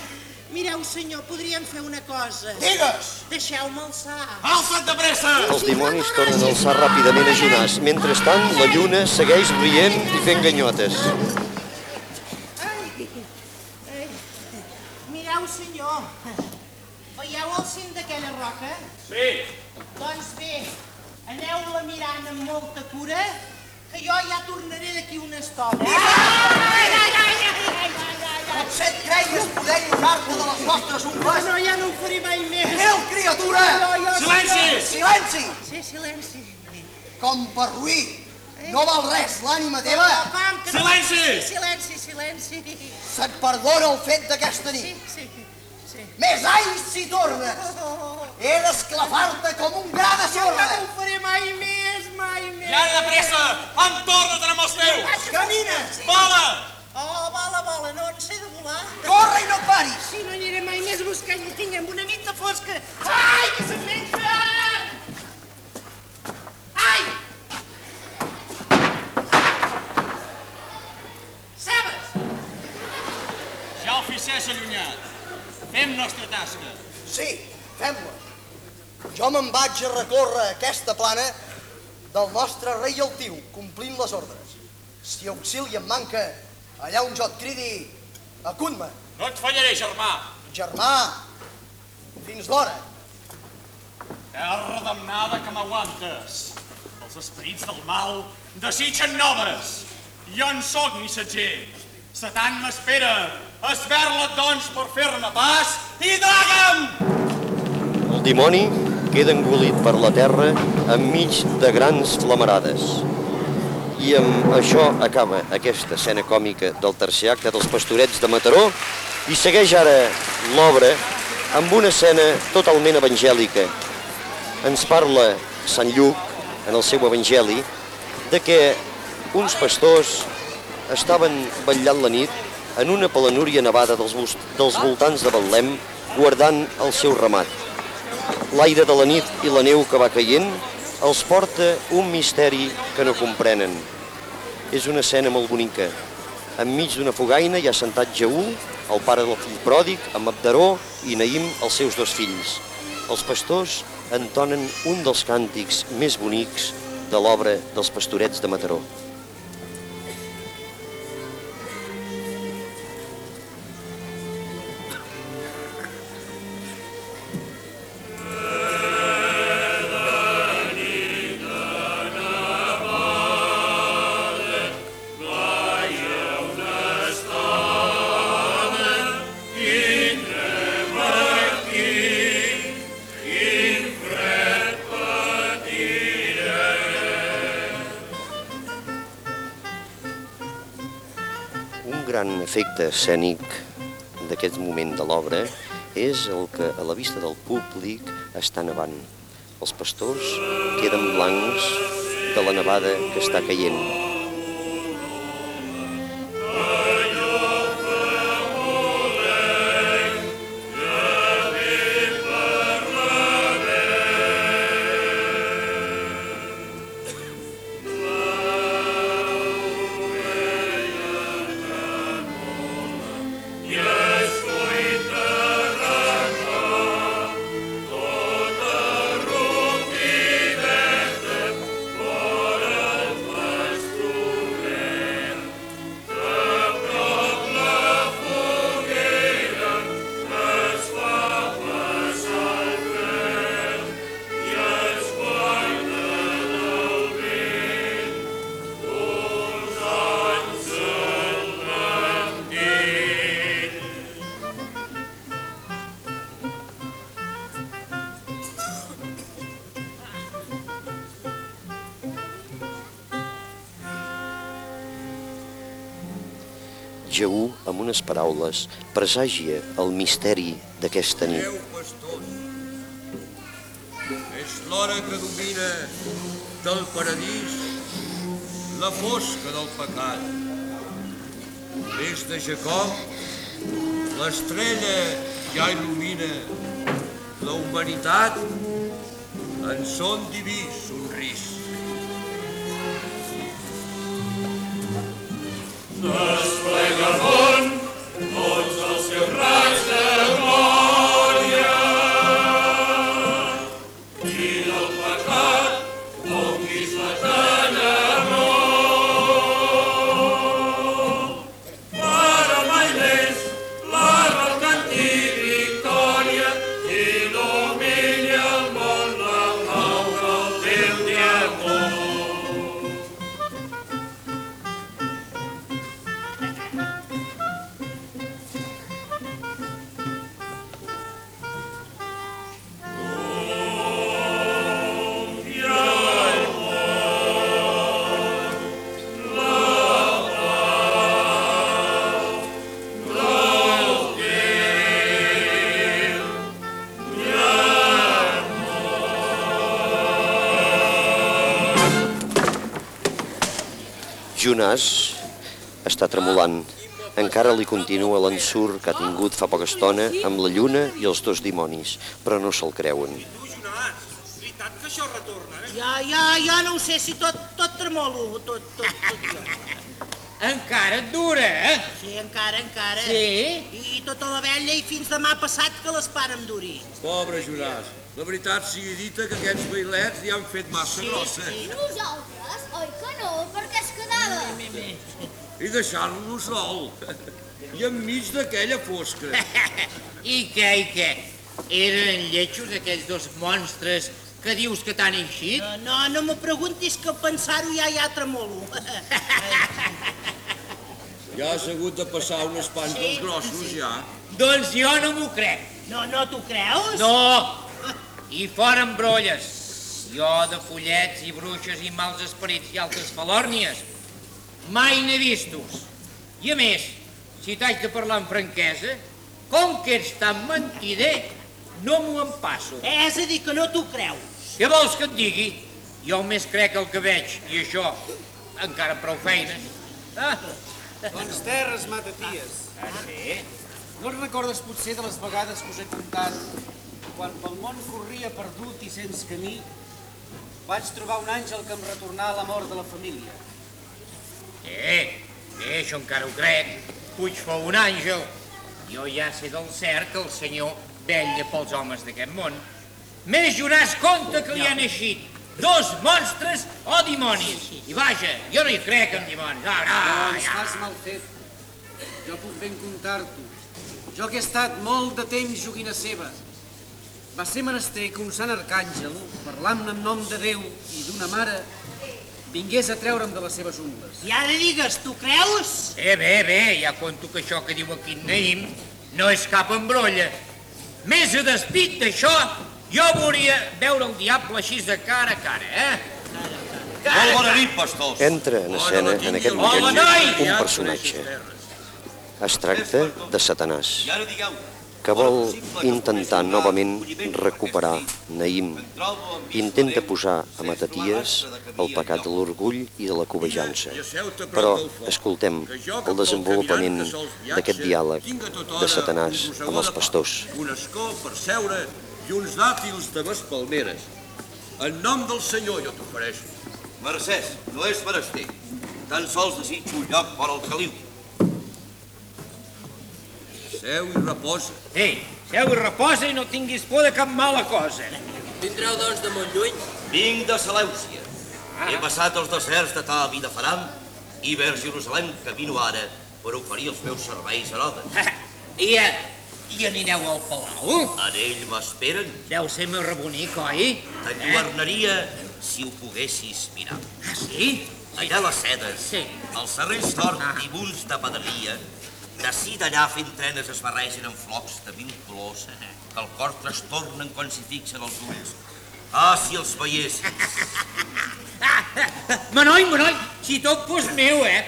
Mireu, senyor, podríem fer una cosa. Digues! Deixeu-me alçar. Alça't de pressa! Els dimonis tornen a alçar ràpidament a Jonàs. Mentrestant, la lluna segueix rient i fent ganyotes. Ai, ai. Mireu, senyor, veieu el cim d'aquella roca? Sí. Doncs bé, aneu-la mirant amb molta cura, que jo ja tornaré d'aquí una estona. Ai, ai, ai, ai, ai, ai, ai, ai. Potser et creies poder lliurar-te de les nostres ungles? No, ja no ho faré mai més. Déu, criatura! Jo, jo, Silenci! Silenci! Sí, silenci. Com per ruir. No val res l'ànima teva. No- Silenci! Silenci, silenci. Se't perdona el fet d'aquesta nit. Sí, sí. Més anys si tornes. He d'esclafar-te com un gra de sorra. ja no ho faré mai més, mai més. I ara de pressa! Entorna-te'n amb els teus! Camina! Vola! Oh, vola, vola, no en sé de volar. Corre i no paris! Sí, no aniré mai més buscant i tinguem una nit de fosca. Ai, que se'm menja! Ai! Cebes! Ja oficers allunyat. Fem nostra tasca. Sí, fem-la. Jo me'n vaig a recórrer aquesta plana del nostre rei altiu, complint les ordres. Si auxili em manca, allà on jo et cridi, acunt-me. No et fallaré, germà. Germà, fins l'hora. Terra damnada que m'aguantes. Els esperits del mal desitgen noves. Jo en sóc missatger. Satan m'espera. Esberla't, doncs, per fer-ne pas i draga'm! El dimoni queda engolit per la terra enmig de grans flamarades. I amb això acaba aquesta escena còmica del tercer acte dels pastorets de Mataró i segueix ara l'obra amb una escena totalment evangèlica. Ens parla Sant Lluc, en el seu evangeli, de que uns pastors estaven vetllant la nit en una palanúria nevada dels, dels voltants de Betlem, guardant el seu ramat. L'aire de la nit i la neu que va caient els porta un misteri que no comprenen. És una escena molt bonica. Enmig d'una fogaina hi ha sentat Jeú, el pare del fill pròdig, amb Abderó i Naïm, els seus dos fills. Els pastors entonen un dels càntics més bonics de l'obra dels pastorets de Mataró. Gran efecte escènic d'aquest moment de l'obra és el que a la vista del públic està nevant. Els pastors queden blancs de la nevada que està caient. Paraules, presagia el misteri d'aquesta nit. Déu, pastors, és l'hora que domina del paradís la fosca del pecat. Des de Jacob, l'estrella ja il·lumina la humanitat en son diví tremolant. Encara li continua l'ensurt que ha tingut fa poca estona amb la lluna i els dos dimonis, però no se'l creuen. Veritat que això retorna, eh? Ja, ja, ja no ho sé si tot, tot tremolo, tot, tot, tot jo. Encara et dura, eh? Sí, encara, encara. Sí? I tota la vella i fins demà passat que l'espara em duri. Pobre Jonàs, la veritat sigui dita que aquests bailets li han fet massa grossa. Nosaltres, deixar-lo sol. [laughs] I enmig d'aquella fosca. I què, i què? Eren lletjos aquells dos monstres que dius que t'han eixit? No, no, no me preguntis que pensar-ho ja ja tremolo. [laughs] Ja has hagut de passar uns pans Sí, grossos, sí. ja. Doncs jo no m'ho crec. No, no t'ho creus? No! I fora amb brolles. Jo de follets i bruixes i mals esperits i altres falòrnies mai n'he vistos. I a més, si t'haig de parlar amb franquesa, com que ets tan mentider, no m'ho en passo. És a dir, que no t'ho creus. Què vols que et digui? Jo més crec el que veig, i això, encara prou feines. Ah. Doncs terres, mataties. Ah, sí? No et recordes potser de les vegades que us he contat quan pel món corria perdut i sense camí vaig trobar un àngel que em retornà a la mort de la família. Eh, eh, això encara ho crec. Puig fou un àngel. Jo ja sé del cert que el senyor vetlla pels homes d'aquest món. Més donàs compte que li han eixit dos monstres o dimonis. I vaja, jo no hi crec en dimonis. Ah, ah, Doncs ja. fas mal fet. Jo puc ben contar-t'ho. Jo que he estat molt de temps joguina seva. Va ser menester que un sant arcàngel, parlant en nom de Déu i d'una mare, vingués a treure'm de les seves ungles. I ara digues, tu creus? Eh, bé, bé, ja conto que això que diu aquí en Naïm no és cap embrolla. Més a despit d'això, jo volia veure el diable així de cara a cara, eh? Molt bona nit, pastors. Entra en escena en aquest moment un personatge. Es tracta de Satanàs, I ara digueu, que vol intentar novament recuperar Naïm. Intenta posar a mataties el pecat de l'orgull i de la cobejança. Però escoltem el desenvolupament d'aquest diàleg de Satanàs amb els pastors. Un escó per seure i uns dàtils de les palmeres. En nom del Senyor jo t'ofereixo. Mercès, no és menester. Tan sols desitjo un lloc per al caliu. Seu i reposa. Ei, seu i reposa i no tinguis por de cap mala cosa. Vindreu, doncs, de molt lluny? Vinc de Selèucia. He passat els deserts de Tab i de Faram i vers Jerusalem camino ara per oferir els meus serveis a Herodes. [laughs] I, eh, I anireu al palau? En ell m'esperen. Deu ser meu rebonic, oi? Et governaria si ho poguessis mirar. Ah, sí? Allà a les sedes, Sí. els serrells d'or i bunts de pedalia, d'ací d'allà fent trenes es barregen amb flocs de mil colors que el cor trastornen quan s'hi fixen els ulls. Ah, si els veiessis. [laughs] Manoi, Manoi, si tot fos meu, eh?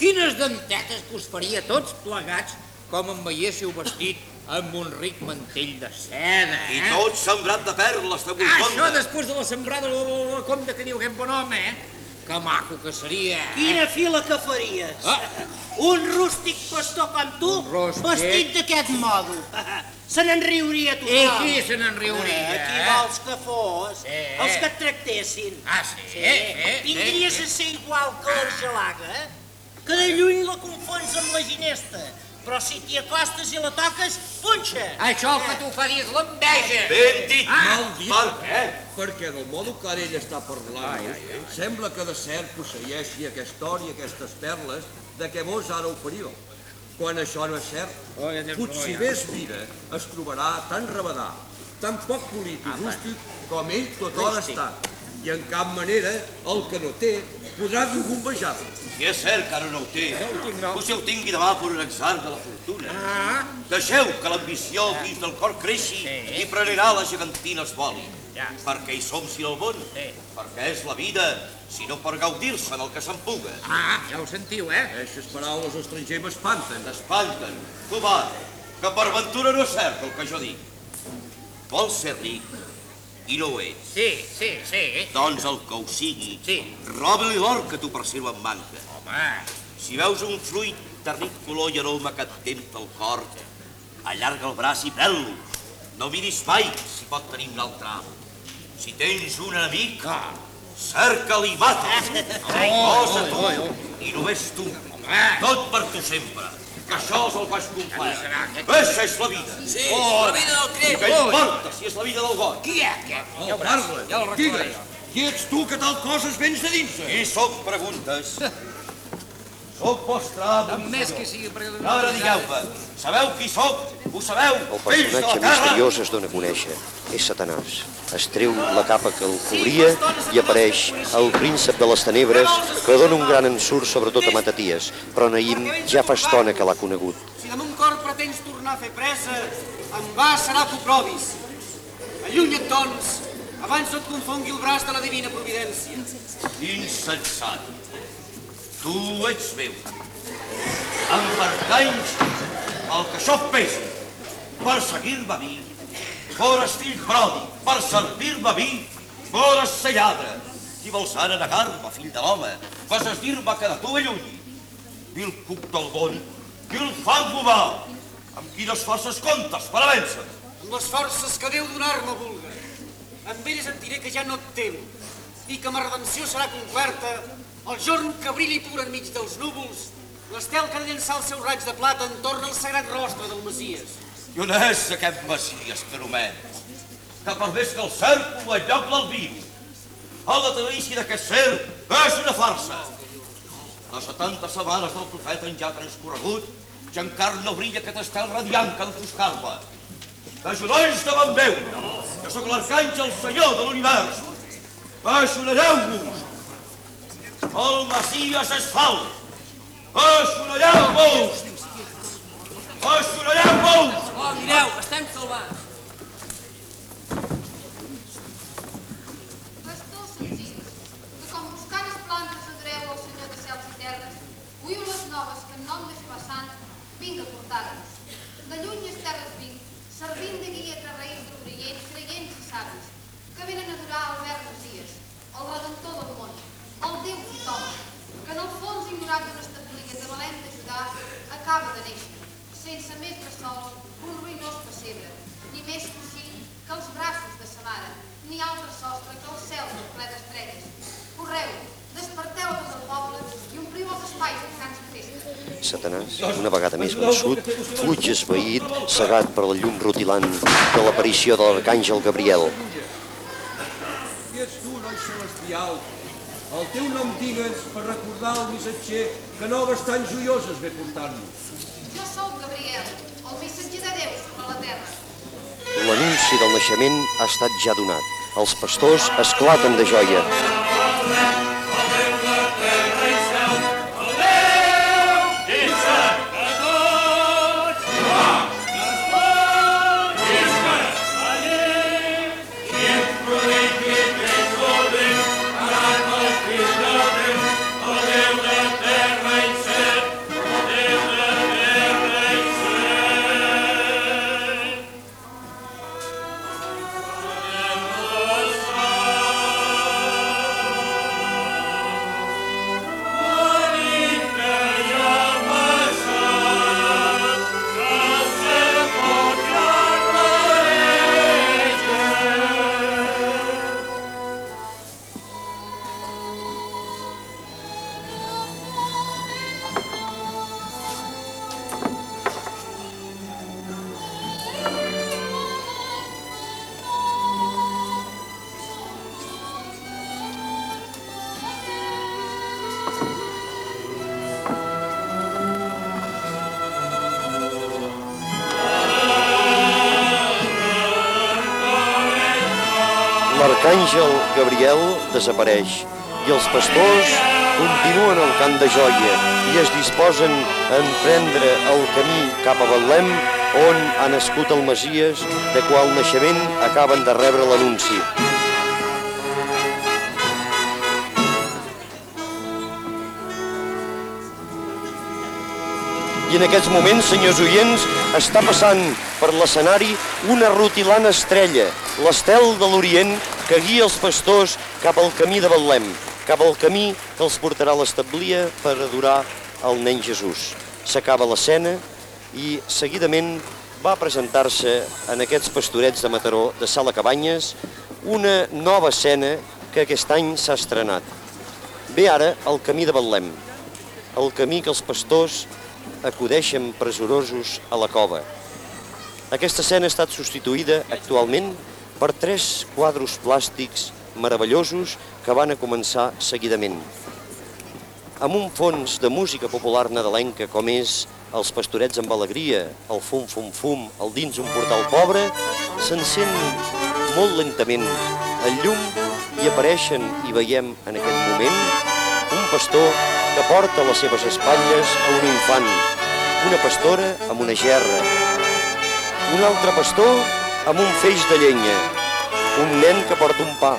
Quines dentetes que us faria tots plegats com em veiéssiu vestit amb un ric mantell de seda, eh? I tot sembrat de perles de Ah, Golconda. això després de la sembrada de la, la compte que diu aquest bon home, eh? Que maco que seria, eh? Quina fila que faries? Ah. Un rústic pastor com tu, rústic? vestit d'aquest modo. [laughs] Se n'en riuria tothom. I qui se n'en riuria, Eh, qui eh? vols que fos? Eh. Els que et tractessin. Ah, sí? Sí. Eh, Vindries eh, a ser igual que l'argelaga, eh? que de lluny la confons amb la ginesta, però si t'hi acostes i la toques, punxa. Això que tu fa dir és l'enveja. Ben dit. Ah. Mal dit, Per què? Perquè del modo que ara ell està parlant, sembla que de cert posseeixi aquesta or i aquestes perles de què vos ara oferiu. Quan això no és cert, potser més mira es trobarà tan rabadà, tan poc polit i rústic com ell tot hora està. I en cap manera el que no té podrà bombejar-lo. Si és cert que ara no ho té, potser ho tingui demà per un exar de la fortuna. Ah. Deixeu que l'ambició dins del cor creixi i prenirà la gegantina es voli. Perquè hi som si el món, perquè és la vida, sinó per gaudir-se'n el que se'n puga. Ah, ja ho sentiu, eh? Aquestes paraules estranger m'espanten. T'espanten, covard, que per ventura no és cert el que jo dic. Vols ser ric i no ho ets. Sí, sí, sí. Doncs el que ho sigui, Sí. roba-li l'or que tu per si en manca. Home, Si veus un fruit de ric color i aroma que et tempta el cor, allarga el braç i pren-lo. No miris mai si pot tenir un altre amo. Si tens un enemic, cerca'l i mata'l. Posa tu, i només tu. Tot per tu sempre. Que això és el baix complet. Això és la vida. Sí, Oh, la vida del crep. Què importa si és la vida del got? qui és aquest? Oh, ho parla, ja el recordaré. qui ets tu que tal coses vens de dins? I són preguntes. [laughs] Soc vostre amo. Amb més que sigui perquè... Ara digueu-me, sabeu qui sóc Ho sabeu, El personatge misteriós es dona a conèixer. És Satanàs. Es treu la capa que el cobria i apareix el príncep de les tenebres que dona un gran ensurt sobretot a Mataties, però Naïm ja fa estona que l'ha conegut. Si de mon cor pretens tornar a fer presa, en va serà que ho provis. Allunya't, doncs, abans no et confongui el braç de la divina providència. Insensat. Tu ets meu. Em pertanys el que això pesi. Per seguir-me a mi, fores fill prodi. Per servir-me a mi, fores ser lladre. Si vols ara negar-me, fill de l'home, vas dir-me que de tu allunyi. Vil cuc del món, vil fang humà. Amb quines forces comptes per a vèncer? Amb les forces que Déu donar-me vulga. Amb elles et diré que ja no et temo i que ma redempció serà complerta el jorn que brilli pur enmig dels núvols, l'estel que ha de llançar el seu raig de plata entorn al sagrat rostre del Messies. I on és aquest Messies que? Que per més que el cèrcol el lloc l'albiu. El natalici d'aquest ser és una farsa. Les 70 setmanes del profeta han ja transcorregut ja encara no brilla aquest estel radiant que enfoscar-me. Que genolls davant meu, que sóc l'arcàngel senyor de l'univers. Aixonareu-vos! El Messies és fals! Aixonareu-vos! Aixonareu-vos! Oh, mireu, estem salvats. Pastors senzills, que com buscant les plantes adoreu al Senyor de cels i terres, buiu les noves que en nom més passant vinga a portar-nos. De les terres vinc, servint de guia d'orients, creients i que venen a adorar el verb dels dies, el redentor del món, el Déu tothom, que en el fons ignorat d'una establia de valent d'ajudar, acaba de néixer, sense més bressols, un ruïnós pessebre, ni més coixí que els braços de sa mare, ni altre sostre que el cel ple d'estrelles. Correu, desperteu a tot el poble i ompliu els espais en cants de festa. Satanàs, una vegada més vençut, fuig esveït, cegat per la llum rutilant de l'aparició de l'arcàngel Gabriel. I ets tu, noi celestial. El teu nom digues per recordar al missatger que noves tan joioses ve portant-nos. Jo sóc Gabriel, el missatger de Déu sobre la terra. L'anunci del naixement ha estat ja donat. Els pastors esclaten de joia. L'arcàngel desapareix i els pastors continuen el cant de joia i es disposen a emprendre el camí cap a Betlem on ha nascut el Messies, de qual naixement acaben de rebre l'anunci. I en aquests moments, senyors oients, està passant per l'escenari una rutilana estrella, l'estel de l'Orient, que guia els pastors cap al camí de Betlem, cap al camí que els portarà a l'establia per adorar el nen Jesús. S'acaba l'escena i seguidament va presentar-se en aquests pastorets de Mataró de Sala Cabanyes una nova escena que aquest any s'ha estrenat. Ve ara el camí de Betlem, el camí que els pastors acudeixen presurosos a la cova. Aquesta escena ha estat substituïda actualment per tres quadros plàstics meravellosos que van a començar seguidament. Amb un fons de música popular nadalenca com és els pastorets amb alegria, el fum, fum, fum, el dins un portal pobre, s'encén molt lentament el llum i apareixen i veiem en aquest moment un pastor que porta a les seves espatlles a un infant, una pastora amb una gerra, un altre pastor amb un feix de llenya, un nen que porta un pa.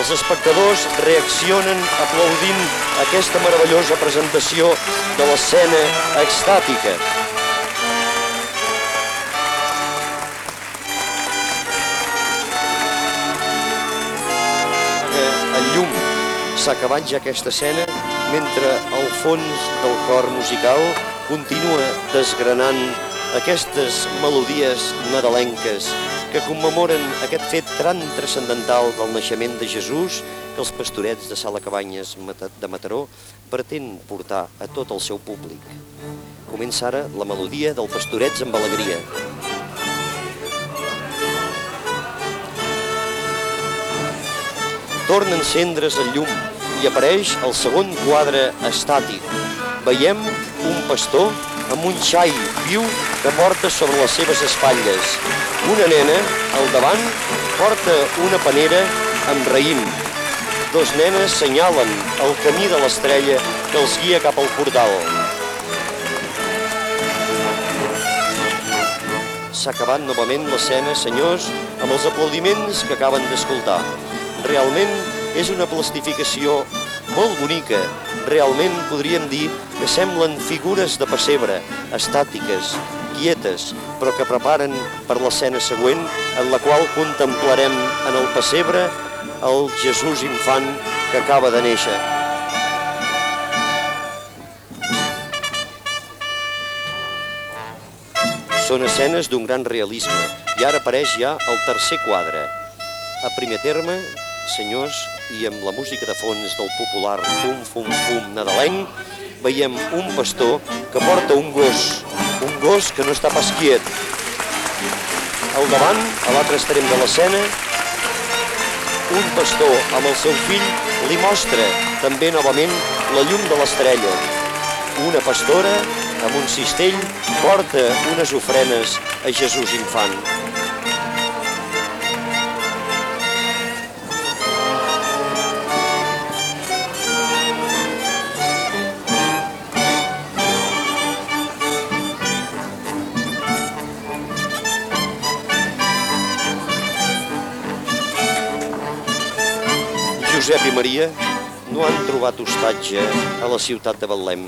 Els espectadors reaccionen aplaudint aquesta meravellosa presentació de l'escena extàtica. Eh, El llum s'ha acabat ja aquesta escena mentre al fons del cor musical continua desgranant aquestes melodies nadalenques que commemoren aquest fet tan transcendental del naixement de Jesús que els pastorets de Sala Cabanyes de Mataró pretén portar a tot el seu públic. Comença ara la melodia del Pastorets amb alegria. Torna a encendre's el llum i apareix el segon quadre estàtic. Veiem un pastor amb un xai viu que porta sobre les seves espatlles. Una nena, al davant, porta una panera amb raïm. Dos nenes senyalen el camí de l'estrella que els guia cap al portal. S'ha acabat novament l'escena, senyors, amb els aplaudiments que acaben d'escoltar. Realment és una plastificació molt bonica. Realment podríem dir que semblen figures de pessebre, estàtiques, quietes, però que preparen per l'escena següent en la qual contemplarem en el pessebre el Jesús infant que acaba de néixer. Són escenes d'un gran realisme i ara apareix ja el tercer quadre. A primer terme, senyors, i amb la música de fons del popular fum, fum, fum nadalenc, veiem un pastor que porta un gos, un gos que no està pas quiet. Al davant, a l'altre extrem de l'escena, un pastor amb el seu fill li mostra també novament la llum de l'estrella. Una pastora amb un cistell porta unes ofrenes a Jesús infant. Josep i Maria no han trobat hostatge a la ciutat de Betlem.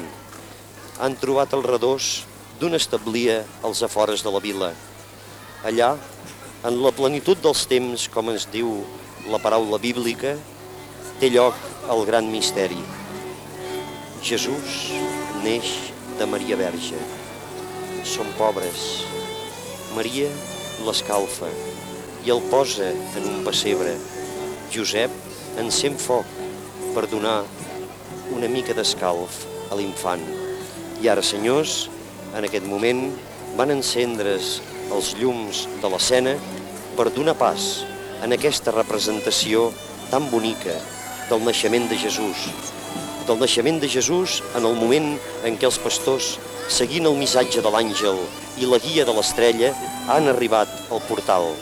Han trobat el redós d'una establia als afores de la vila. Allà, en la plenitud dels temps, com ens diu la paraula bíblica, té lloc el gran misteri. Jesús neix de Maria Verge. Són pobres. Maria l'escalfa i el posa en un pessebre. Josep encén foc per donar una mica d'escalf a l'infant. I ara, senyors, en aquest moment van encendre's els llums de l'escena per donar pas en aquesta representació tan bonica del naixement de Jesús. Del naixement de Jesús en el moment en què els pastors, seguint el missatge de l'àngel i la guia de l'estrella, han arribat al portal.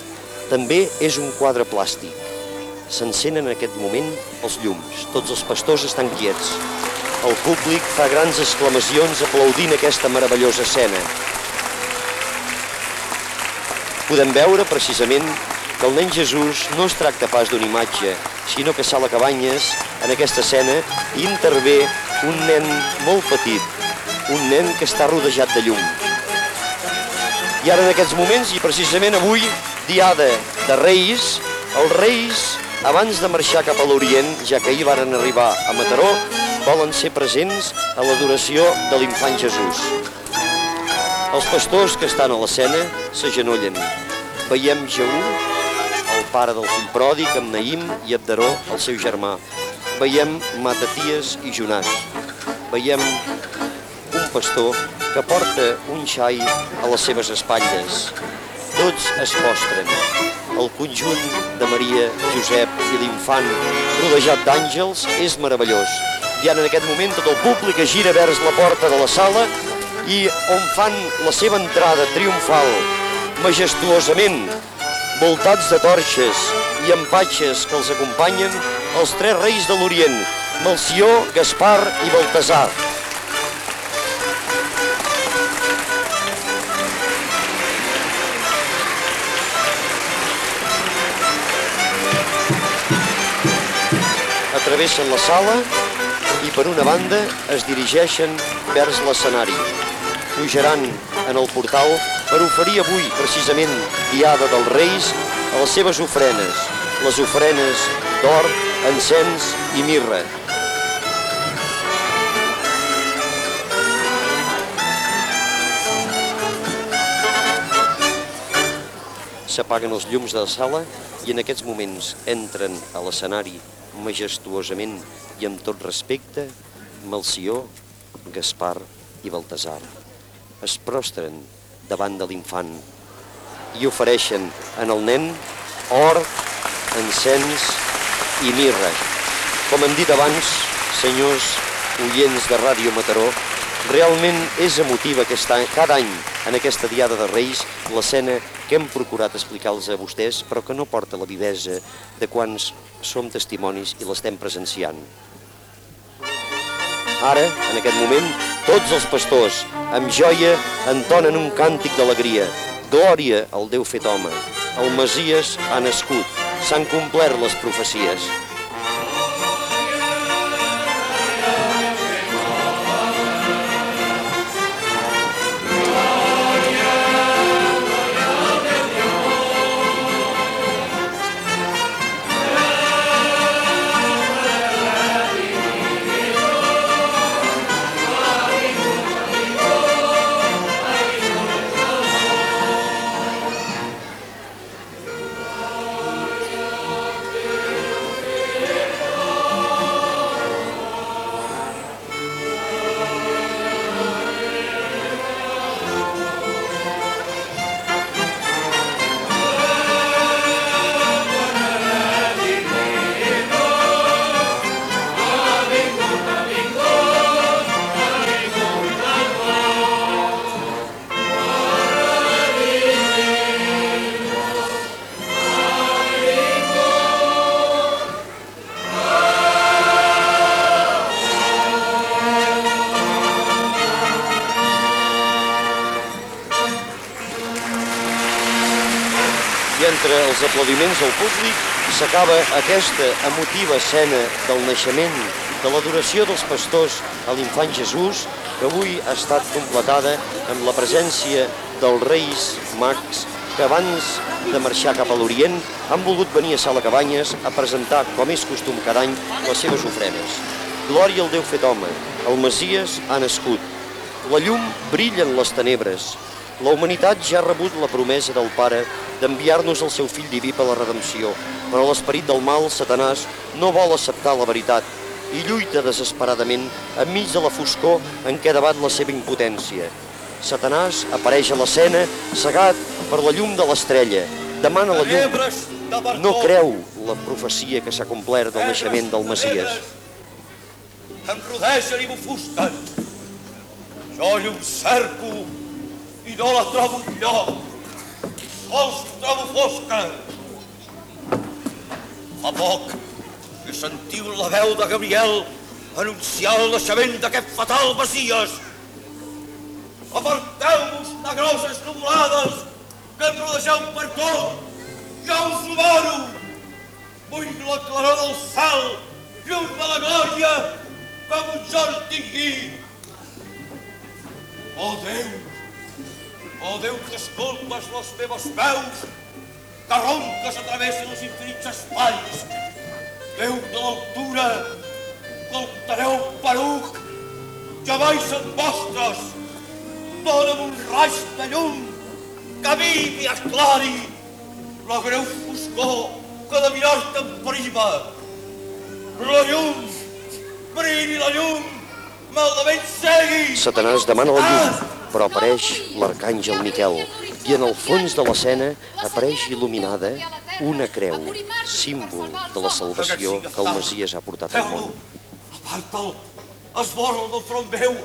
També és un quadre plàstic. S'encenen en aquest moment els llums. Tots els pastors estan quiets. El públic fa grans exclamacions aplaudint aquesta meravellosa escena. Podem veure precisament que el nen Jesús no es tracta pas d'una imatge, sinó que Sala Cabanyes, en aquesta escena, intervé un nen molt petit, un nen que està rodejat de llum. I ara en aquests moments, i precisament avui, diada de Reis, els Reis, abans de marxar cap a l'Orient, ja que ahir varen arribar a Mataró, volen ser presents a l'adoració de l'infant Jesús. Els pastors que estan a l'escena s'agenollen. Veiem Jeú, el pare del fill pròdig, amb Naïm i Abderó, el seu germà. Veiem Mataties i Jonàs. Veiem un pastor que porta un xai a les seves espatlles. Tots es postren. El conjunt de Maria, Josep i l'infant rodejat d'àngels és meravellós. I ara en aquest moment tot el públic es gira vers la porta de la sala i on fan la seva entrada triomfal, majestuosament, voltats de torxes i empatxes que els acompanyen els tres reis de l'Orient, Melció, Gaspar i Baltasar. Atravessen la sala i per una banda es dirigeixen vers l'escenari. Pujaran en el portal per oferir avui, precisament, diada dels Reis, a les seves ofrenes, les ofrenes d'or, encens i mirra. S'apaguen els llums de la sala i en aquests moments entren a l'escenari majestuosament i amb tot respecte Melció, Gaspar i Baltasar. Es prostren davant de l'infant i ofereixen en el nen or, encens i mirra. Com hem dit abans, senyors oients de Ràdio Mataró, realment és emotiva aquest any, cada any en aquesta Diada de Reis l'escena que hem procurat explicar-los a vostès però que no porta la vivesa de quants som testimonis i l'estem presenciant. Ara, en aquest moment, tots els pastors, amb joia, entonen un càntic d'alegria. Glòria al Déu fet home. El Masies ha nascut. S'han complert les profecies. Aplaudiments del públic s'acaba aquesta emotiva escena del naixement, de l'adoració dels pastors a l'infant Jesús, que avui ha estat completada amb la presència dels reis mags que abans de marxar cap a l'Orient han volgut venir a Sala Cabanyes a presentar, com és costum cada any, les seves ofrenes. Glòria al Déu fet home, el Masies ha nascut. La llum brilla en les tenebres. La humanitat ja ha rebut la promesa del Pare d'enviar-nos el seu fill diví per la redempció, però l'esperit del mal, Satanàs, no vol acceptar la veritat i lluita desesperadament enmig de la foscor en què debat la seva impotència. Satanàs apareix a l'escena cegat per la llum de l'estrella, demana la llum. No creu la profecia que s'ha complert del naixement del Messies. em rodegen i m'ofusquen. Jo llum cerco i no la trobo enlloc. Sols trobo fosca. Fa poc he sentit la veu de Gabriel anunciar el naixement d'aquest fatal Messies. Aparteu-vos, negroses nuvolades, que em rodegeu per tot. Ja us demano. Vull la claror del cel, llum de la glòria, com un jo el tingui. Oh Déu, oh Déu que escoltes les meves veus, que ronques a través dels infinits espais. Déu de l'altura, que el tareu peruc, que mai són vostres. Dóna'm un raig de llum, que vivi i esclari la greu foscor que de mirar-te em prima. La llum, brilli la llum, mal de vent segui. Satanàs demana la llum, però apareix l'arcàngel Miquel i en el fons de l'escena apareix il·luminada una creu, símbol de la salvació que el Messies ha portat al món. Aparta'l, esborra'l del front meu.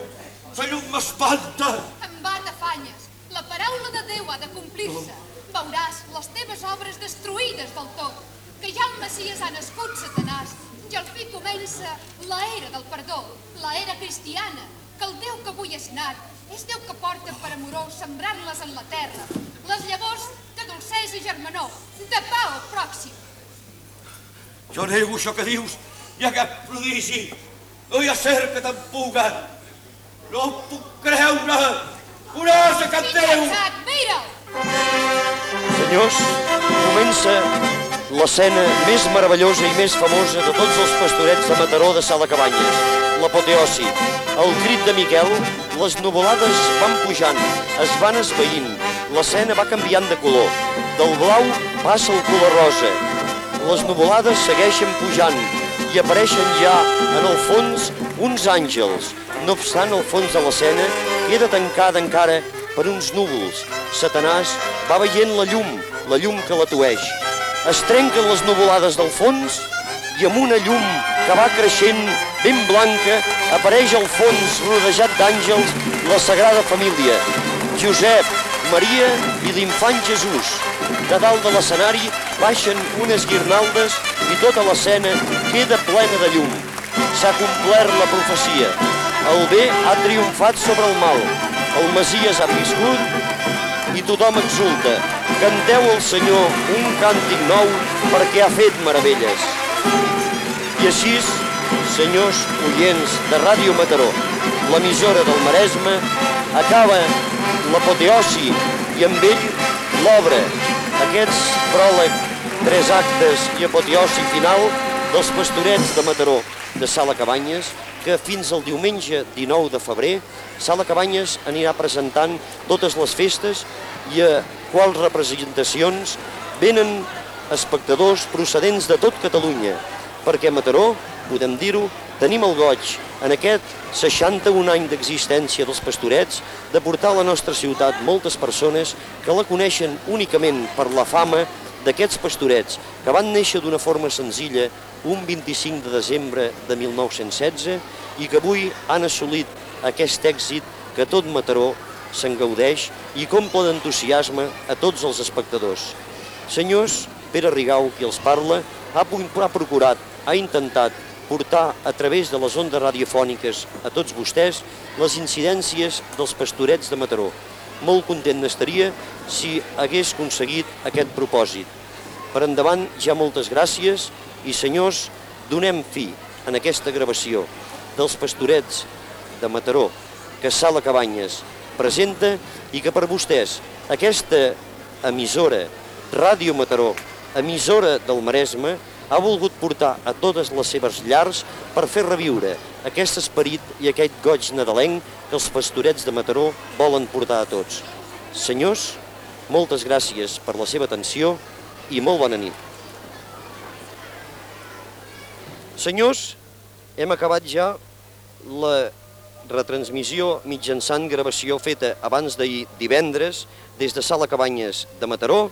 La llum m'espanta! Em va t'afanyes. La paraula de Déu ha de complir-se. Veuràs les teves obres destruïdes del tot. Que ja el Messies ha nascut, Satanàs, i al fi comença l'era del perdó, l'era cristiana, que el Déu que avui és nat és Déu que porta per amorós sembrant-les en la terra, les llavors de dolcesa i germanor, de pau pròxim. Jo nego això que dius, i aquest prodigi. No hi ha ser que te'n puga. No puc creure. Ase que et Déu! Mira'l! Senyors, comença l'escena més meravellosa i més famosa de tots els pastorets de Mataró de Sala Cabanyes, l'apoteosi. El crit de Miquel, les nuvolades van pujant, es van esveint, l'escena va canviant de color. Del blau passa el color rosa. Les nuvolades segueixen pujant i apareixen ja en el fons uns àngels. No obstant, el fons de l'escena queda tancada encara per uns núvols. Satanàs va veient la llum, la llum que l'atueix. Es trenquen les nuvolades del fons i amb una llum que va creixent ben blanca apareix al fons rodejat d'àngels la Sagrada Família. Josep, Maria i l'infant Jesús. De dalt de l'escenari baixen unes guirnaldes i tota l'escena queda plena de llum. S'ha complert la profecia. El bé ha triomfat sobre el mal. El Masies ha viscut i tothom exulta. Canteu al Senyor un càntic nou perquè ha fet meravelles. I així, senyors oients de Ràdio Mataró, l'emissora del Maresme, acaba l'apoteosi i amb ell l'obra, aquests pròleg, tres actes i apoteosi final dels pastorets de Mataró de Sala Cabanyes, que fins al diumenge 19 de febrer Sala Cabanyes anirà presentant totes les festes i a quals representacions venen espectadors procedents de tot Catalunya, perquè a Mataró, podem dir-ho, tenim el goig, en aquest 61 any d'existència dels pastorets, de portar a la nostra ciutat moltes persones que la coneixen únicament per la fama d'aquests pastorets, que van néixer d'una forma senzilla un 25 de desembre de 1916 i que avui han assolit aquest èxit que tot Mataró se'n gaudeix i comple d'entusiasme a tots els espectadors. Senyors, Pere Rigau, qui els parla, ha, ha procurat, ha intentat portar a través de les ondes radiofòniques a tots vostès les incidències dels pastorets de Mataró. Molt content n'estaria si hagués aconseguit aquest propòsit. Per endavant, ja moltes gràcies i senyors, donem fi en aquesta gravació dels pastorets de Mataró que Sala Cabanyes presenta i que per vostès aquesta emissora, Ràdio Mataró, emissora del Maresme, ha volgut portar a totes les seves llars per fer reviure aquest esperit i aquest goig nadalenc que els pastorets de Mataró volen portar a tots. Senyors, moltes gràcies per la seva atenció i molt bona nit. Senyors, hem acabat ja la retransmissió mitjançant gravació feta abans d'ahir divendres des de Sala Cabanyes de Mataró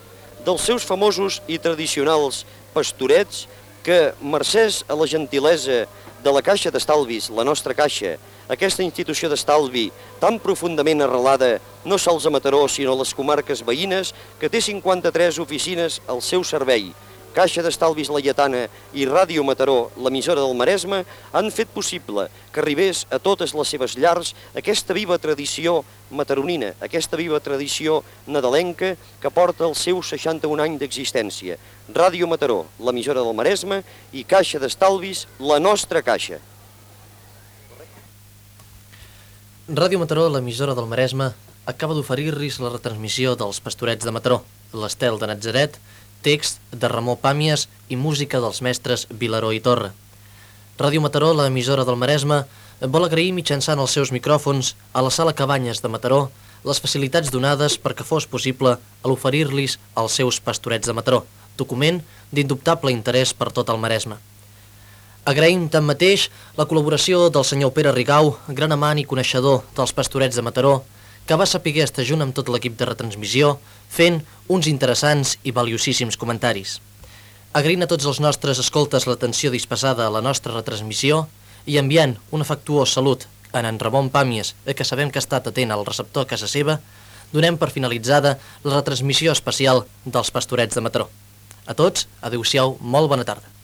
dels seus famosos i tradicionals pastorets que, mercès a la gentilesa de la Caixa d'Estalvis, la nostra caixa, aquesta institució d'estalvi tan profundament arrelada no sols a Mataró sinó a les comarques veïnes, que té 53 oficines al seu servei, Caixa d'Estalvis Laietana i Ràdio Mataró, l'emissora del Maresme, han fet possible que arribés a totes les seves llars aquesta viva tradició mataronina, aquesta viva tradició nadalenca que porta el seu 61 any d'existència. Ràdio Mataró, l'emissora del Maresme i Caixa d'Estalvis, la nostra caixa. Ràdio Mataró, l'emissora del Maresme, acaba d'oferir-los la retransmissió dels pastorets de Mataró, l'Estel de Natzaret, text de Ramó Pàmies i música dels mestres Vilaró i Torre. Ràdio Mataró, l'emissora del Maresme, vol agrair mitjançant els seus micròfons a la sala Cabanyes de Mataró les facilitats donades perquè fos possible a l'oferir-los als seus pastorets de Mataró, document d'indubtable interès per tot el Maresme. Agraïm tanmateix la col·laboració del senyor Pere Rigau, gran amant i coneixedor dels pastorets de Mataró, que va saber estar junt amb tot l'equip de retransmissió, fent uns interessants i valiosíssims comentaris. Agraint a tots els nostres escoltes l'atenció disposada a la nostra retransmissió i enviant un afectuós salut en en Ramon Pàmies, que sabem que ha estat atent al receptor a casa seva, donem per finalitzada la retransmissió especial dels Pastorets de Mataró. A tots, adeu-siau, molt bona tarda.